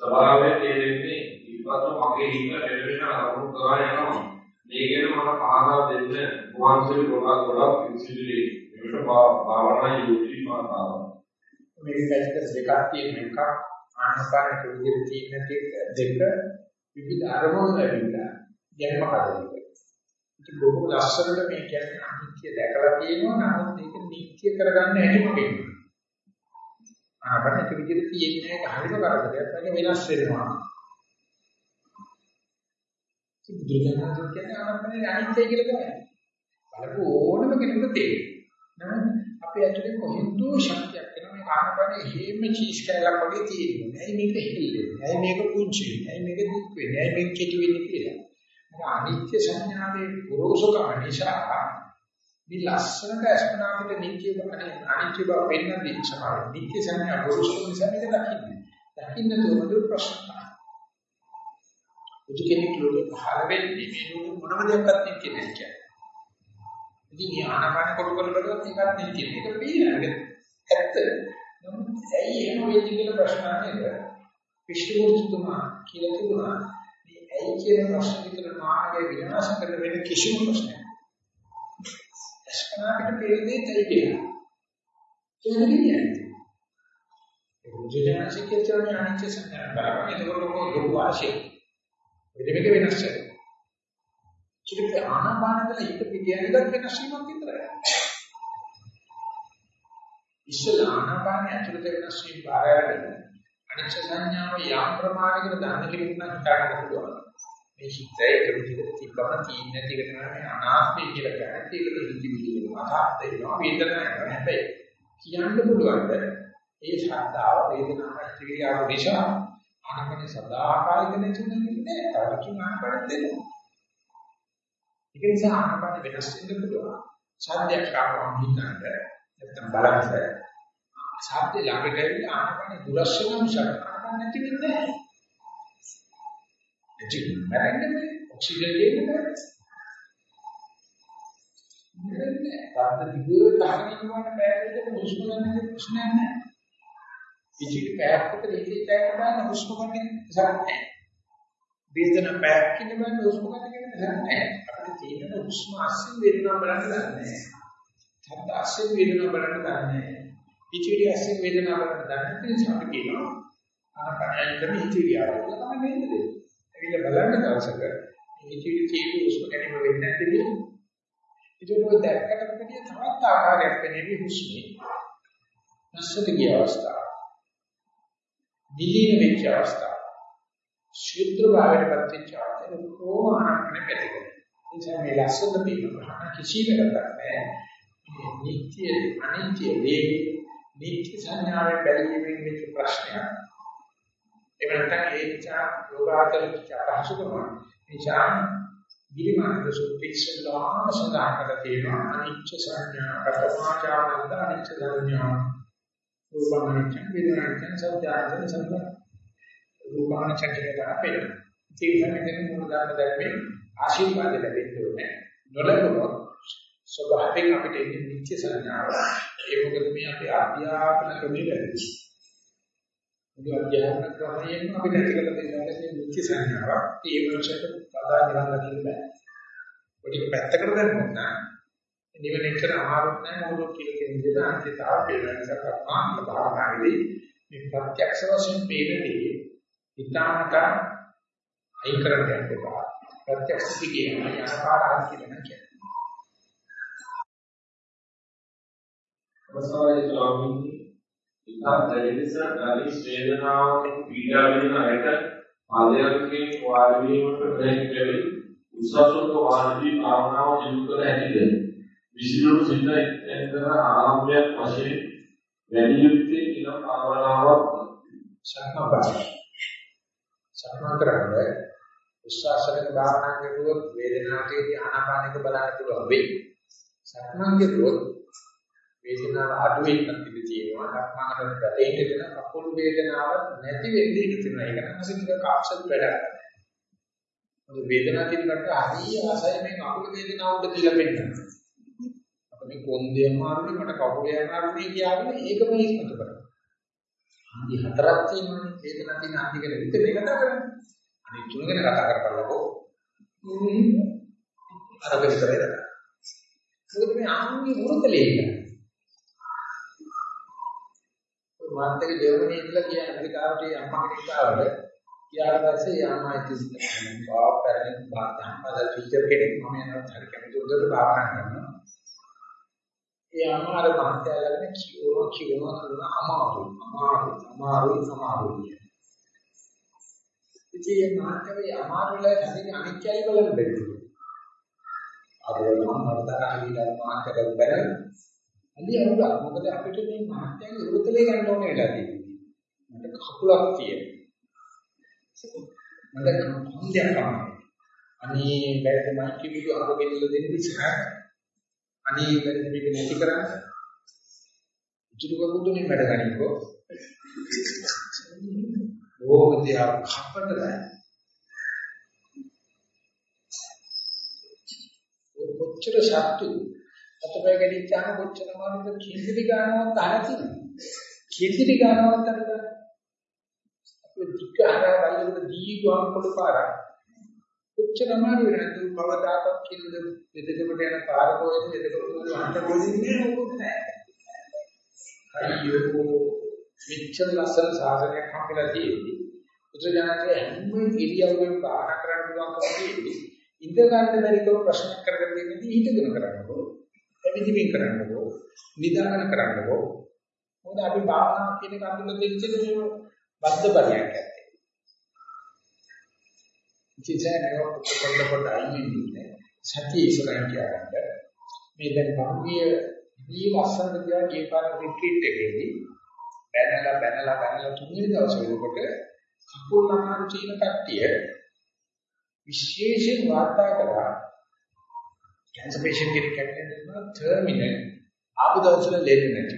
ස්වභාවය තේරෙන්නේ ඊපස්ව මගේ හිත වෙන වෙන අරමුණු කරා යනවා. මේ ගැන මම පහදා දෙන්න වහන්සේ ගොඩක් ගොඩක් පිළිසිදුලි. මේකට භාවනා යොටි මාතාව. මේක පැත්තක දෙකක් තියෙන එකක් ආනපාන විදිහට තියෙන දෙක විවිධ අරමුණු ලැබිලා ගැනම හදන්නේ. ඉතින් බොහෝ ලස්සනට මේ කියන්නේ අනිත්‍ය දැකලා තියෙනවා නමුත් ඒක නිත්‍ය කරගන්න හැටි මොකෙන්ද? ආනපාන එක විදිහට තියෙන එක හරිම කරදරයක්. ඒක වෙනස් වෙනවා. බුදුරජාණන් කියන්නේ ආනපනේ අනිත්‍ය කියලා තමයි. බලපු ඕනම කෙනෙකුට තේරෙනවා. නේද? අපි ඇතුලේ කොහෙන්දෝ ශක්තියක් වෙනවා මේ ආනපනේ හේම චීස් කැලක් වගේ තියෙනවා. ඇයි මේක හෙල්ලෙන්නේ? ඇයි මේක පුංචි වෙන්නේ? ඇයි මේක දුක් වෙන්නේ? ඇයි මේක කෙටි වෙන්නේ කියලා. මොකද අනිත්‍ය සංඥාවේ පුරෝසකම නිසා මේ ලස්සනට අස්පනාකට නිත්‍ය බවනේ අනිත්‍ය බව පෙන්වන්නේ සමහර නිත්‍ය සංඥා පුරෝසකම නිසා මේක දකින්නේ. දකින්න තෝරන ප්‍රශ්න බුදු කෙනෙක් ලෝකේ පහළ වෙන්නේ මේ ලෝක මොනම දෙයක්වත් නිත්‍ය නැහැ කියන්නේ. ඉතින් මේ ආනාපාන කොට කොට බලවත් ඒකත් නිත්‍ය. මේක පේනන්නේ ඇත්ත. නමුත් ඇයි එහෙම වෙන්නේ කියලා ප්‍රශ්න අහන්නේ. විශ්වවිද්‍යාලතුමා කියලා තිබුණා මේ ඇයි කියන ප්‍රශ්න විතර මාර්ගය විනාශ කරන වෙන කිසිම ප්‍රශ්නයක්. ස්කනාකට පෙරදී තයි කියලා. කියන්නේ ඒ මුජජනසික කියන අනිත්‍ය සංඥා බලන්න ඒකවල ලොකු වාසිය. මෙතෙක වෙනස් වෙනවා. චිත්ත ආනාපානදල හිත පිටියනකට වෙනස් වීමක් විතරයි. ඉස්සලා ආනාපානය ඇතුළත වෙනස් වීම බාරගෙන අනිච්ච සංඥාව යම් ප්‍රමාණයකට දාන්න කෙනෙකුට හිතාගන්න පුළුවන්. මේ හිතේ එක විදිහට තිබ්බම තීන්නේ ටික තමයි අනාත්මය කියලා කියන්නේ. ඒකට හිති විදිහට අහත් වෙනවා වේදනාවක් හැබැයි කියන්න පුළුවන් ඒ ශ්‍රද්ධාව වේදනාවක් ඇතිවිලා නිසා ආනපන සදාකාලික නැතුනේ නෑ. තවකින් ආනපන දෙනවා. ඒක නිසා ආනපන වෙනස් වෙන්න පුළුවන්. සාධ්‍යයක් ආවම හිතන්න නැත්තම් බලන්න. සාධ්‍ය ළඟට ඇවිල්ලා ආනපන දුරස් වෙන නිසා ආනපන නැති වෙන්නේ නෑ. එචින් මරන්නේ ඔක්සිජන් දෙන්නේ නෑ. රත් දිගට ගහගෙන යනකොට බෑරෙට හුස්ම ගන්න ප්‍රශ්නයක් නෑ. ඉතින් පැයක් විතර ඉතිරියට බලන හුස්ම ගන්න ඉස්සරහ නෑ. වේදන පැයක් කින්න බලන හුස්ම ගන්න කියන ඉස්සරහ නෑ. අපිට තියෙන හුස්ම අස්සින් වේදනාව බලන්න දන්නේ නෑ. ඡන්ද අස්සින් වේදනාව බලන්න දන්නේ නෑ. ඉතිරි අස්සින් වේදනාව බලන්න දන්නේ නැහැ අපි කියනවා. ආනාපානය කරන ඉතිරියාව. ඒක තමයි වෙන්නේ. ඒක බලන්න දවසක ඉතිරි තියෙන හුස්ම ගැනීම වෙන්නේ නැතිනේ. ඒක ඔය දැක්කට පස්සේ තවත් ආකාරයක් වෙන්නේ හුස්මේ. නැස්සට ගිය අවස්ථාව. විලීන වෙච්ච අවස්ථාව. ශුද්ධ භාවයට පත්වෙච්ච අවස්ථාව කොහොම ආනපන පෙරේ. එනිසා මේ ලස්සන බීම කිසි වෙලක් නැහැ. නිත්‍ය අනිත්‍ය වේ නිත්‍ය සංඥාවේ බැලීමෙන් වෙච්ච ප්‍රශ්නයක්. ඒ වෙනතන ඒ නිසා යෝගාචර අපහසු කරනවා. නිසා ගිරිමානන්ද සූත්‍රයේසලාම සඳහන් කරලා තියෙනවා අනිච්ච සංඥා පතමාචානන්ද අනිච්ච සංඥා රූපානිච්ච වේදනානිච්ච සත්‍යානිච්ච සංඥා රූපානිච්ච කියලා අපේ. තීව්‍රයෙන් මුල දාන දැක්මේ ආශිර්වාද ලැබෙන්න ඕනේ. නොලබුණොත් ස්වභාවයෙන් අපිට එන්නේ නිත්‍ය සංඥාව. ඒ මොකද මේ අපේ අධ්‍යාපන ක්‍රමයේ වැරදි මුළු අධ්‍යාපන ක්‍රමයෙන් අපිට ඇති කරලා දෙනවා නිත්‍ය සංඥාවක්? ඒ වචකට පදා නිවන් දකින්න බෑ. ඔටික පැත්තකට දැම්මොත් නම් නිවන එච්චර අමාරුත් නෑ මොකද කියලා කියන විදිහට අන්තිතාව පේනසක් අපාන භාවනාවේදී මේ ප්‍රත්‍යක්ෂ වශයෙන් පේනදී හිතාමත අයින් කරගන්න එපා. ප්‍රත්‍යක්ෂ දිගේ යනපාර ආදි කියලා කියන්නේ. අවසානයේ ස්වාමීන් ඉතා දැඩිලෙස ගලි වේදනාව පීඩා වෙන අයට පාදයන්ගේ වාඩි වීමට දෙන්නේ උසස්වක වාඩි භාවනාව දිනු කර හැකිද විසිරුණු සිත එක්තන ආරම්භයක් වශයෙන් වැඩි යුත්තේ කියන භාවනාවක් සක්මපාරි සක්මන් කරන්නේ. උස්සාසනක භාවනා කරුවොත් වේදනාවේදී ආනාපානික බලන්න පුළුවන් වෙයි. සක්මන් කරුවොත් වේදනාව අඩු වෙන්නත් ඉඩ තියෙනවා සක්මන්කට ගැටෙන්න දෙන කකුල් වේදනාව නැති වෙන්නේ ඉඩ තියෙනවා. ඒක නම් අසිනික කාක්ෂත් වැඩ මොකද වේදනාව තියෙනකොට හරිය ආසයි මේ කකුල වේදනාව උඩ තියලා පෙන්නනවා. මේ කොන්දේ අමාරුනේ මට කකුලේ අමාරුනේ කියන්නේ ඒකම ඉස්මතු කරනවා. අන්දි හතරක් තියෙනවානේ වේදනාව තියෙන අන්දි ගැන විතර කතා කරන්නේ. අනිත් තුන ගැන කතා කරපළකෝ. අර විතරයි දා. මොකද මේ ආන්නේ මුරුතලේ ඉන්න. මාත්‍රික ජර්මනියේ ඉඳලා කියන ඇමරිකාවට අම්මා කෙනෙක් ආවද ඊට පස්සේ යාමයි කිව්වා පාපරණ බාධා ටීචර් කෙනෙක් මම යනවා හරි කැමති උදේට භාවනා කරනවා ඒ අමාරු මහත්ය ළඟ කියනවා කියනවා කරන අමාරු අමාරු අමාරු අමාරු ඉතින් මේ මහත්යගේ අමාරු වල හැදෙන අනිත්‍යයි බලන්න බැහැ. අර නම් මර්ධකාරීලා මහත්යගේ බැලන අලි අරුගා මොකද අපිට මේ මහත්යගේ උරුතලේ ගන්න ඕනේ වෙලා තියෙන්නේ. මට කකුලක් තියෙනවා. මට කම්පියක් කරනවා. අනේ බැලට මයික් කිවිදු අරගෙන දෙන්න ඉස්සරහ අනේ මේක නැති කරන්න. ඉතුරු කකුතුනේ වැඩ ගනිකෝ. ඕකදී ආ කප්පට කොච්චර සත්තු අතපය ගැලිච්චාම කොච්චර මානද කිසිදි ගන්නවත් අහතින. කිසිදි ගන්නවත් අර අපේ දික්කහරා වයිලට දීගාම් පොළ පාරක්. කොච්චර අමාරු වෙනවද කවදාකවත් කියනද වෙදකමට යන පාරකෝයද වෙදකමට වන්ට ගොඩින්නේ නැහැ. අයියෝ මෙච්චර ලස්සන සාසනයක් හම්බෙලා තියෙන්නේ. බුදුජානකගේ හැම ඉරියව්වෙම බාහන කරන්න පුළුවන් කමදී ඉඳ ගන්න බැරිකම ප්‍රශ්න කරගෙන ඉඳී හිතගෙන කරන්නකෝ. එවිදිමින් කරන්නකෝ. නිදාන කරන්නකෝ. මොකද අපි භාවනා කියන අඳුන දෙච්ච බද්ධ පරියක් ඇත්තේ. ඉතින් පොඩ පොඩ අයින්නේ සතිය ඉස්සරහින් කියන්න. මේ දැන් භාගීය දී වසන්ත කියන ජීපාර රිට්‍රීට් එකේදී බැනලා බැනලා බැනලා තුන්වෙනි දවසේ වෙනකොට කකුල් අමාරු චීන කට්ටිය විශේෂයෙන් වාර්තා කරා කැන්සර් පේෂන්ට් කෙනෙක් කැටෙනවා ටර්මිනල් ආපු දවසල ලෙඩ නැති.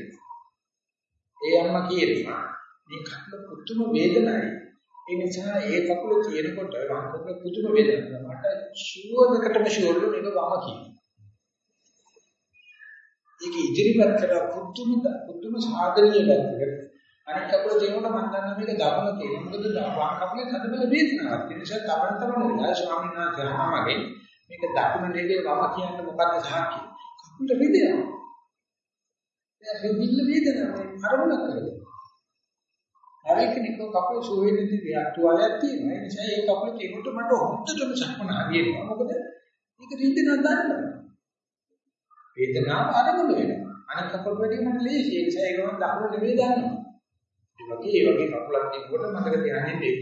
ඒ අම්මා කියනවා මේ කකුල පුදුම වේදනයි. ඒ නිසා ඒ කකුල තියෙනකොට වම් කකුල පුදුම වේදනක්. මට ෂුවර් එකටම ෂුවර් මේක වම කියනවා. ඒක ඉදිරිපත් කරලා පුදුම පුදුම සාධනීය පැත්තකට අනිත් කකුල තියෙනකොට මම දන්නා මේක දකුණ කියලා. මොකද වම් කකුලේ තදබල වේදනාවක්. ඒ නිසා තමන් තමන් වෙලා ස්වාමීන් වහන්සේ අහනවාගේ මේක දකුණ නෙගේ වම කියන්නේ මොකක්ද සාක්ෂි. කකුලට වේදනාවක්. ඒ දෙවිල්ල වේදනාවක් අරමුණක් කරගන්න. ආවේකනික කකුල සුවේදී තියාතුවලක් තියෙනවා. ඒ නිසා ඒ කකුල තියෙනකොට මට හොද්දටම සක්මන හරියනවා. මොකද මේක රින්දෙනවා දන්නවා. වේදනාව අරමුණ වෙනවා. අනිත් කකුල වැඩි මට ලේසි. ඒ නිසා ඒක මම දකුණ නෙවෙයි දන්නවා. ඒ වගේ ඒ වගේ කකුලක් තියෙනකොට මතක තියාගන්න මේක.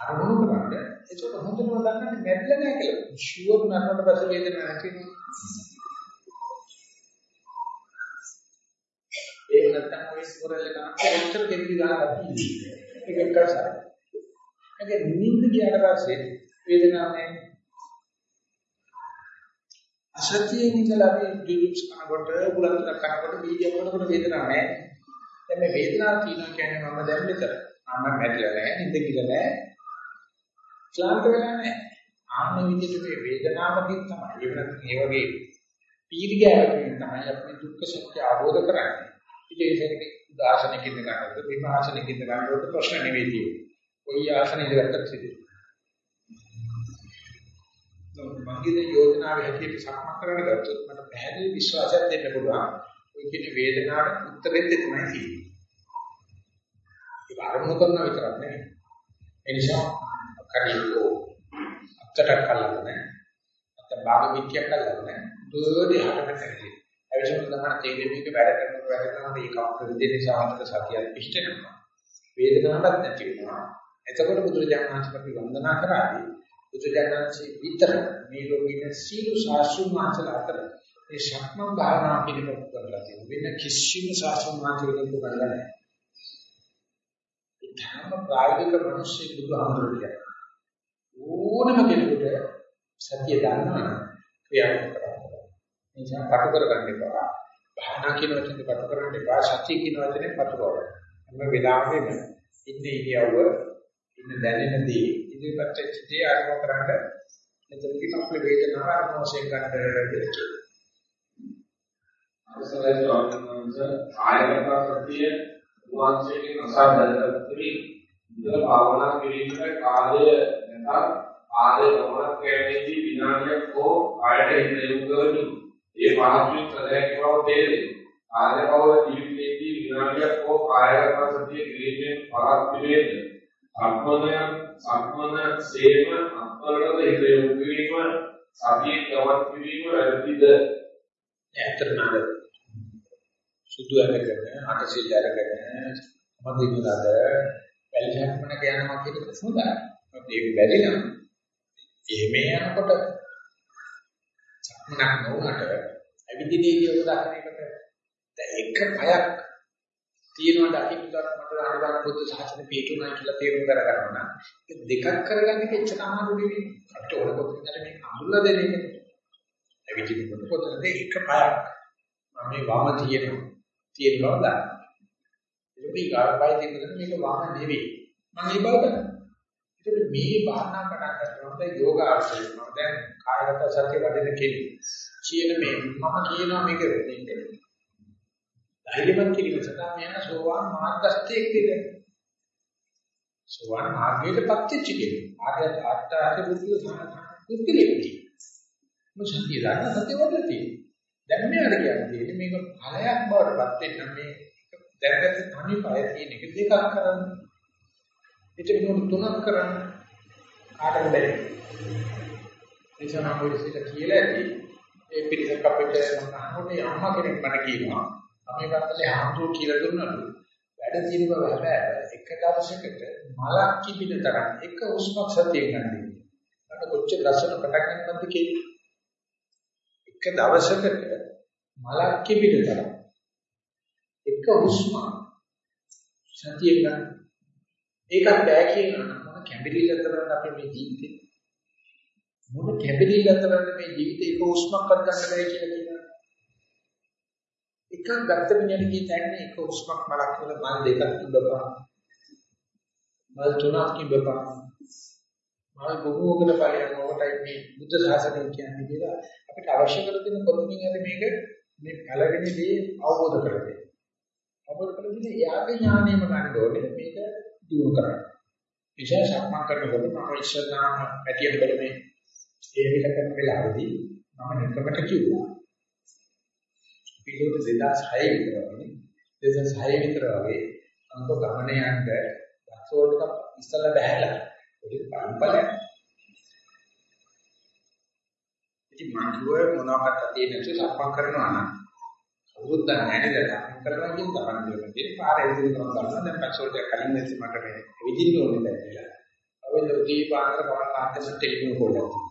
අරමුණු කරන්න ඒකට හොඳටම දන්නන්නේ නැట్లా නෑ කියලා. ෂුවර් නරකට පස්සේ වේදනාවක් නැති වෙනවා. ඒක නැත්තම් ඔය ස්කෝරල් එක කොච්චර දෙවිලි ගන්නවා තියෙන්නේ. ඒක එක කරසාරයි. ඒක නිින්ද ගියාට පස්සේ වේදනාවක් නැහැ. අසතියේ ඉඳලා අපි ඩිලිප්ස් කරනකොට බුලත් කරනකොට වීඩියෝ කරනකොට වේදනාවක් නැහැ. දැන් මේ වේදනාව තියෙනවා කියන්නේ මම දැන් මෙතන. මම මැරිලා නැහැ, නිින්ද ගිහලා නැහැ. ක්ලාන්ත වෙලා නැහැ. ආන්න විදිහට මේ වේදනාවකින් තමයි. ඒ වෙනත් මේ වගේ පීඩිකාවකින් තමයි අපි දුක්ඛ සත්‍ය අවබෝධ කරන්නේ. ඉතින් උදාසනකින් ගන්නකොට විභාසනකින් ගන්නකොට ප්‍රශ්න නෙවෙයි තියෙන්නේ. කොයි ආසනෙද ගත්තත් සිදුවේ. මංගින යෝජනාවේ හැටියට සක්මන් කරන්න ගත්තොත් මට පැහැදිලි විශ්වාසයක් දෙන්න පුළුවන්. ඔය කියන වේදනාවට උත්තරෙත් තමයි තියෙන්නේ. ඒක ආරම්භ කරන විතරක් නෙවෙයි. ඒ නිසා කරියෝ අත්තට කල්ලාගෙන අත්ත භාග විද්‍යාවක් කල්ලාගෙන දුරදී හටකට ඇවිස්සම තමයි තේරෙන්නේ මේක වැඩ කරනකොට වැඩ කරනකොට ඒක අපිට විදේ නිසා අතට සතියක් පිහිටෙනවා. වේදනාවක් නැති වෙනවා. එතකොට බුදුරජාණන් වහන්සේ අපි වන්දනා කරාදී බුදුරජාණන්සේ විතර මේ ලෝකෙින සීල ශාස්ත්‍රුන් වහන්සේලා අතර මේ ශක්මන් භාවනා පිළිබඳව කරලා තියෙනවා. වෙන කිසිම ශාස්ත්‍රුන් වහන්සේකෙකුට කරලා නැහැ. ඒ ධර්ම ප්‍රායෝගික මිනිස්සු බුදුහාමුදුරුවෝ ඕනම කෙනෙකුට සත්‍ය දන්නවා ක්‍රියාත්මක කරනවා. නිසා පටු කරගන්න එපා. භාවනා කියන වචනේ පටු කරගන්න එපා. සත්‍ය කියන වචනේ පටු කරගන්න. හැම වෙලාවෙම ඉන්නේ ඉරියව්ව ඉන්න දැනෙන දේ ඉදිරියට චිතේ ආරම්භ කරන්න එතනදී අපේ වේදනාව ආරම්භ වශයෙන් ගන්න දෙයක්. අවසරයි ස්වාමීන් වහන්සේ ආයතන සතිය වාංශයෙන් අසාධාරණයි. ඉතල භාවනා කිරීමේ කාලය නැත්නම් ආලය ගමනක් කරන්නේදී විනාඩියක් හෝ ආයත හිත යොමු කරමු. ඒ පහසුවෙන් සදහැක බව තේරෙයි. ආයතනවල ජීවිතයේදී විනාඩියක් හෝ කායගත සතිය කිරීමෙන් පරක් පිළිවෙත. සම්මනය සම්මන සේම අත්වලට හිත යොමු කිරීම සතියේ ගමන් කිරීම වැරදිද? ඇත්තටම සුදු අරගෙන අටසිල් අරගෙන මදිනලද වැලිසක්මන කියනවා කියන එක හොඳයි. ඒක බැරි නම් එහෙම යනකොට සක්මනක් නොවුනට අවිදිනේදී ඔය දකින්න එකට දැන් එක පයක් තියෙනවා දකින්නට මට අනුගාම බුද්ධ ශාසනය පිටුනා කියලා තේරුම් ගන්න නම් ඒක දෙකක් කරගන්න එක එච්චර අමාරු නෙවෙයි. අපිට ඕන කොටින්කට මේ අඳුල්ලා දෙන එක. අවිදිනකොට කොතනද එක පයක් මම මේ වම තියෙනවා. තියෙන බව දන්නවා. ඒක ඊගාවයි තියෙන මේක වම නෙවෙයි. මම මේ බව දන්නවා. ඒකට මේ භාවනා පටන් ගන්නකොට යෝගාශ්‍රය වෙනවා. දැන් කායගත සත්‍ය වදින කෙනෙක්. කියන මේ මම කියනවා මේක වෙන්නේ. ධෛර්යමත් කිරීම සඳහා මෙයන් සෝවාන් මාර්ගස්ථයේ කියලා. සෝවාන් මාර්ගයටපත් වෙච්ච කෙනෙක්. ආර්ය ආර්ථාර්ය බුද්ධිය පුද්ගලෙක්. මොසතිය දාන සත්‍ය වදති. දැන් මෙයාට කියන්නේ මේක ඵලයක් බවටපත් වෙන්න මේ දැනගත තනිපය තියෙන එක දෙකක් කරන්න. ඒක නෝ තුනක් කරන්න. කාටද බැරි. එනිසා නම් ඔය සිත කියලා ඇති. ඒ පිළිසක් අපිට අහනකොට අම්මා කෙනෙක් මට කියනවා අපි පැත්තේ හම්බුෝ කියලා දුන්නලු. වැඩ තියෙන බව හැබැයි එක දවසකට මලක් කිපින තරම් එක උස්මක් සතිය ගන්න. අන්න කොච්චර ලස්සන පටක් ගන්නවද කියන්නේ. එක දවසකට මලක් කිපින තරම් එක හුස්ම සතිය ගන්න. ඒකත් බෑ කියනවා මොන කැඹිරිල්ලද කරන්නේ අපේ මේ ජීවිතේ. මොන කැඹිරිල්ලද කරන්නේ මේ ජීවිතේ එක හුස්මක්වත් ගන්න බෑ කියලා කියනවා. එකක් ගත්ත මිනිහට කියන්නේ එක හුස්මක් මලක් වල මල් දෙකක් තිබ්බපා. මල් තුනක් තිබ්බපා. මල් බොහෝකට ඵලයන් ඔබටයි මේ බුද්ධ ශාසනය කියන්නේ කියලා අපිට අවශ්‍ය කරන කොතනින් හරි මේක මේ පළවෙනි දේ අවබෝධ කරගන්න. අවබෝධ කරගන්නේ එයාගේ ඥාණයම ගන්න ඕනේ මේක දියුණු කරන්න. විශේෂයෙන්ම කරනකොට මම ඉස්සරහා පැටියට බලමේ ඒ විල කරන වෙලාවේදී මම නිකමට කිව්වා. පිළිවෙල 2006 විතර වගේ 2006 විතර වගේ අංක ගමන යන්න බස්වලට ඉස්සලා බහැලා ඒක පරම්පරයක්. ඉතින් මම කිව්වා මොනවාකට තියෙන සුසප්පම් කරනවා නම් කවුරුත් දන්නේ නැහැ නේද? අපි කරනවා කියන තරම් දෙයක් තියෙන පාරේ ඉදිරි කරන ගමන් දැන් පැසෝල්ට කලින් නැති මට මේ විදින්න ඕනේ දැන් කියලා. අවුල දීපාන්තර කවල් ආන්තර ටෙලිෆෝන් කෝල්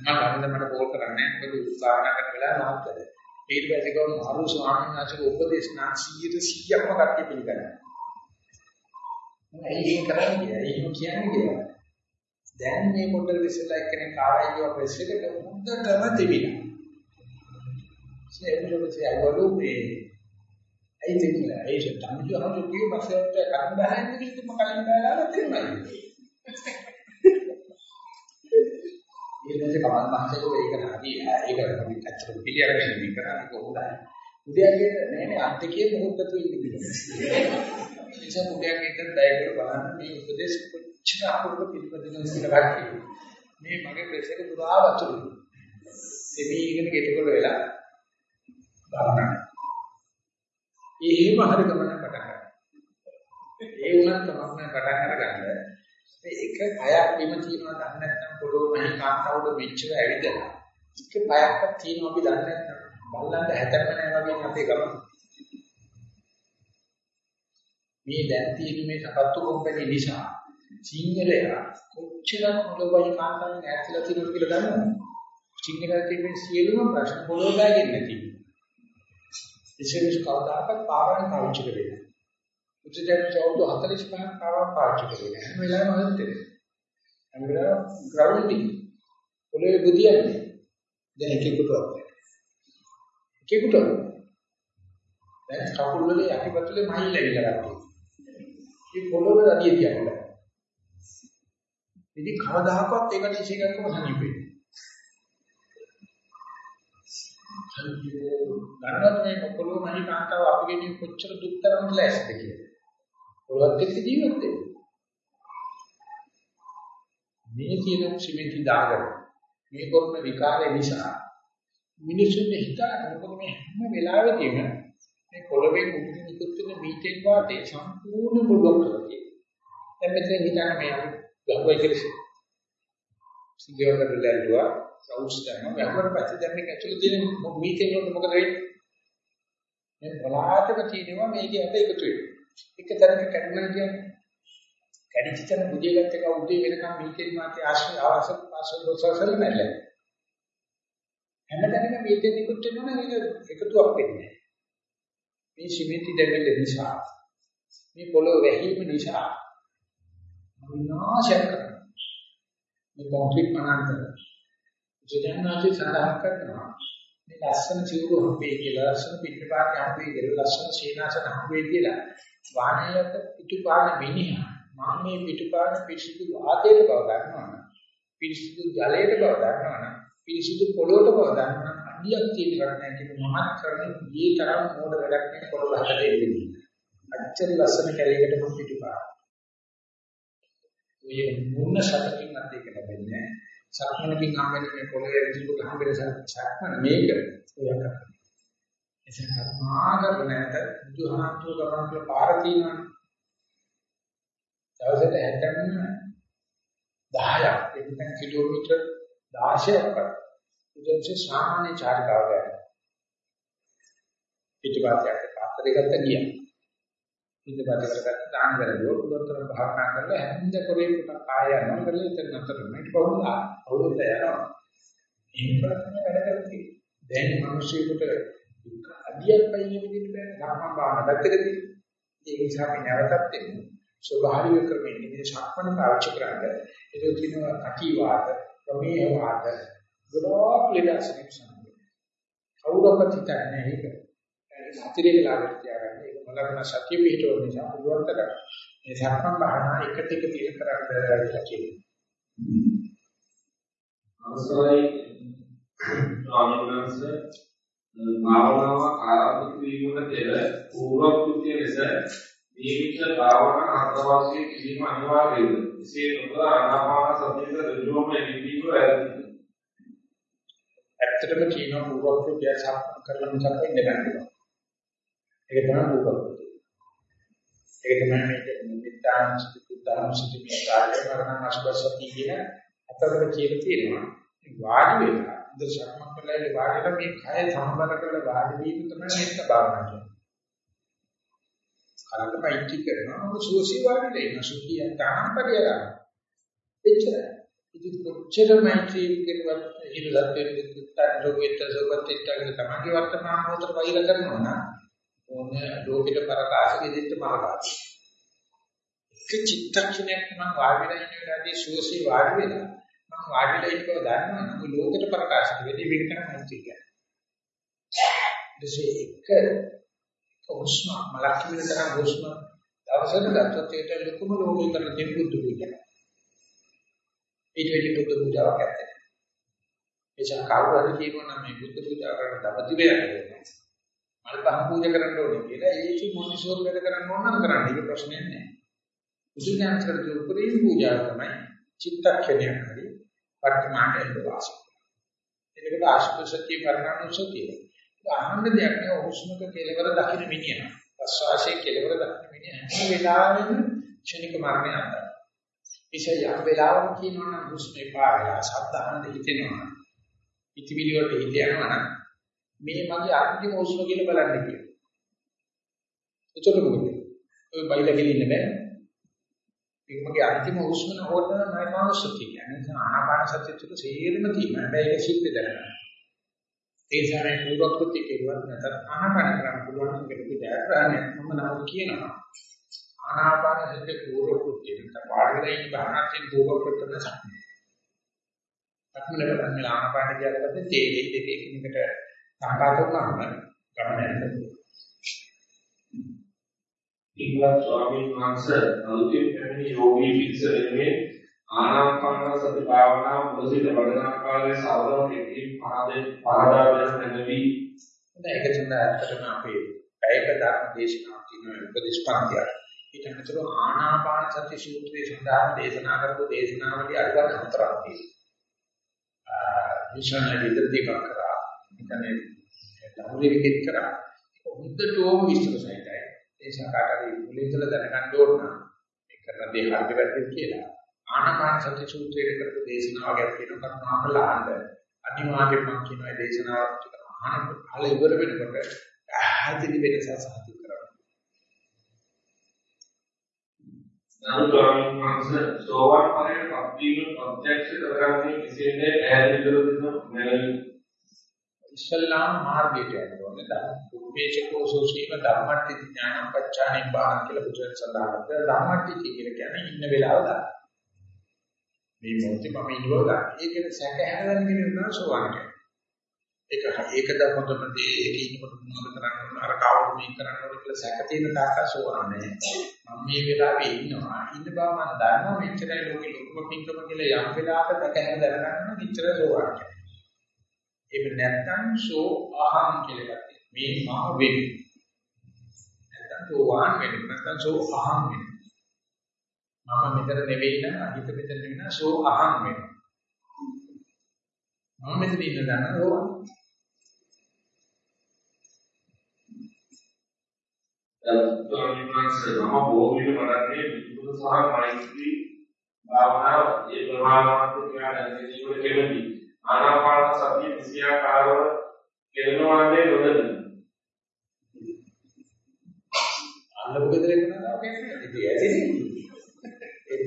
එකක්. ඒක නම් මට කෝල් කරන්නේ මොකද උත්සාහන කරන වෙලාව නවත්තද. ඊට පස්සේ ගම මාරු ස්වාමීන් වහන්සේගේ උපදේශ නා 100%ක්ම කට්ටිය පිළිගන්නවා. මම ඒක කරන්නේ ඒක කියන්නේ කියලා. දැන් මේ මොඩල් විශ්ලේෂණය එක්කෙනෙක් ආවයි කියව ප්‍රශ්නෙකට හොඳටම තිබිලා. ඒකලොකේ අයවලු මේ ඇයි දෙන්නේ ඒ තමයි හම්බු කිව්ව මාසෙට කරන්න බෑනේ කිව්වම කලින් බෑලා තේරුණා. ඊළඟට කමල් මහත්තයෝ ඒක හරි ඒක අපි ඇත්තටම පිළිඅරගෙන මේ කරන්නේ කොහොමද? උදයන්ගේ නෑ නෑ අන්තිකේ මොහොතතු ඉන්නේ කියලා. නිසා උදයන්ගේ දයකට බලන්න මේ උපදේශ කොච්චර අපුරු පිළිපදිනවද කියලා ගන්න. මේ මගේ ප්‍රෙස් එක පුරා වතුරු. එමේ ඉගෙන ගෙටකොට වෙලා බලන්න. එහෙම හරි ගමන පටන් ගන්න. ඒ වුණත් තමයි පටන් අරගන්න. මේ එක කයක් බිම තියෙනවා දන්නේ නැත්නම් පොළොව මෙහි කාන්තාවුඩ මෙච්චර ඇවිදලා. එක කයක්වත් තියෙනවා අපි දන්නේ නැත්නම් බල්ලන්ට හැතැම්ම නැහැ වගේ අපේ ගමන. මේ දැන් තියෙන මේ සපත්තු කොම්පැනි නිසා සිංහලයා කොච්චර පොළොවයි කාන්තාවෙන් ඈත්ලා තියෙනවද කියලා දන්නවද? සිංහලයේ තියෙන සියලුම ප්‍රශ්න පොළොව බෑගෙන නැති. විශේෂ කවදාකවත් පාරණ පාවිච්චි කරේ නැහැ. උච්චතර චෞද්ද 45ක් පාරණ පාවිච්චි කරේ නැහැ. හැම වෙලාවෙම හදන්නේ. හැම වෙලාවෙම ග්‍රවුන්ඩින් පොළොවේ බුදියන්නේ. දැන් එකෙකුට එකෙකුට දැන් කකුල් වල යටිපතුලේ මයිල් ඇවිල්ලා ගන්නවා. මේ පොළොවේ රදිය තියන්න. ඉතින් කවදාකවත් ඒක නිසීකක්කම සනීපෙන්නේ. ගණනත් මේ පොළොව මහි කාන්තාව අපිගෙන කොච්චර දුක් තරම් ලෑස්තිද කියලා. පොළොවත් එක්ක ජීවත් වෙන්නේ. මේ කියන සිමෙන්ති දාගන්න. මේ කරන විකාරය නිසා මිනිසුන්ගේ හිත මොකද මේ හැම වෙලාවෙදීම මේ පොළොවේ මුදුන් නිකුත් වෙන මීටෙන් වාටේ සම්පූර්ණ මුලක් කරලා තියෙනවා. දැන් මෙතන හිතන්න මේ ගහුවයි කියලා සිංහවකට දැල්ලුවා සවුස් කරනවා වැහුවට පස්සේ දැන් මේක ඇතුළේ තියෙන මීතේන් වලට මොකද වෙන්නේ මේ බලාටක තියෙනවා මේකේ අත එකතු වෙනවා එක තැනක කැඩුණා කියන්නේ කැඩිච්ච තැන බුදිය ගත්ත එක උදේ වෙනකම් මීතේන් මාතේ ආශ්‍රය ආවස ආශ්‍රය දොසසල නැල්ල හැමදැනම මීතේන් නිකුත් වෙනවා නම් ඒක එකතුවක් වෙන්නේ මේ සිමෙන්ති දෙවිල්ල නිසා මේ පොළොව වැහිම නිසා විනාශය කරනවා. මේ කොන්ක්‍රීට් පනාන්තර ජනනාදී සඳහන් කරනවා මේ ලස්සන සිවුරු හම්බේ කියලා ලස්සන පිටපාත හම්බේ කියලා ලස්සන සීනාසන හම්බේ කියලා වාහනයක පිටුපාන මිනිහා මම මේ පිටුපාන පිරිසිදු වාතයට බව ගන්නවා පිරිසිදු ජලයට බව ගන්නවා පිරිසිදු පොළොවට බව ගන්නවා අඩියක් තියෙන කරන්නේ කියන මමත් කරන්නේ මේ තරම් මෝඩ වැඩක් නේ පොළොව හදලා ඉන්නේ. අච්චර ලස්සන කැලේකට මම පිටුපාන ඔය මුන්න සතකින් අත් දෙක ලැබෙන්නේ සක්මනකින් හම්බෙන්නේ මේ පොළවේ විදුලු හම්බෙන සක්මන මේක ඔය කරන්නේ. එසේ කර්මාගත නැත. බුදුහාමුදුර කරන කියලා පාර තියෙනවනේ දවසට හැටම 10ක් එතන කිලෝමීටර් 16ක් කරා ඉතින් සාමාන්‍ය චාරිකාව ගන්න පිටිපස්සට පාත්‍රය ගත්ත ගියා. පිටිපස්සට ගත්ත දාන කරලා උදතර භාවනා කරලා හැන්ද කරේ පුත කාය යනවා. කරලා ඉතින් නතර මේක කොහොමද? අවුරුද්ද යනවා. එහෙම තමයි වැඩ කරන්නේ දැන් මිනිස්සුන්ට අදියක් පයින් විදිහට බෑ. සාමාන්‍ය භාවනා පැත්තකදී ඒ නිසා අපි නැවතත් එන්නේ ස්වභාවික ක්‍රමයෙන් මේ ශක්මන පාවිච්චි කරන්නේ. ඒක කියනවා අකීවාද ප්‍රමේය වාද ගොඩක් ලෙඩසෙක් සම්බන්ධ කවුරක්වත් හිතන්නේ ඒක. අතිරේක ලාභයක් තියාගන්න. ඒක මොලකන සත්‍ය පිටෝ නිසා පුළුවන් තරම් මේ ශක්මන භාවනා එකට එක තියලා කරන්න කියලා කියනවා. අවසරයි. ස්වාමීන් වහන්සේ භාවනාව ආරම්භ කිරීමට පෙර පූර්ව කෘත්‍ය ලෙස නියමිත භාවනා අත්වාසිය කිරීම අනිවාර්යද? එසේ නොකර ආනාපාන සතියට ඍජුවම එළඹීම වැරදිද? ඇත්තටම කියනවා පූර්ව කෘත්‍ය සම්පූර්ණ කරලා මිසක් ඉන්න ගන්නවා. ඒක තමයි පූර්ව කෘත්‍ය. ඒක තමයි මේක මිත්‍යාන සුද්ධාන සුද්ධි මේ කාර්ය කරන අසුබසති කියන අතකට කියලා තියෙනවා. වාඩි වෙලා දර්ශනයක් කරලා වාඩිලා මේ කය සම්බර කරලා වාඩි වීම තමයි මේක භාවනා කියන්නේ. කරන්න පයිටි කරනවා මොකද සුවසී වාඩිලා ඉන්න සුඛිය තානම් පරියරන. එච්චරයි. ඉතින් කොච්චර මෛත්‍රී කෙරුවත් ඉරලත් වෙන්නේ රෝගීට සෝබත්ිට තමයි වර්තමාන මොහොතට වෛර කරනවා නම් ඕන ලෝකෙට පරකාශකෙ දෙන්න මරනවා. එක චිත්තක්ෂණයක් මම වාඩිලා ඉන්න වෙලාවේදී සුවසී වාඩි වෙලා මම වාඩිලා ඉන්න බව දන්නවනම් ඔය ලෝකෙට ප්‍රකාශ වෙන්නේ මේක තමයි මෛත්‍රී කියන්නේ. එසේ එක හුස්ම මලක් කියන තරම් හුස්ම දවසකට ගත්තොත් ඒකට ලොකුම ලෝකේ කරන දෙන බුද්ධ පූජා. ඊට වෙලී බුද්ධ පූජාවක් ඇත්තේ. එචා කවුරු හරි කියනවා නම් මේ බුද්ධ පූජා කරන දවදිව යනවා. මල් පහ පූජා කරන්න ඕනේ කියලා ඒක මොනිසෝර වැඩ කරන්න ඕන නම් කරන්න. ඒක ප්‍රශ්නයක් නෑ. බුදු ඥාන කරේ උපරිම පූජාව තමයි චිත්තක්ෂණයක් හරි වර්තමානයේ ඉඳවාසය. එතකොට ආශිර්වාදයේ පරිණාමසතිය. ආනන්ද දෙයක් නේ හුස්මක කෙලවර දකින්න මිනිහ. ප්‍රශ්වාසයේ කෙලවර දකින්න මිනිහ හැම වෙලාවෙම ක්ෂණික මරණය අන්තයි. ඉතින් යම් වෙලාවක කියනවනම් හුස්මේ පාරලා සද්ධාහන හිතෙනවා. ඉතිවිලි වලට හිත යනවා නම් මේ මගේ අන්තිම හුස්ම කියලා බලන්න කියනවා. එතකොට මොකද? ඔය බයිලා ගෙලින්න බෑ. ඒක මගේ අන්තිම හුස්ම හොරන නයිමානුසති කියන්නේ ආනාපාන සතිය තුළ සේරම තියෙනවා. හැබැයි ඒක සිත් දෙන්න. ඒ සමේ පූර්වකෘති කෙරුවත් නැත්නම් ආනාපාන කරන්න පුළුවන් නම් ඒක ජයග්‍රහණයක් මම නම් කියනවා. ආනාපාන සතිය පූර්වකෘති නැත්නම් වාඩිලා ඉන්න බහනකින් පූර්වකෘති නැහැ. අත්මල බලන්න ආනාපාන කියලා පස්සේ තේරෙයි දෙක එකිනෙකට සාකච්ඡා කරනවාම ගමන යනවා. ඉක්ලත් ස්වාමීන් වහන්සේ අලුතින් පැමිණි යෝගී පිරිස වෙනුවෙන් ආනාපාන සති භාවනා මුලසිට වඩන ආකාරයේ සාධන කෙටි පහදේ පහදාගෙන නැගවි දැන් ඒක තමයි ඇත්තටම අපේ පැයක ධර්ම දේශනාවක් තියෙන උපදේශ පන්තිය. ඊට අමතරව ආනාපාන සති සූත්‍රයේ සඳහන් දේශනා කරපු දේශනාවලිය අඩුවක් හතරක් තියෙනවා. විශාල විදිහට කරා. ඉතනේ ධර්මයේ විදිහට කරා. හොඳටම විස්තර සහිතයි. ඒ සකාරී මුලින්දල දැනගන්න ඕන නම් මේ කරන දේ හරියට වැරදිද කියලා. ආනාපාන සති සූත්‍රයේ කරපු දේශනාවක් කියන කරුණාකරලා අහන්න. අනිවාර්යයෙන්ම කියන මේ දේශනාව අහන අහල ඉවර වෙනකොට ආදිදි වෙනස සාධු කරනවා. නමුත් මාංශ සෝවාන් ඵලයට පත්වීම ප්‍රත්‍යක්ෂ කරගන්නේ කෙසේද පැහැදිලි කර දෙන්න මැනවි. ඉස්ලාම් මාර්ගයට යනවා? උපේක්ෂකෝ සෝසීම ධම්මට්ටි ඥාන පච්චානේ බාහන් කියලා බුදුන් සඳහන් කරලා ධම්මට්ටි කියලා කියන්නේ ඉන්න වෙලාව ගන්න. මේ මොහොතේ මම ඉන්නව ගන්න. ඒකේ සැක හැරෙන කෙනෙක් සෝවාන් කියන්නේ. ඒක ඒකද හොඳම දේ ඒක ඉන්නකොට මොනවද කරන්න ඕන අර කවුරු මේ කරන්න ඕන කියලා සැක තියෙන තාක්ක සෝවාන් නෑ. මම මේ වෙලාවේ ඉන්නවා. ඉන්න බව මම දන්නවා මෙච්චරයි ලෝකෙ ලොකුම පින්කම කියලා යම් වෙලාවක දැක හැර දැනගන්න මෙච්චර සෝවාන් කියන්නේ. ඒක නැත්තම් සෝ අහං කියලා එකක් මේ මම වෙන්නේ නැත්තම් සෝවාන් වෙන්නේ නැත්තම් සෝ අහං වෙන්නේ මම මෙතන නෙවෙයි නම් අහිත මෙතන නෙවෙයි නම් සෝ අහං වෙනවා. මම මෙතන ඉන්න දන්න ඕවා. බොහෝ විට බලන්නේ විදුල සහ මෛත්‍රී භාවනාව ඒ ප්‍රමාණවත් කියලා දැනගෙන කෙරෙමි. ආනාපාන සතිය විසියාකාරව කෙරෙනවානේ නොදැන. අල්ලපු ගෙදර එනවා කියන්නේ ඉතින් ඇතිනේ.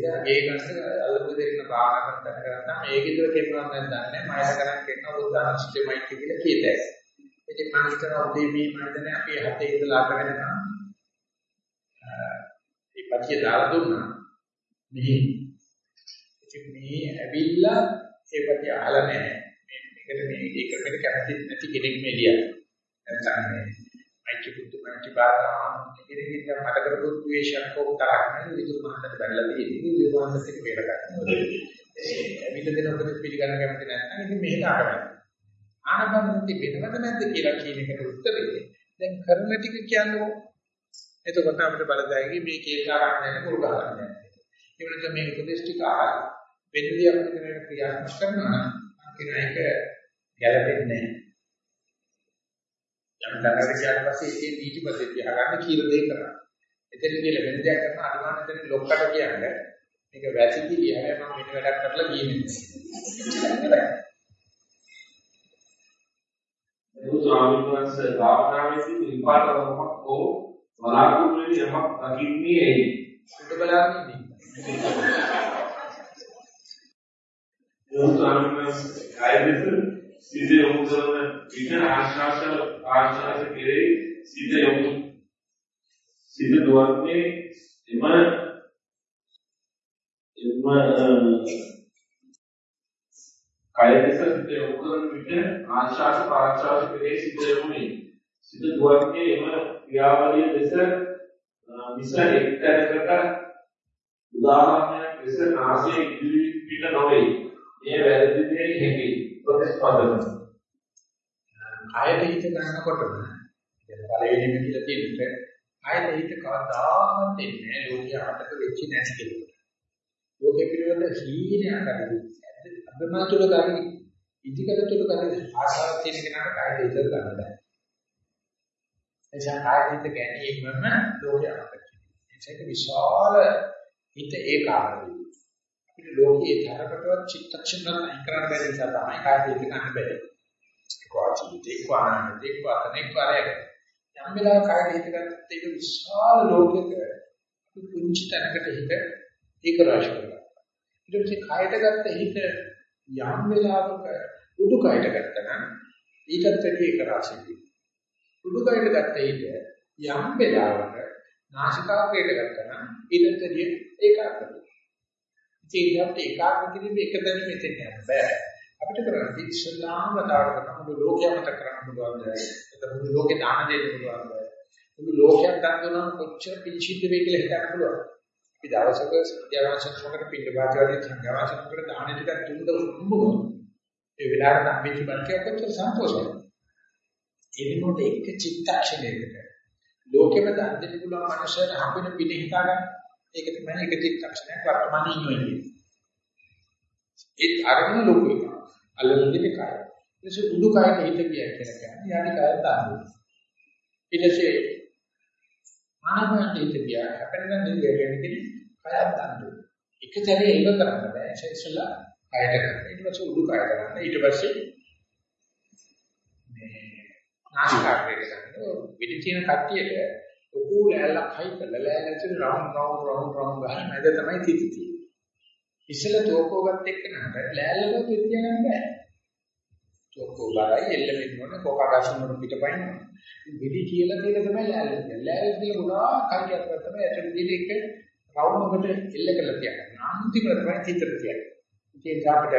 එදා ඒ කන්ට අල්ලපු ගෙදර ඉන්න භාවනා කරන කරා මේ ගෙදර කෙරුවා නම් දන්නේ මයිල කරන් කෙනා උදාහරණ සිස්ටමයි කියලා කියතයි. ඉතින් මම හිතනවා උදේ මේ මන්දනේ අපි හතේ ඉඳලා අට වෙනකම් ඒ පැතිය දාලා දුන්නා. මෙහි ඉතින් මේ ඇවිල්ලා ඒ පැතිය අහලා නැහැ. මේ මේකට මේ ඒකට කැමති නැති කෙනෙක් මේ ලියන. නැත්නම් මේ මයිච් බුද්ධ මයිච් බාරා කෙනෙක්ට මට කරපු ද්වේෂයක් හෝ තරහක් නෙවෙයි විදුර මහන්සට බැලලා තියෙන්නේ. විදුර මහන්සත් එක්ක බේර ගන්න. ඒ ඇවිල්ලා දෙන උපදෙස් පිළිගන්න කැමති නැත්නම් ඉතින් මෙහෙට ආකරන්න. ආනපනසති වෙනවද නැද්ද කියලා කියන එකට උත්තරේ දැන් කරන ටික කියන්නේ එතකොට අපිට බලදැයි මේ කේකාරක් නැහැ කුරු ගන්න නැහැ. ඒ වෙනද මේ උපදේශ ටික අහලා වෙනදී අපිට මේ ක්‍රියාත්මක කරනවා නම් කියන එක ගැළපෙන්නේ නැහැ. යම් තරකට කියන පස්සේ ඒකේ දීටිපස්සේ තියාගන්න කියලා දෙයක් කරනවා. එතන කියලා වෙන දෙයක් කරන අනුමාන එතන ලොක්කට කියන්නේ මේක වැසිදි කියන්නේ මම මෙන්න වැඩක් කරලා ගියේ නෑ. ඒ ස්වාමීන් වහන්සේ භාවනාවේදී විපාකවමක් හෝ බලාපොරොත්තු වෙන යමක් දකින්නේ ඇයි? ඉන්නේ. ඒ ස්වාමීන් වහන්සේ කායදෙස සිත යොමු කරන විට ආශ්වාස ආශ්වාස කෙරෙහි සිත යොමු සිත දුවන්නේ එම එම කායදෙස සිත යොමු කරන විට ආශ්වාස ප්‍රාශ්වාස කෙරෙහි සිත යොමුනේ සිත දුවන්නේ එම ක්‍රියාවලිය දෙස මිස එක්තැනකට උදාහරණයක් ලෙස නාසයේ ඉදිරි පිට නොවේ. මේ වැරදි දෙයක් හැකි ප්‍රතිස්පන්දන. ආයත හිත ගන්නකොටම කියන පළවෙනිම කියලා තියෙන්නේ ආයත හිත කවදාවත් එන්නේ ලෝකයාටක වෙච්ච නැති කෙනෙක්. ලෝකෙ පිළිවෙල හීනයක් අඩු. අබ්‍රමාතුල ගන්න ඉදිකට තුල ගන්න ආසාවක් තියෙන කෙනාට ආයත හිත ගන්න බෑ. එනිසා ආයත ගැනීමම ලෝකයට ඒක විශාල හිත ඒකාග්‍රයි. අපිට ලෝකයේ තරකටවත් චිත්තක්ෂණ අයින් කරන්න බැරි නිසා තමයි කායය හිත ගන්න බැරි. වාචිතේ වානන්දේ වාතනේ කරේ. යම් වෙලාවක කායය හිත ගන්නත් ඒක විශාල ලෝකයක පුංචි තැනකට හිත ඒක රාශි කරනවා. ඊට පස්සේ කායයට ගත්ත හිත යම් වෙලාවක උඩු කායයට ගත්තා නම් ඊටත් වැඩි ඒක රාශි වෙනවා. උඩුකයට ගත්ත හිත යම් වෙලාවක නාසිකාග්‍රයට ගත්තා නම් ඊටතරිය ඒකාග්‍ර වෙනවා. ඉතින් ඒකට ඒකාග්‍ර කිරීම එක දැන මෙතෙන් යන්න බෑ. අපිට කරන්නේ ඉස්ලාම් වතාවට කරන මුළු ලෝකයම මත කරන්න පුළුවන්. ඒක මුළු ලෝකේ දාන දෙන්න පුළුවන්. මුළු ලෝකයක් දන් දුන්නා කොච්චර පිළිසිද්ධ වෙයි කියලා හිතන්න පුළුවන්. අපි දවසක සත්‍යවාසනකට පින්න වාචාරී සංඝවාසනකට දාන ටිකක් දුන්නොත් හම්බුනොත් ඒ වෙලාවට අපි කිව්වා කොච්චර සන්තෝෂයි. ඒ වෙනකොට එක චිත්තක්ෂණයකට ලෝකෙම දන් දෙන්න පුළුවන් මනුස්සයට හම්බෙන පිළි හිතා ගන්න. ඒක තමයි එක චිත්තක්ෂණයක් වර්තමානයේ ඉන්නේ. ඒ අරගෙන ලොකු එක. අල්ලන දෙක කය. ඊට උඩු කයට හිත ගියා කියලා කියන්නේ යානි කය දාන්න. ඊට පස්සේ ආනාපානට හිත ගියා හැපෙන ගන්න දෙයක් කියන්නේ කය දාන්න. එක සැරේ ඒක කරන්න බෑ. ඒ ඉස්සෙල්ලා කයට කරන්න. ඊට පස්සේ උඩු කය කරන්න. ඊට පස්සේ නාසිකාග්‍රේ ගන්න. පිටි තියෙන කට්ටියට ලොකු ලෑල්ලක් හයි කරලා ලෑල්ල ඇතුලේ රවුන්ඩ් රවුන්ඩ් රවුන්ඩ් රවුන්ඩ් ගහන මැද තමයි තිති තියෙන්නේ. ඉස්සෙල්ල තෝකෝගත් එක්ක නේද ලෑල්ලක පිටිය ගන්න බෑ. තෝකෝ බරයි එල්ල වෙනවනේ කොකා ගාසන වල පිටපයින්. විදි කියලා කියලා තමයි ලෑල්ල කියන්නේ. ලෑල්ල කියලා ගොඩාක් කල්පයක් තමයි ඇතුලේ තියෙන එක රවුන්ඩ් එකට එල්ල කරලා තියන්නේ. අන්තිමට තමයි චිත්‍ර තියන්නේ. ඉතින් අපිට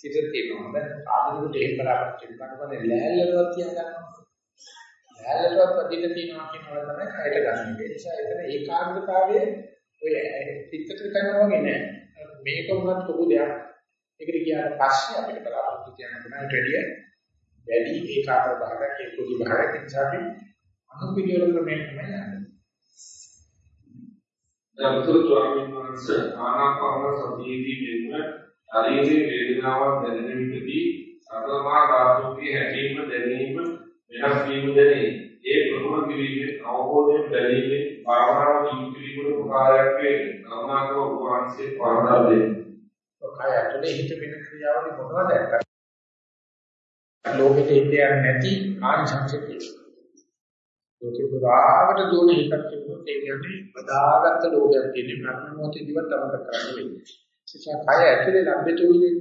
චිත්‍ර තියෙනවා. දැන් ආධුනික දෙයක් බලාපොරොත්තු වෙනවා. ලෑල්ලවත් තියාගන්නවා. ඇලලවත් වදින්න තියනවා කියනවා තමයි කයට ගන්න. ඒ නිසා එතන ඒකාග්‍රතාවයේ ඔය පිටතට කරනවා වගේ නෑ. මේක වුණත් ලොකු දෙයක්. ඒකට ගියාට පස්සේ අපිට බලාපොරොත්තු තියන්න පුළුවන් ටෙඩිය වැඩි ඒකාග්‍ර භාවයක් ඒ පොඩි භාවයක් නිසා අපි අනුපිළිවෙල ක්‍රමයෙන් තමයි යන්නේ. දවසට ස්වාමීන් වහන්සේ ආනාපාන සතියේදී මෙන්න ශරීරයේ වේදනාවක් දැනෙන විටදී සතරමා ධාතුන්ගේ හැකීම දැනීම වෙනස් වීම දැනේ. ඒ ප්‍රමුඛ කිරීමේ අවබෝධයෙන් දැනීමේ භාවනාව ජීවිතේකට උපකාරයක් වේ. කරුණාකර උපවාසයේ පාදා දෙන්න. ඔකයි ඇතුලේ හිත වෙන ක්‍රියාවලිය මොනවද දැක්කත් ලෝකෙට ඉන්නේ නැති ආනිසංසකේ. ලෝකේ පුරාවට දුවන හිතක් තිබුණොත් ඒ කියන්නේ බදාගත්ත ලෝකයක් කියන්නේ මරණ මොහොතේදීවත් තමයි කරන්න වෙන්නේ. ඒ කය ඇතුලේ ලැබෙතුනේ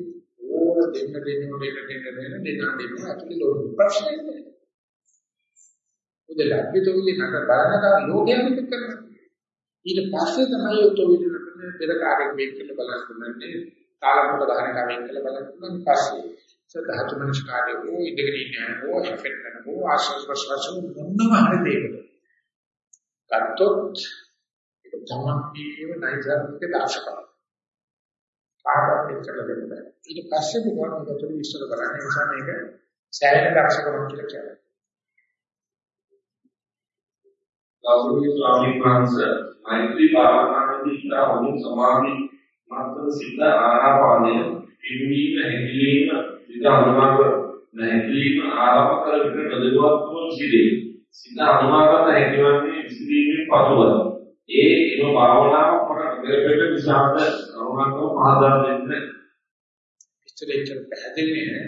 ඕන දෙන්න දෙන්න දෙන්න දෙන්න දෙන්න දෙන්න දෙන්න ඇතුලේ ලෝක ප්‍රශ්නේ නැහැ. උද ලැබෙතුනේ නතර බලනකම් ලෝකයක් පිට කරනවා. ඊට පස්සේ තමයි උතෝවිද කරන පෙර කාර්යයක් මේක කියලා බලන්නේ. තාලපොත ගහන එක මේක කියලා බලන්නේ පස්සේ. සදාතු මනස්කාරය ඕ ඉඳගෙන ඉන්න ඕ හැපෙන්න ඕ ආශ්වාස ප්‍රශ්වාස මොනම හරි දෙයකට. ගත්තොත් ඒක තමයි නයිසර්ගික දාශකම. කාටවත් එච්චර දෙන්න බෑ. ඊට පස්සේ බුදුන් වහන්සේ විශ්ල කරන්නේ ඒ නිසා මේක සෑහෙන දාශකම කියලා කියනවා. ගෞරවනීය ස්වාමීන් වහන්සේ මෛත්‍රී භාවනාවේදී ඉතා හොඳින් සමාධි මාත්‍ර සිද්ධ ආනාපානය පිළිවීම හැකිලිම සිත අනුමාන නැතිවීම ආරම්භ කර විට බදලුවක් වූ සිටේ. සිත අනුමානගත හැකිවන්නේ විසිරීමේ පසුව. ඒ එම භාවනාව අපට පෙරපෙට විසාරද කරුණාකව පහදා දෙන්න. ඉස්තරේචර පැහැදිලි නෑ.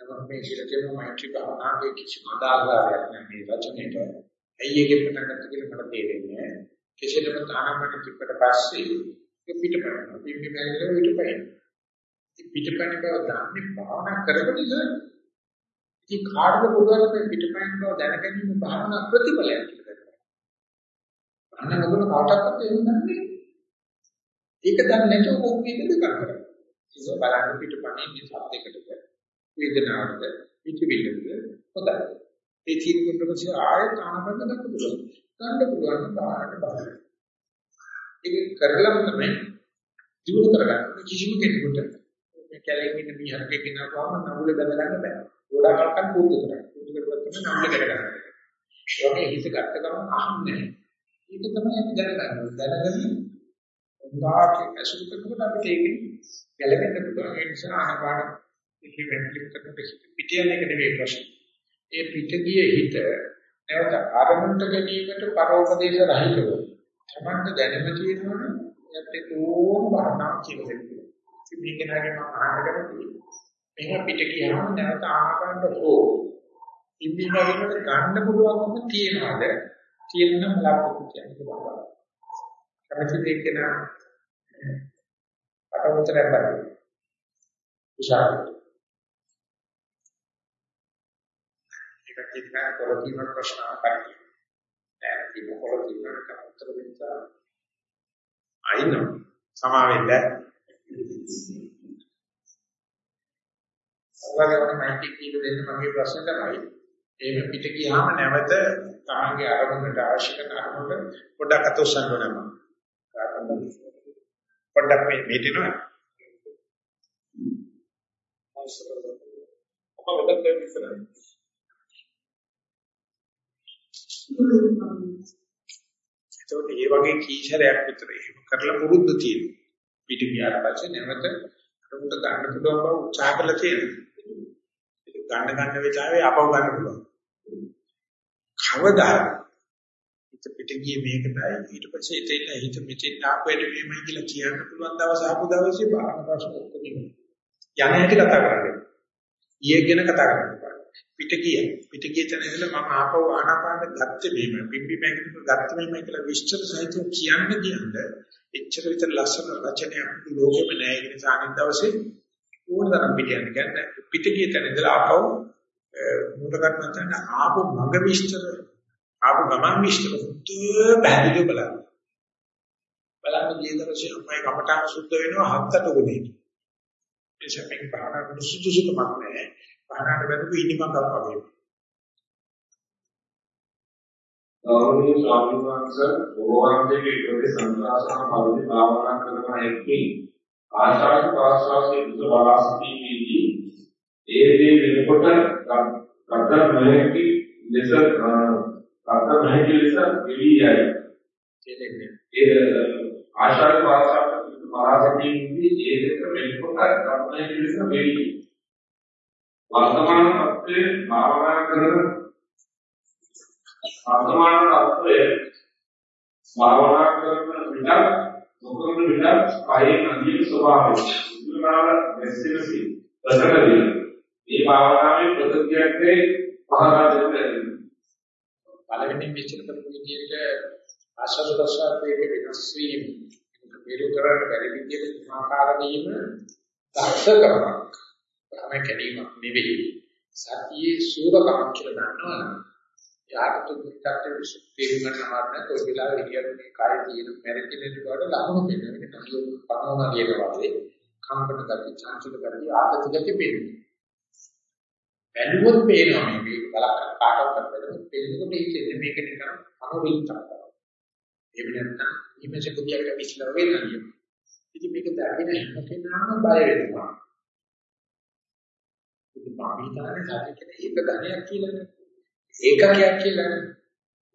නමුත් මේ කියලා කියන මෛත්‍රී භාවනාවේ කිසිම අදාළතාවයක් නෑ මේ වචනේට. ඇයි ඒකේ පටන් ගත්ත කියලා මට තේරෙන්නේ නෑ. කෙසේදම තානකට තිබ්බට පස්සේ පිටපැන. පිටි බැලලා පිටපැන. පිටපැන බව දන්නේ භාවනා කරපු නිසා. ඉතින් කාටද පුළුවන් මේ පිටපැන බව දැනගැනීම භාවනා ප්‍රතිඵලයක් කියලා. අන්න නගන කාටවත් එහෙම නැහැ. ඒක දන්නේ නැතුව කොහොමද දෙක කරන්නේ. ඒක බලන්න පිටපැනේ මේ සත්‍යයකට වේදනාවට පිටිවිල්ලද හොදයි. ඒ තීරුකට පස්සේ ආයෙත් ආනපන ගන්න පුළුවන්. ගන්න පුළුවන් බාහට බාහිර. ඒක කරලම තමයි දිනු කරගන්න කිසිම කෙනෙකුට මේ කැලේ ඉන්න මිහරකේ කෙනාවම නමුල බඳ ගන්න බෑ. ගොඩාක් කල් පුරුදු කරා. පුරුදු කරපුවම නමුල කර ගන්න. ඒකේ හිත ගත්ත ගමන් අහන්නේ. ඒක තමයි අපි දැනගන්න. දැනගන්න උදාහරණ ඇසුරු කරනකොට අපිට ඒකෙන් ගැලවෙන්න පුළුවන්. ඒ නිසා ආනපාන ඉහි වෙන්ටිලේටර් කරනකොට පිටියන එක නෙවෙයි ප්‍රශ්නේ. ඒ පිටගිය හිත නැවත ආරමුණට ගැනීමට පරෝපදේශ රහිතව තමන්ට දැනෙම තියෙනවනේ යත් ඒකෝම වර්ණා කියලා දෙන්නේ. ඉතින් මේක නගේ මම අහන්නකට තියෙන්නේ. මේක පිට ගියාම නැවත ආහාරන්න හෝ ඉම්බිනවකට ගන්න පුළුවන්කම තියනවාද? තියෙන බලාපොරොත්තු කියන්නේ බලන්න. කැමති දෙයක් නා අටවතර බැරි. උසාවියට ඒක කියන පොලිටික ප්‍රශ්න අහන්නේ. දැන් මේ පොලිටික උත්තර දෙන්න අයින සමාවෙන්න. ඔයගොල්ලෝ වගේ මයික් එක දෙන්න මගේ ප්‍රශ්න තමයි. ඒක පිට ගියාම නැවත තාගේ අරමුණට අවශ්‍ය කරන අරමුණට පොඩ්ඩක් අත උස්සන්න ඕනම. පොඩ්ඩක් මේ මෙතන. ඔබ වෙනද විතරයි. එතකොට මේ වගේ කීශරයක් විතර එහෙම කරලා පුරුද්ද තියෙනවා. පිට ගියාට පස්සේ නැවත අරමුණට ගන්න පුළුවන් බව උත්සාහ කරලා තියෙනවා. ඒක ගන්න ගන්න වෙලාවේ අපව ගන්න පුළුවන්. කවදා හිත පිට ගියේ මේකටයි ඊට පස්සේ එතෙන් හිත මෙතෙන් ආපෙට මෙහෙමයි කියලා කියන්න පුළුවන් දවස් ආපු දවසේ බාහන ප්‍රශ්න ඔක්කොම යන හැටි කතා කරන්නේ. ඊයේ ගැන කතා කරන්නේ. පිට ගිය. පිට ගිය තැන ඉඳලා මම ආපහු ආනාපාන ගත්තේ මෙහෙම පිම්බි මේකට ගත්තේ මෙහෙම කියලා විස්තර සහිතව කියන්න කියන්නේ එච්චර විතර ලස්සන රචනයක් ලෝකෙම නැහැ. ඒ නිසා අනිත් දවසේ ඕනතරම් පිට යන්න කියන්නේ පිට ගිය තැන ඉඳලා ආපහු මුල ගන්න තැන ආපහු මග විස්තර ආපහු ගමන් විස්තර හුදු පැහැදිලිව බලන්න. බලන්න ගිය දවසේ අපේ කමටහන් සුද්ධ වෙනවා හත්තට උනේ ඒ සැපෙන් බාහන සුදුසුකමක් නැහැ. පහනට බැලුව ඉනිමකක් වගේ. ගෞරවනීය ස්වාමීන් වහන්සේ ඕවාන්දේ ඉදිරි සංස්කාරසන පරිදි භාවනා කරන හැකි ආශාස ප්‍රාශ්වාසයේ දුක බලාසිතීමේදී ඒ දේ වෙනකොට කර්තන නොහැකි ලෙස කර්තන නොහැකි ලෙස එළියයි. ඒ ආශ්‍රය වාසාවට මහාසතියේදී ඒ දෙක වෙනකොට ගමනේ පිළිස වෙයි. වර්තමාන තත්ත්වයේ භාවනා කරන වර්තමාන තත්ත්වයේ භාවනා කරන විට මොකද විට පහේ නදී ස්වභාවය. උදාන මෙස්සෙසි ප්‍රකටදී මේ භාවනාවේ ප්‍රතික්‍රියාවේ පහදා දෙන්න පළවෙනි විචිත කරපු විදිහට ආශ්‍රද ප්‍රසාරයේ වෙනස් වීම මේක කරන්න බැරි විදිහට ආකාර දීම දක්ෂකමක් තමයි කැදීමක් නෙවෙයි. සතියේ සූරකමක් කියලා දන්නවනම් යාට තුන්කට විසුද්ධිය ගන්නවත් නැත්නම් ඔය වෙලාවෙ කියන මේ කායේ තියෙන පරිතිනෙට වඩා ලකුණු දෙන්න මේක තමයි පනවන කියන වගේ කම්පන ගති චාන්චල ගති ආගති ගති පේනවා. බැලුවොත් පේනවා මේක බලක් කාටවත් බැලුවොත් පේනකොට ඉන්නේ මේක නිකන් අනුරිතක් එහෙම නැත්නම් ඉමේජ් එකක් විශ්ල වෙනවා ඉතින් මේක දැකගෙන හැම කෙනාම බය වෙනවා. ඉතින් පාපීතානේ සාධකේ ඒක ධනයක් කියලානේ ඒකකයක් කියලානේ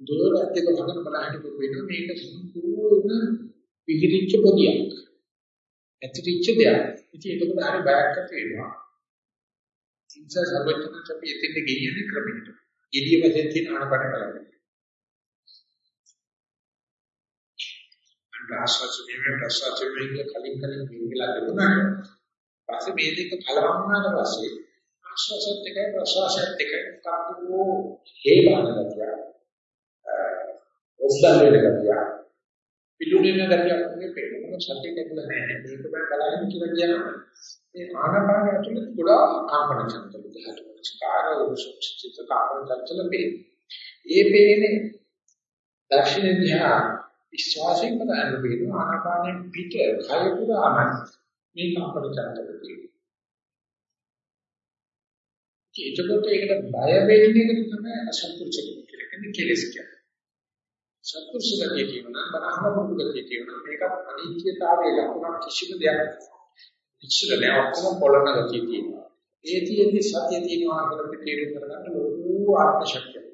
දුරට දෙක වගන බලහිට වෙන මේක සම්පූර්ණ පිළිරිච්ච පොදියක්. ඇතිරිච්ච දෙයක්. ඉතින් ඒකට හරි බයක් ඇති වෙනවා. ඉන්සා සර්වඥ අපි එතෙන්ට ගෙනියන්නේ ක්‍රමයකට. ගෙඩිය වශයෙන් තියෙන ආනපන බලන්න. ආශ්වාස වීමේ ප්‍රශ්වාස වීමේ කලින් කලින් විවිලා ලැබුණාට පස්සේ මේ දෙක කලවම් වුණාට පස්සේ ආශ්වාසත් එකයි ප්‍රශ්වාසත් එකයි කාටෝ හේබාන ගතිය. ඔස්සල් වෙන ගතිය. පිළුණින ගතිය වගේ පේනවා. සත්‍ය දෙකල නැහැ. මේක බය බලන්න කියලා කියනවා. මේ ආනාපානය ඇතුළත ගොඩාක් කම්පන චංචල දෙහට ස්කාර උසුචිත කාර්ය චංචල වේ. ඒ පේන්නේ දක්ෂිණ දිහා විශ්වාසයෙන් බලන වේද ආනාපානෙ පිට කය පුරාම මේ කම්පන චංචල තියෙනවා. ඒකකොට ඒකට බය වෙන්නේ එකට තමයි අසත්පුරුෂ කියලා කියන්නේ කෙලස් කියන්නේ. සත්පුරුෂ ගතිය කියනවා බරහම පුරුදු ගතිය කියනවා මේක අනිත්‍යතාවයේ ලක්ෂණ කිසිම දෙයක් ඉස්සර නෑ ඔක්කොම පොළන ගතිය තියෙනවා. ඒ තියෙද්දි සත්‍ය තියෙනවා කියලා තේරුම් කරගන්න ලොකු ආත්ම ශක්තියක්.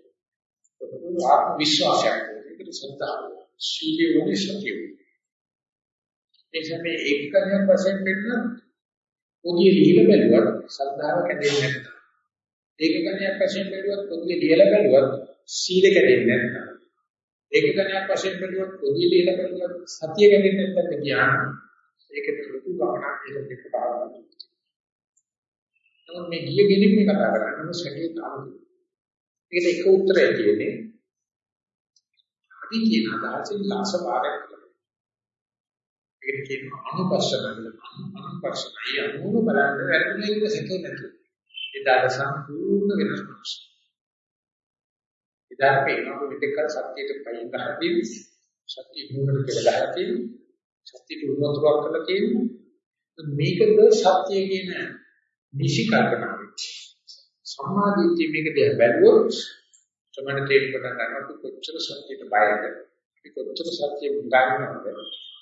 ලොකු ආත්ම විශ්වාසයක්. ඒකට සද්ධාව. සීලයේ වගේ සතිය. ඒ සමේ ඒකකණයක් වශයෙන් වෙන්න පොදිය ලිහිල බැලුවත් සද්ධාව කැඩෙන්නේ නැහැ. ඒකකණයක් වශයෙන් බැලුවත් පොදිය ලියලා බැලුවත් සීල කැඩෙන්නේ නැහැ. ඒකකණයක් වශයෙන් බැලුවත් පොදිය ලියලා බැලුවත් සතිය කැඩෙන්නේ නැත්නම් ඥාන ඒකට ලොකු ගමනක් ඒක දෙක පාරක්. නමුත් මේ ගිය ගෙලින් මේ කතා කරන්නේ සැකේ තාම. ඒකට එක උත්තරය කියන්නේ අදි කියන අදහසින් ලාස වාරයක් කරනවා. ඒකට කියනවා අනුපස්සන අනුපස්සන. ඒ අනුව බලන්න වැරදුනේ ඉන්න සැකේ නැතුව. ඒදාට සම්පූර්ණ වෙනස් වෙනස්. ඒදාට පේනවා මෙතෙක් කල සත්‍යයට පයින් ගහදී සත්‍ය මූලික කියලා ගහදී සත්‍යට උනතුරක් කරලා තියෙනවා මේකද සත්‍ය කියන නිසිකල්පනාව සම්මාදිට්ඨිය මේක දිහා බැලුවොත් තමයි තේරුම් ගන්න ගන්නකොට කොච්චර සත්‍යයට බයද. අපි කොච්චර සත්‍ය මුදාගෙනවද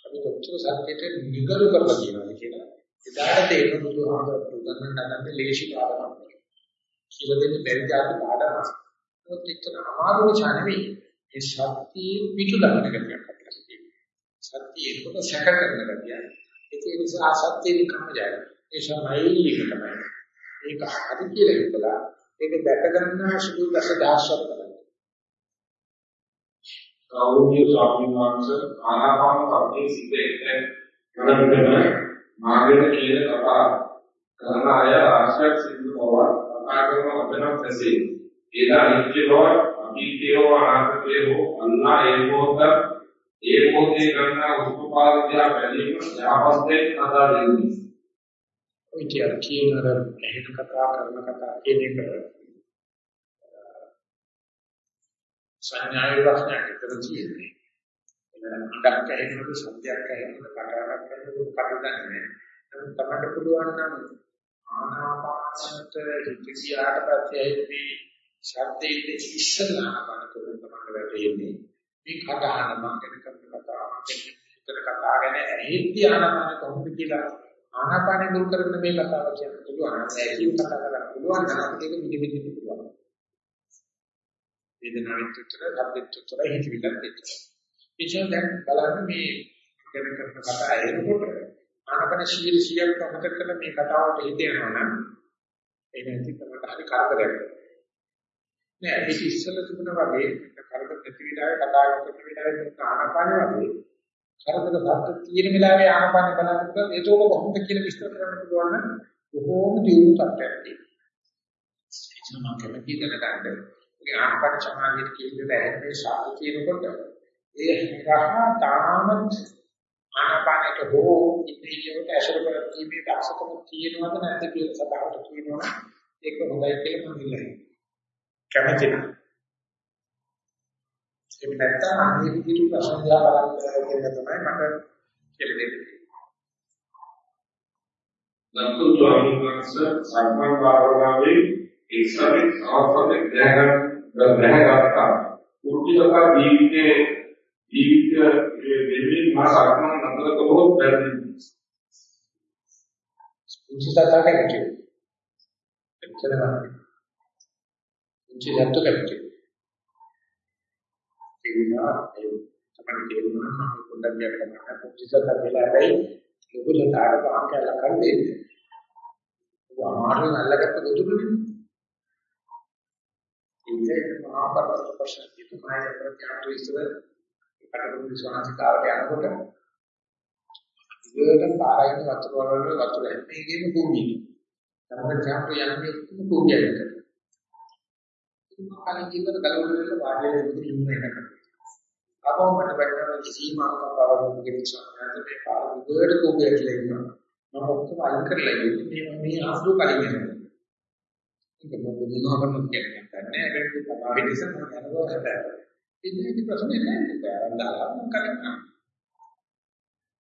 අපි කොච්චර සත්‍යයට නිගරු කරලා තියෙනවද කියලා. එදාට තේරෙන බුදුහාමුදුරුවෝ උගන්වන්න නැත්නම් ලේසි පාඩමක් කියලා දෙන්නේ බැරි જાති පාඩමක් ඒත් එච්චර අමාරු ඡානෙවි ඒ සත්‍ය පිටු දාන්න කරගන්න සත්‍ය ඒකම සැක කරන ගතිය. ඒක නිසා සත්‍ය නිකම්ම ජයන. ඒ සමයි එක තමයි. ඒක හරි කියලා හිතලා ඒක දැක ගන්න සුදු දස දහස්වක් කරනවා. ගෞරවනීය ස්වාමීන් වහන්සේ ආනාපාන සතියේ සිට එක්තෙන් කරගෙන මාර්ගය කියන කතා කරන අය ආශ්‍රය සිද්ධ බව කතා කරන අපෙනම් තැසේ. ඒක අනිත්‍ය බව අභීතියෝ අනාත්මයෝ අන්නා ඒකෝත්තර ඒ මොහොතේ ගන්නා උපපාදියා බැලීම යාපස්යෙන් අදා දෙන්නේ. ඔය කියන අර එහෙම කතා කරන කතා කියන එක සංඥාවේ ප්‍රශ්නයක් විතර තියෙන්නේ. ඉඩක් ඇහෙනකොට සත්‍යයක් ඇහෙනකොට කතාවක් ඇහෙනකොට කටදන්නේ. නමුත් තමයි පුළුවන් නම් ආනාපානසට හිත ගියාට පස්සේ මේ ශබ්දයේ ඉස්සලා බලතොත් තමයි වැටෙන්නේ. මේ කතාන මම ගැන කරන කතාව මම විතර කතා ගැන ඇහිද්දී ආනාපාන කොහොමද කියලා ආනාපානෙ මුල් කරගෙන මේ කතාව කියන්න පුළුවන්. ඇහිව කතා කරන්න පුළුවන් නම් අපිට ඒක මිදි මිදි පුළුවන්. වේදනාවෙත් උත්තර, ධම්මෙත් උත්තර, හිතවිල්ලත් උත්තර. ඉතින් දැන් බලන්න මේ ගැන කරන කතා එනකොට ආනපන ශීල සියක් අමතක කරලා මේ කතාවට හිත යනවා නම් ඒ නැති කරකට හරි කරදරයක්. නෑ ඒක ඉස්සෙල්ලා තිබුණා වගේ කරදර නැති විලාවේ කතා කරන විලාවේ ආනපන වගේ කරදර සත්‍ය තියෙන විලාවේ ආනපන බලනකොට ඒක කොහොමද කියලා විස්තර කරන්න පුළුවන් නම් බොහෝම දියුණු තත්ත්වයක් තියෙනවා. ඒක මම කැමති දැනගන්න. ඒ ආනපන සමාධියට කියන දේ ඇන්නේ සාධු කියනකොට ඒ හරහා තාමත් ආනපනට හෝ ඉන්ද්‍රියවට ඇසුර කරගීමේ දක්ෂකම තියෙනවද නැද්ද කියලා සබාවට කියනවා ඒක හොඳයි කියලා මම ඉල්ලනවා. කැමති නැහැ ඒක නැත්තම් අනිත් විදිහට ප්‍රශ්න දිහා බලන්න කියන තමයි මට කියලා දෙන්නේ නතු ස්වාමීන් වහන්සේ සම්මන් භාවනාවේ එක්සමින් අවසන් දැනගන්න දැනගත්තා උර්ජිතක ජීවිතයේ ජීවිත දෙමින් මා සක්මන් නතර කළොත් වැරදි. උචිතතාවක කැමති. එච්චර ගන්න. උචිතත්ව කැමති. ඒනා ඒ තමයි කියනවා නම් පොඩ්ඩක් යන්න උචිතතාව වෙලාවයි ලොකුලතාවට වාක්‍යල කර දෙන්නේ. ඒක අමාරු නැල්ලකට දුදුනේ. ඉතින් මහා පරම ප්‍රශ්න තියෙනවා ඒක තමයි ඉස්සර කටුකුරු විශ්වාසිකාවට යනකොට ඉතින් පාරයින් වතුර වල වතුර හැමේකම කුඹියි. තමයි ඡාප්ප යන්නේ කුඹියකට. ඉතින් කලින් ජීවිත ගලවල වාඩිලා ඉඳි ඉන්නේ නැහැ. අපෝ මට බැලුවා කිසිම අකපාරවක කිවිසාරද මේ පාර විදියට කුඹිය කියලා ඉන්නවා. මම ඔක්කොම අයින් කරලා ඉන්නේ මේ මේ ආසු කලින් යනවා. ඒක මොකද මොනවා කරන්නද කියන්නේ නැහැ. ඒක තමයි නිසා මම යනවා හැබැයි. ඉතින් ප්‍රශ්නේ නැහැ නේද? අරන්දාලා මම කරන්නේ.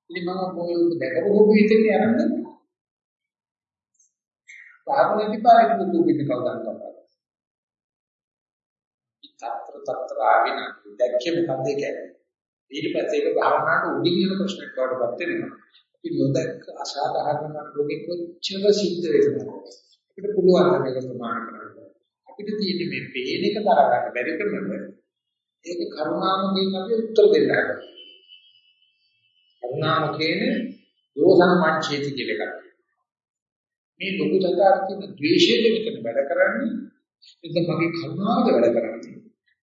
ඉතින් මම මොකද දැකපු කෝපීතේ අරන්ද? පාපනති පාරේ දුතු පිට කවදාද කරන්නේ? ඉතත්‍ර තත්‍ර ආගෙන දැක්කේ මොකද්ද කියන්නේ? ඊට පස්සේ ඒක භාවනාවට උඩින් යන ප්‍රශ්නයක් වඩපත් වෙනවා. අපි නොදැක්ක අසාධාරණ ලෝකෙ කොච්චර සිද්ධ වෙනවද? අපිට පුළුවන් මේක ප්‍රමාණ කරන්න. අපිට තියෙන්නේ මේ පේන එක තරහ ගන්න බැරි කරනකොට ඒක කරුණාමකෙන් අපි උත්තර දෙන්න හදනවා. කරුණාමකේන දෝසන මංචේති කියලා එකක්. මේ ලොකු තථාගතයන් ද්වේෂයෙන් විතර වැඩ කරන්නේ එතන මගේ කරුණාවද වැඩ කරන්නේ.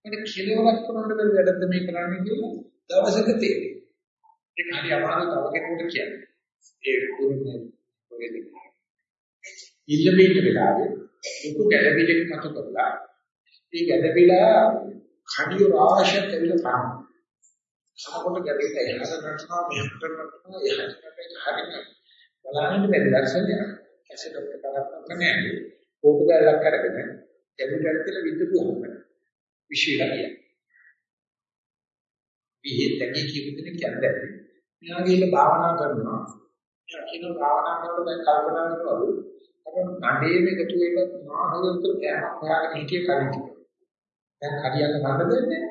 මට කෙලවරක් කරන්න බැරි වැඩද මේ කරන්නේ කියලා දවසක තේරෙයි. ඒක හරි අමාරු තව කෙනෙකුට කියන්නේ. ඒ කුරුනේ ඔයද. ඉල්ලෙන්න වෙලාවේ ලොකු ගැළවිලක් මත කරලා ඒ ගැළවිලා කඩිය රාශියක් ඇවිල්ලා තාම. කනකොට ගැටෙන්න එහාට නටනවා මෙහාට නටනවා එහාට නටනවා හරියට බලන්න බැරි ලක්ෂණය කැසට් එක කරක් නැහැ. ෆෝටෝ ගාලක් අරගෙන කැමරාවට තියලා විදුපුවම විශ්ීලා කියන විහෙත් ඇගේ කියපු දෙන කියන්නේ මෙයා ගිහලා භාවනා කරනවා. එයා කියන භාවනා කරනකොට දැන් කල්පනා කරනවලු අපේ නඩේම එකතු වෙලා මානසික කෑමක් හොයාගෙන හිටිය කලින් දැන් හරියට ගන්න දෙන්නේ.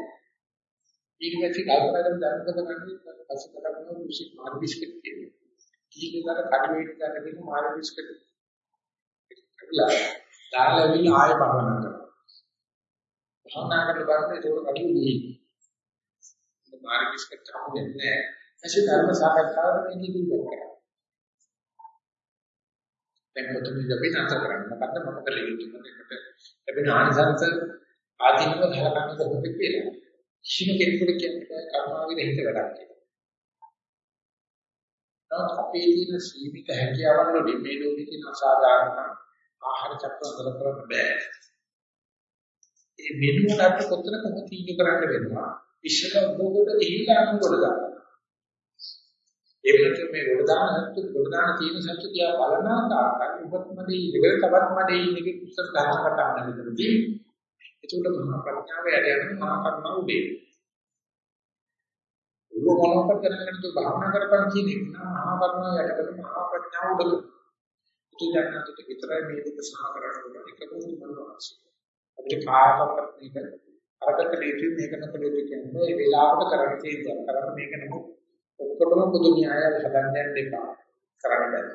ඊට පස්සේ කල්පනා කරන දැනගත ගන්නේ පස්සේ කතා කරන විශේෂ මාර්ග බිස්කට් කියන්නේ ඊළඟට කඩුවේ ගන්න දෙන මාර්ග බිස්කට් කියලා දාලා විල ආය භවනා කරනවා භවනා කරලා බලන්න ඒක කඩුවේ ගිහින් මාර්ග බිස්කට් හම්බෙන්නේ නැහැ. ඇයි ධර්ම සාකච්ඡාවට මේ නිදි කරන්නේ දැන් කොතනද අපි නැතර කරන්නේ? මොකද්ද? මොකද ලෙඩ එකට ලැබෙන ආනිසංස ආධිනව ගලපන්න කොහොමද කියලා. කිසිම කෙනෙකුට කියන්නේ කර්මාවේ හිත වැඩක් කියලා. නමුත් අපේ තියෙන සීමිත හැකියාවන් වලින් මේ ලෝකේ තියෙන අසාධාරණ ආහාර චක්‍ර වල කරන්න බෑ. ඒ වෙනුවට අපිට කොතන කොහොමද තීන්දුව කරන්න වෙනවා. ඉස්සර බෝගොඩ ගිහිල්ලා අනුගොඩ ගන්න. ඒ වෙනතු මේ ගොඩ දාන සත්තු ගොඩ දාන තියෙන සත්තු තියා බලන ආකාරය උපත්මදී ඉවර තවත් මඩේ ඉන්නේ කුසල ධර්ම කතා කරන විදිහට ඒකට මහා ප්‍රඥාව යට යන මහා කරුණාව උදේ. ඔබ මොනවද කරන්නේ භාවනා කරපන් කියන එක මහා කරුණාව යට කරන මහා ප්‍රඥාව උදේ. උතුජානකට විතරයි මේ දෙක සහ කරන්න ඕනේ එකම මොනවාසි. අපිට කායකප්පත් මේක අරකට දෙවි මේක නකල දෙවි කියන්නේ මේ වෙලාවට කරන්න තියෙන කරන්න මේක නමු ඔක්කොටම පොදු න්‍යායය හදන්න යන්න එපා. කරන්න බෑ.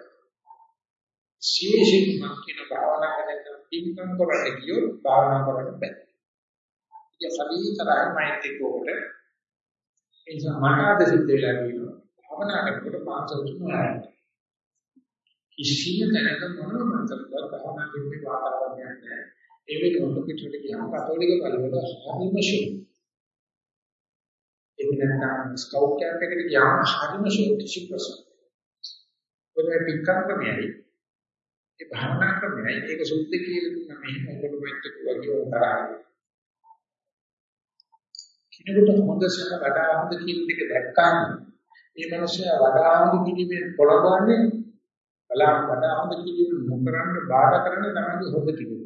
විශේෂයෙන් මම කියන භාවනා කරන පින්කම් කරන්නේ කියෝ භාවනා කරන්න බෑ. ඉතින් සමීතරයි මෛත්‍රී කෝට ඒ නිසා මට අද සිද්ධ වෙලා කියනවා භාවනා කරනකොට මාංශ තුනයි. කිසිම තැනක මොනම මන්ත්‍රයක් භාවනා කරන්නේ වාතාවරණයක් නැහැ. ඒ වෙනුවට පිටුට ගියාම කතෝලික පරිවර්තන හරිම ෂුයි. ඒක නැත්නම් ස්කවුට් කැම්ප් එකට ගියාම හරිම ෂුයි කිසි ප්‍රශ්න. ඔය පිටකම් ක්‍රමයයි. ඒ භාවනා ක්‍රමයයි ඒක සුද්ධ කියලා දුන්නා මේ මොකද වෙච්ච වගේ තරහයි. කෙනෙකුට හොඳ සහ වඩා හොඳ කියන එක දැක්කම මේ මිනිස්සයා වඩා හොඳ කිරීමේ පොළඹවන්නේ බලා වඩා හොඳ කිරීම නොකරන්න බාධා කරන තමයි හොඳ කිරීම.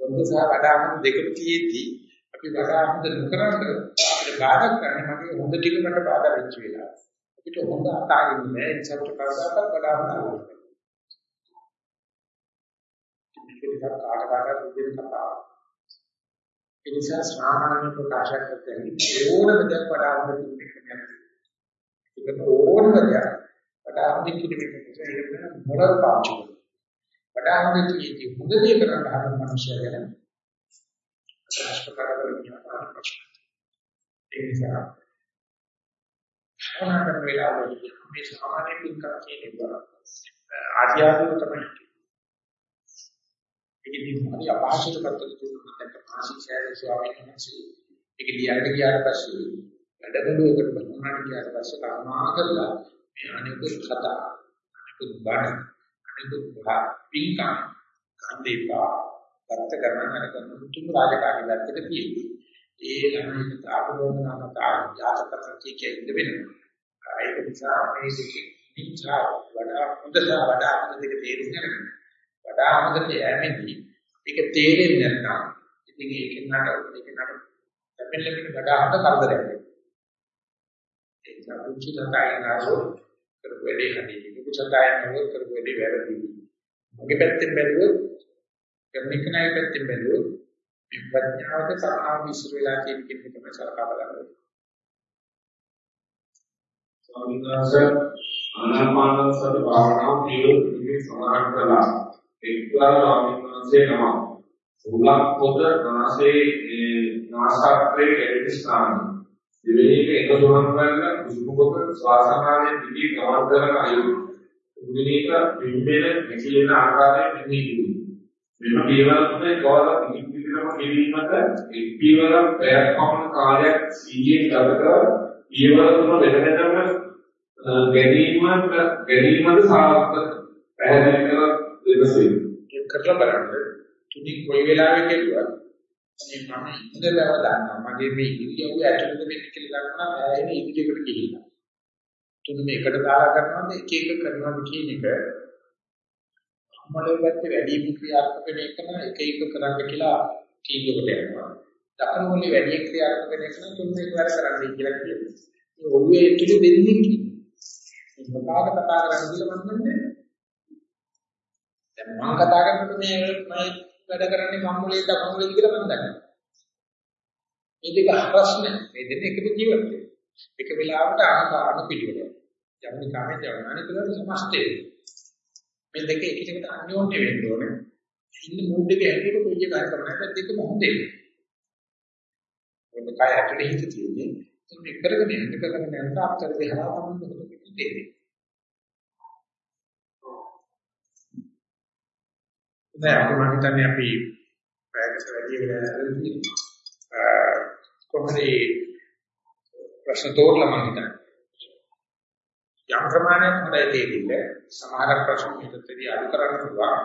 හොඳ සහ වඩා හොඳ දෙකම තියෙද්දි අපි වඩා හොඳ නොකරන්න බාධා කරන්නේ. මගේ හොඳ ටික මට බාධා වෙච්ච වෙලාව. අපිට හොඳ අතාරින්න බැහැ ඒ නිසා කවදාකවත් වඩා හොඳ ටිකක් කාට කාටත් විදිහට කතාවක්. ඒ නිසා සාමාන්‍ය ප්‍රකාශයක් කරද්දී ඕනම දෙයක් වඩා හොඳ කිරීමක් ඒක ඕනම දෙයක් වඩා හොඳ කිරීමක් ඒක මොනවාද පාවිච්චි වඩා හොඳ කිරීමේ හොඳ දේ කරන්න හදන මනුස්සය ගැන ප්‍රකාශ කරලා ඒ නිසා භාවනා කරන වෙලාවදී මේ සාමාන්‍ය පින්කම් කියන එක ආධ්‍යාත්මික තමයි. ඒකදී හරි අපහසුට පැත්තට දුන්නා දැක්ක පාසිසෑර ස්වාමීන් වහන්සේ ඒක ලියන්න ගියාට පස්සේ වැඩබලුවකට බලුණාට ගියාට පස්සේ කර්මා කරලා මේ අනිකුත් කතා අනිකුත් බණ අනිකුත් භා පිංකම් කන්දේපා ගත කරන කරන තුන් රාජකාරී වැත්තට තියෙන්නේ ඒ ළමයි තාපනෝන කතා යාතකත කියෙන්න වෙනවා. ඒක නිසා මේ දෙකේ නිචා වඩා හොඳ සහ වඩා හොඳ දෙක තේරුම් ගන්න. වඩා හොඳට යෑමේදී ඒක තේරෙන්නේ නැත්නම් ඉතින් ඒකෙන් නට ඒකෙන් නට අපෙන් ලැබෙන වඩා හොඳ කරදරයක් වෙනවා ඒ නිසා කුචි ලතායනාරෝ කරපු වැඩේ හරියි කුචි ලතායනාරෝ කරපු වැඩේ වැරදි මගේ පැත්තෙන් බැලුවොත් කරන එක නයි පැත්තෙන් බැලුවොත් මේ ප්‍රඥාවට සාහා විශ්ව වෙලා කියන කෙනෙක් තමයි සලකා බලන්නේ. ස්වාමීන් වහන්සේ ආනාපාන සති භාවනාව කියන විදිහේ සමාන කළා. එක්තරා ස්වාමීන් වහන්සේ නම උලක් පොද නාසයේ නාසාත්‍රයේ කැඩෙන ස්ථාන දෙවෙනි එක එක දුරක් ගන්න කුසුමක ශ්වාසනාලයේ පිටි ගමන් කරන අයු තුන්වෙනි එක පිම්බෙන මෙකිලෙන ආකාරයෙන් මෙහි මෙම පියවර තුනේ කවදා පිළිපිටම ගෙවීමට එක් පියවරක් පැයක් පමණ කාලයක් සීයේ ගත කර පියවර තුන වෙන වෙනම ගැනීමට ගැනීමද සාර්ථක පැහැදිලි කර දෙනසේ ඒක කරලා බලන්න. තුනි කොයි වෙලාවෙ කෙරුවත් මේ මම ඉඳලා දානවා මගේ මේ ඉරියව්ව ඇතුළත වෙන්නේ කියලා ගන්නවා බෑනේ ඉදිරියට ගිහිල්ලා. තුන මේකට දාලා කරනවාද? එක එක කරනවාද කියන එක අම්මලේ පැත්තේ වැඩි ක්‍රියාත්මක වෙන එක නම් එක එක කරන්න කියලා තීන්දුවකට යනවා දකුණු මොලේ වැඩි ක්‍රියාත්මක වෙන එක නම් තුන් එකවර කරන්න කියලා කියනවා ඒ ඔළුවේ ඇතුළේ දෙන්නේ කියනවා මේ මොකාට කතා කරන්න කියලා මම දන්නේ දැන් මම කතා කරනකොට මේ මම වැඩ කරන්නේ කම්මුලේ දකුණුලේ කියලා මම දන්නවා. මේ දෙක ප්‍රශ්න මේ දෙන්න එකද ජීවත් වෙන්නේ. එක වෙලාවකට අනුපාඩු පිළිවෙල. ජවනිකාමේ ජවනානි කියලා සමස්තේ. මේ දෙක එකිනෙකට අන්‍යෝන්‍ය වෙන්න ඕනේ. ඉන්න මූඩ් එක හැටියට කොයි එක හරි කරන්නේ නැත්නම් දෙකම හොඳේ. මොකද කය ඇතුලේ හිත තියෙන්නේ. මේ කරගෙන යන්න කරගෙන යන්න අපතර දෙහලා තමයි මොකද වෙන්නේ. දැන් අපි මම හිතන්නේ අපි පැයකට වැඩි වෙලා කොහොමද ප්‍රශ්න තෝරලා මම හිතන්නේ යම් ප්‍රමාණයක් හොඳයි තේරෙන්නේ සමහර ප්‍රශ්න හිතේදී අඩු කරන්න පුළුවන්.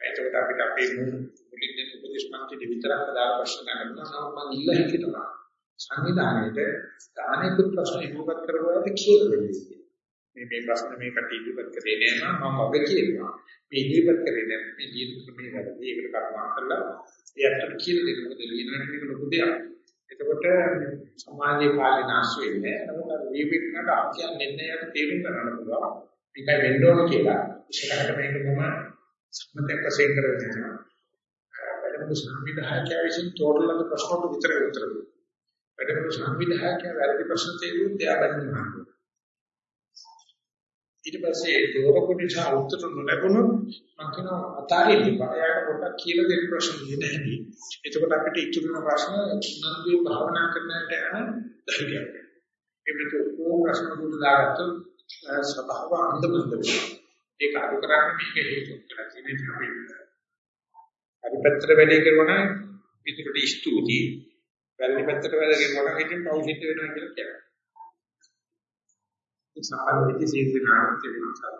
එතකොට අපිට අපේ මුලින් දෙන උපදේශ පන්ති විතරක් දාලා ප්‍රශ්න ගන්නවා නම් මම ඉල්ල හිතනවා. සංවිධානයේට දානෙකුත් ප්‍රශ්න ඉදිරිපත් කරගුවාද කියලා දෙන්නේ. මේ මේ ප්‍රශ්න මේකට ඉදිරිපත් කරේ නෑ මම වග කියනවා. මේ ඉදිරිපත් කරේ නෑ. මේ ලියන ක්‍රමයේ වැරදි ඒකට කරුණා කරලා ඒ අතට කියලා දෙන්න. මොකද ලියන එක ලොකු දෙයක්. එතකොට සමාජයේ කාලේ නැස් වෙන්නේ නමුත් ලියවින්නට ආඛ්‍යාන නිර්ණයයට තේරුම් ගන්න පුළුවන්. මේකයි වෙන්න ඕන කියලා. ඉස්සරහට මේක මම සම්මතයක් වශයෙන් කරගෙන යනවා වැඩමුළු සංවිධායකයා විසින් තෝරන ප්‍රශ්නවලට විතර උත්තර දෙන්න. වැඩමුළු සංවිධායකයා වැරදි ප්‍රශ්න තේරුම් දෙයක් ගන්නවා ඊට පස්සේ දෝරපු නිසා උත්තර නොලැබුණොත් මම කියනවා අතාරින්න බයයට පොඩ්ඩක් කියලා දෙන්න ප්‍රශ්න දෙන්නේ එතකොට අපිට ඉතුරු වෙන ප්‍රශ්න නන්දේ භාවනා කරන්නට යන ධෛර්යයක්. එවිට ඕන ප්‍රශ්න දුන්න දාගත්තොත් ස්වභාව අන්දමන්ද ඒක අඩු කරන්නේ මේක හේතු කරලා තියෙන අපි අපි පැත්තට වැඩේ කරනවා නම් පිටුට ස්තුතියි වැරදි පැත්තට වැඩ කරනවා නම් ඉතින් පෞෂිත වෙනවා කියලා කියනවා. ඒ සම්බන්ධ වෙච්ච සීල් දනාවක් තිබුණා.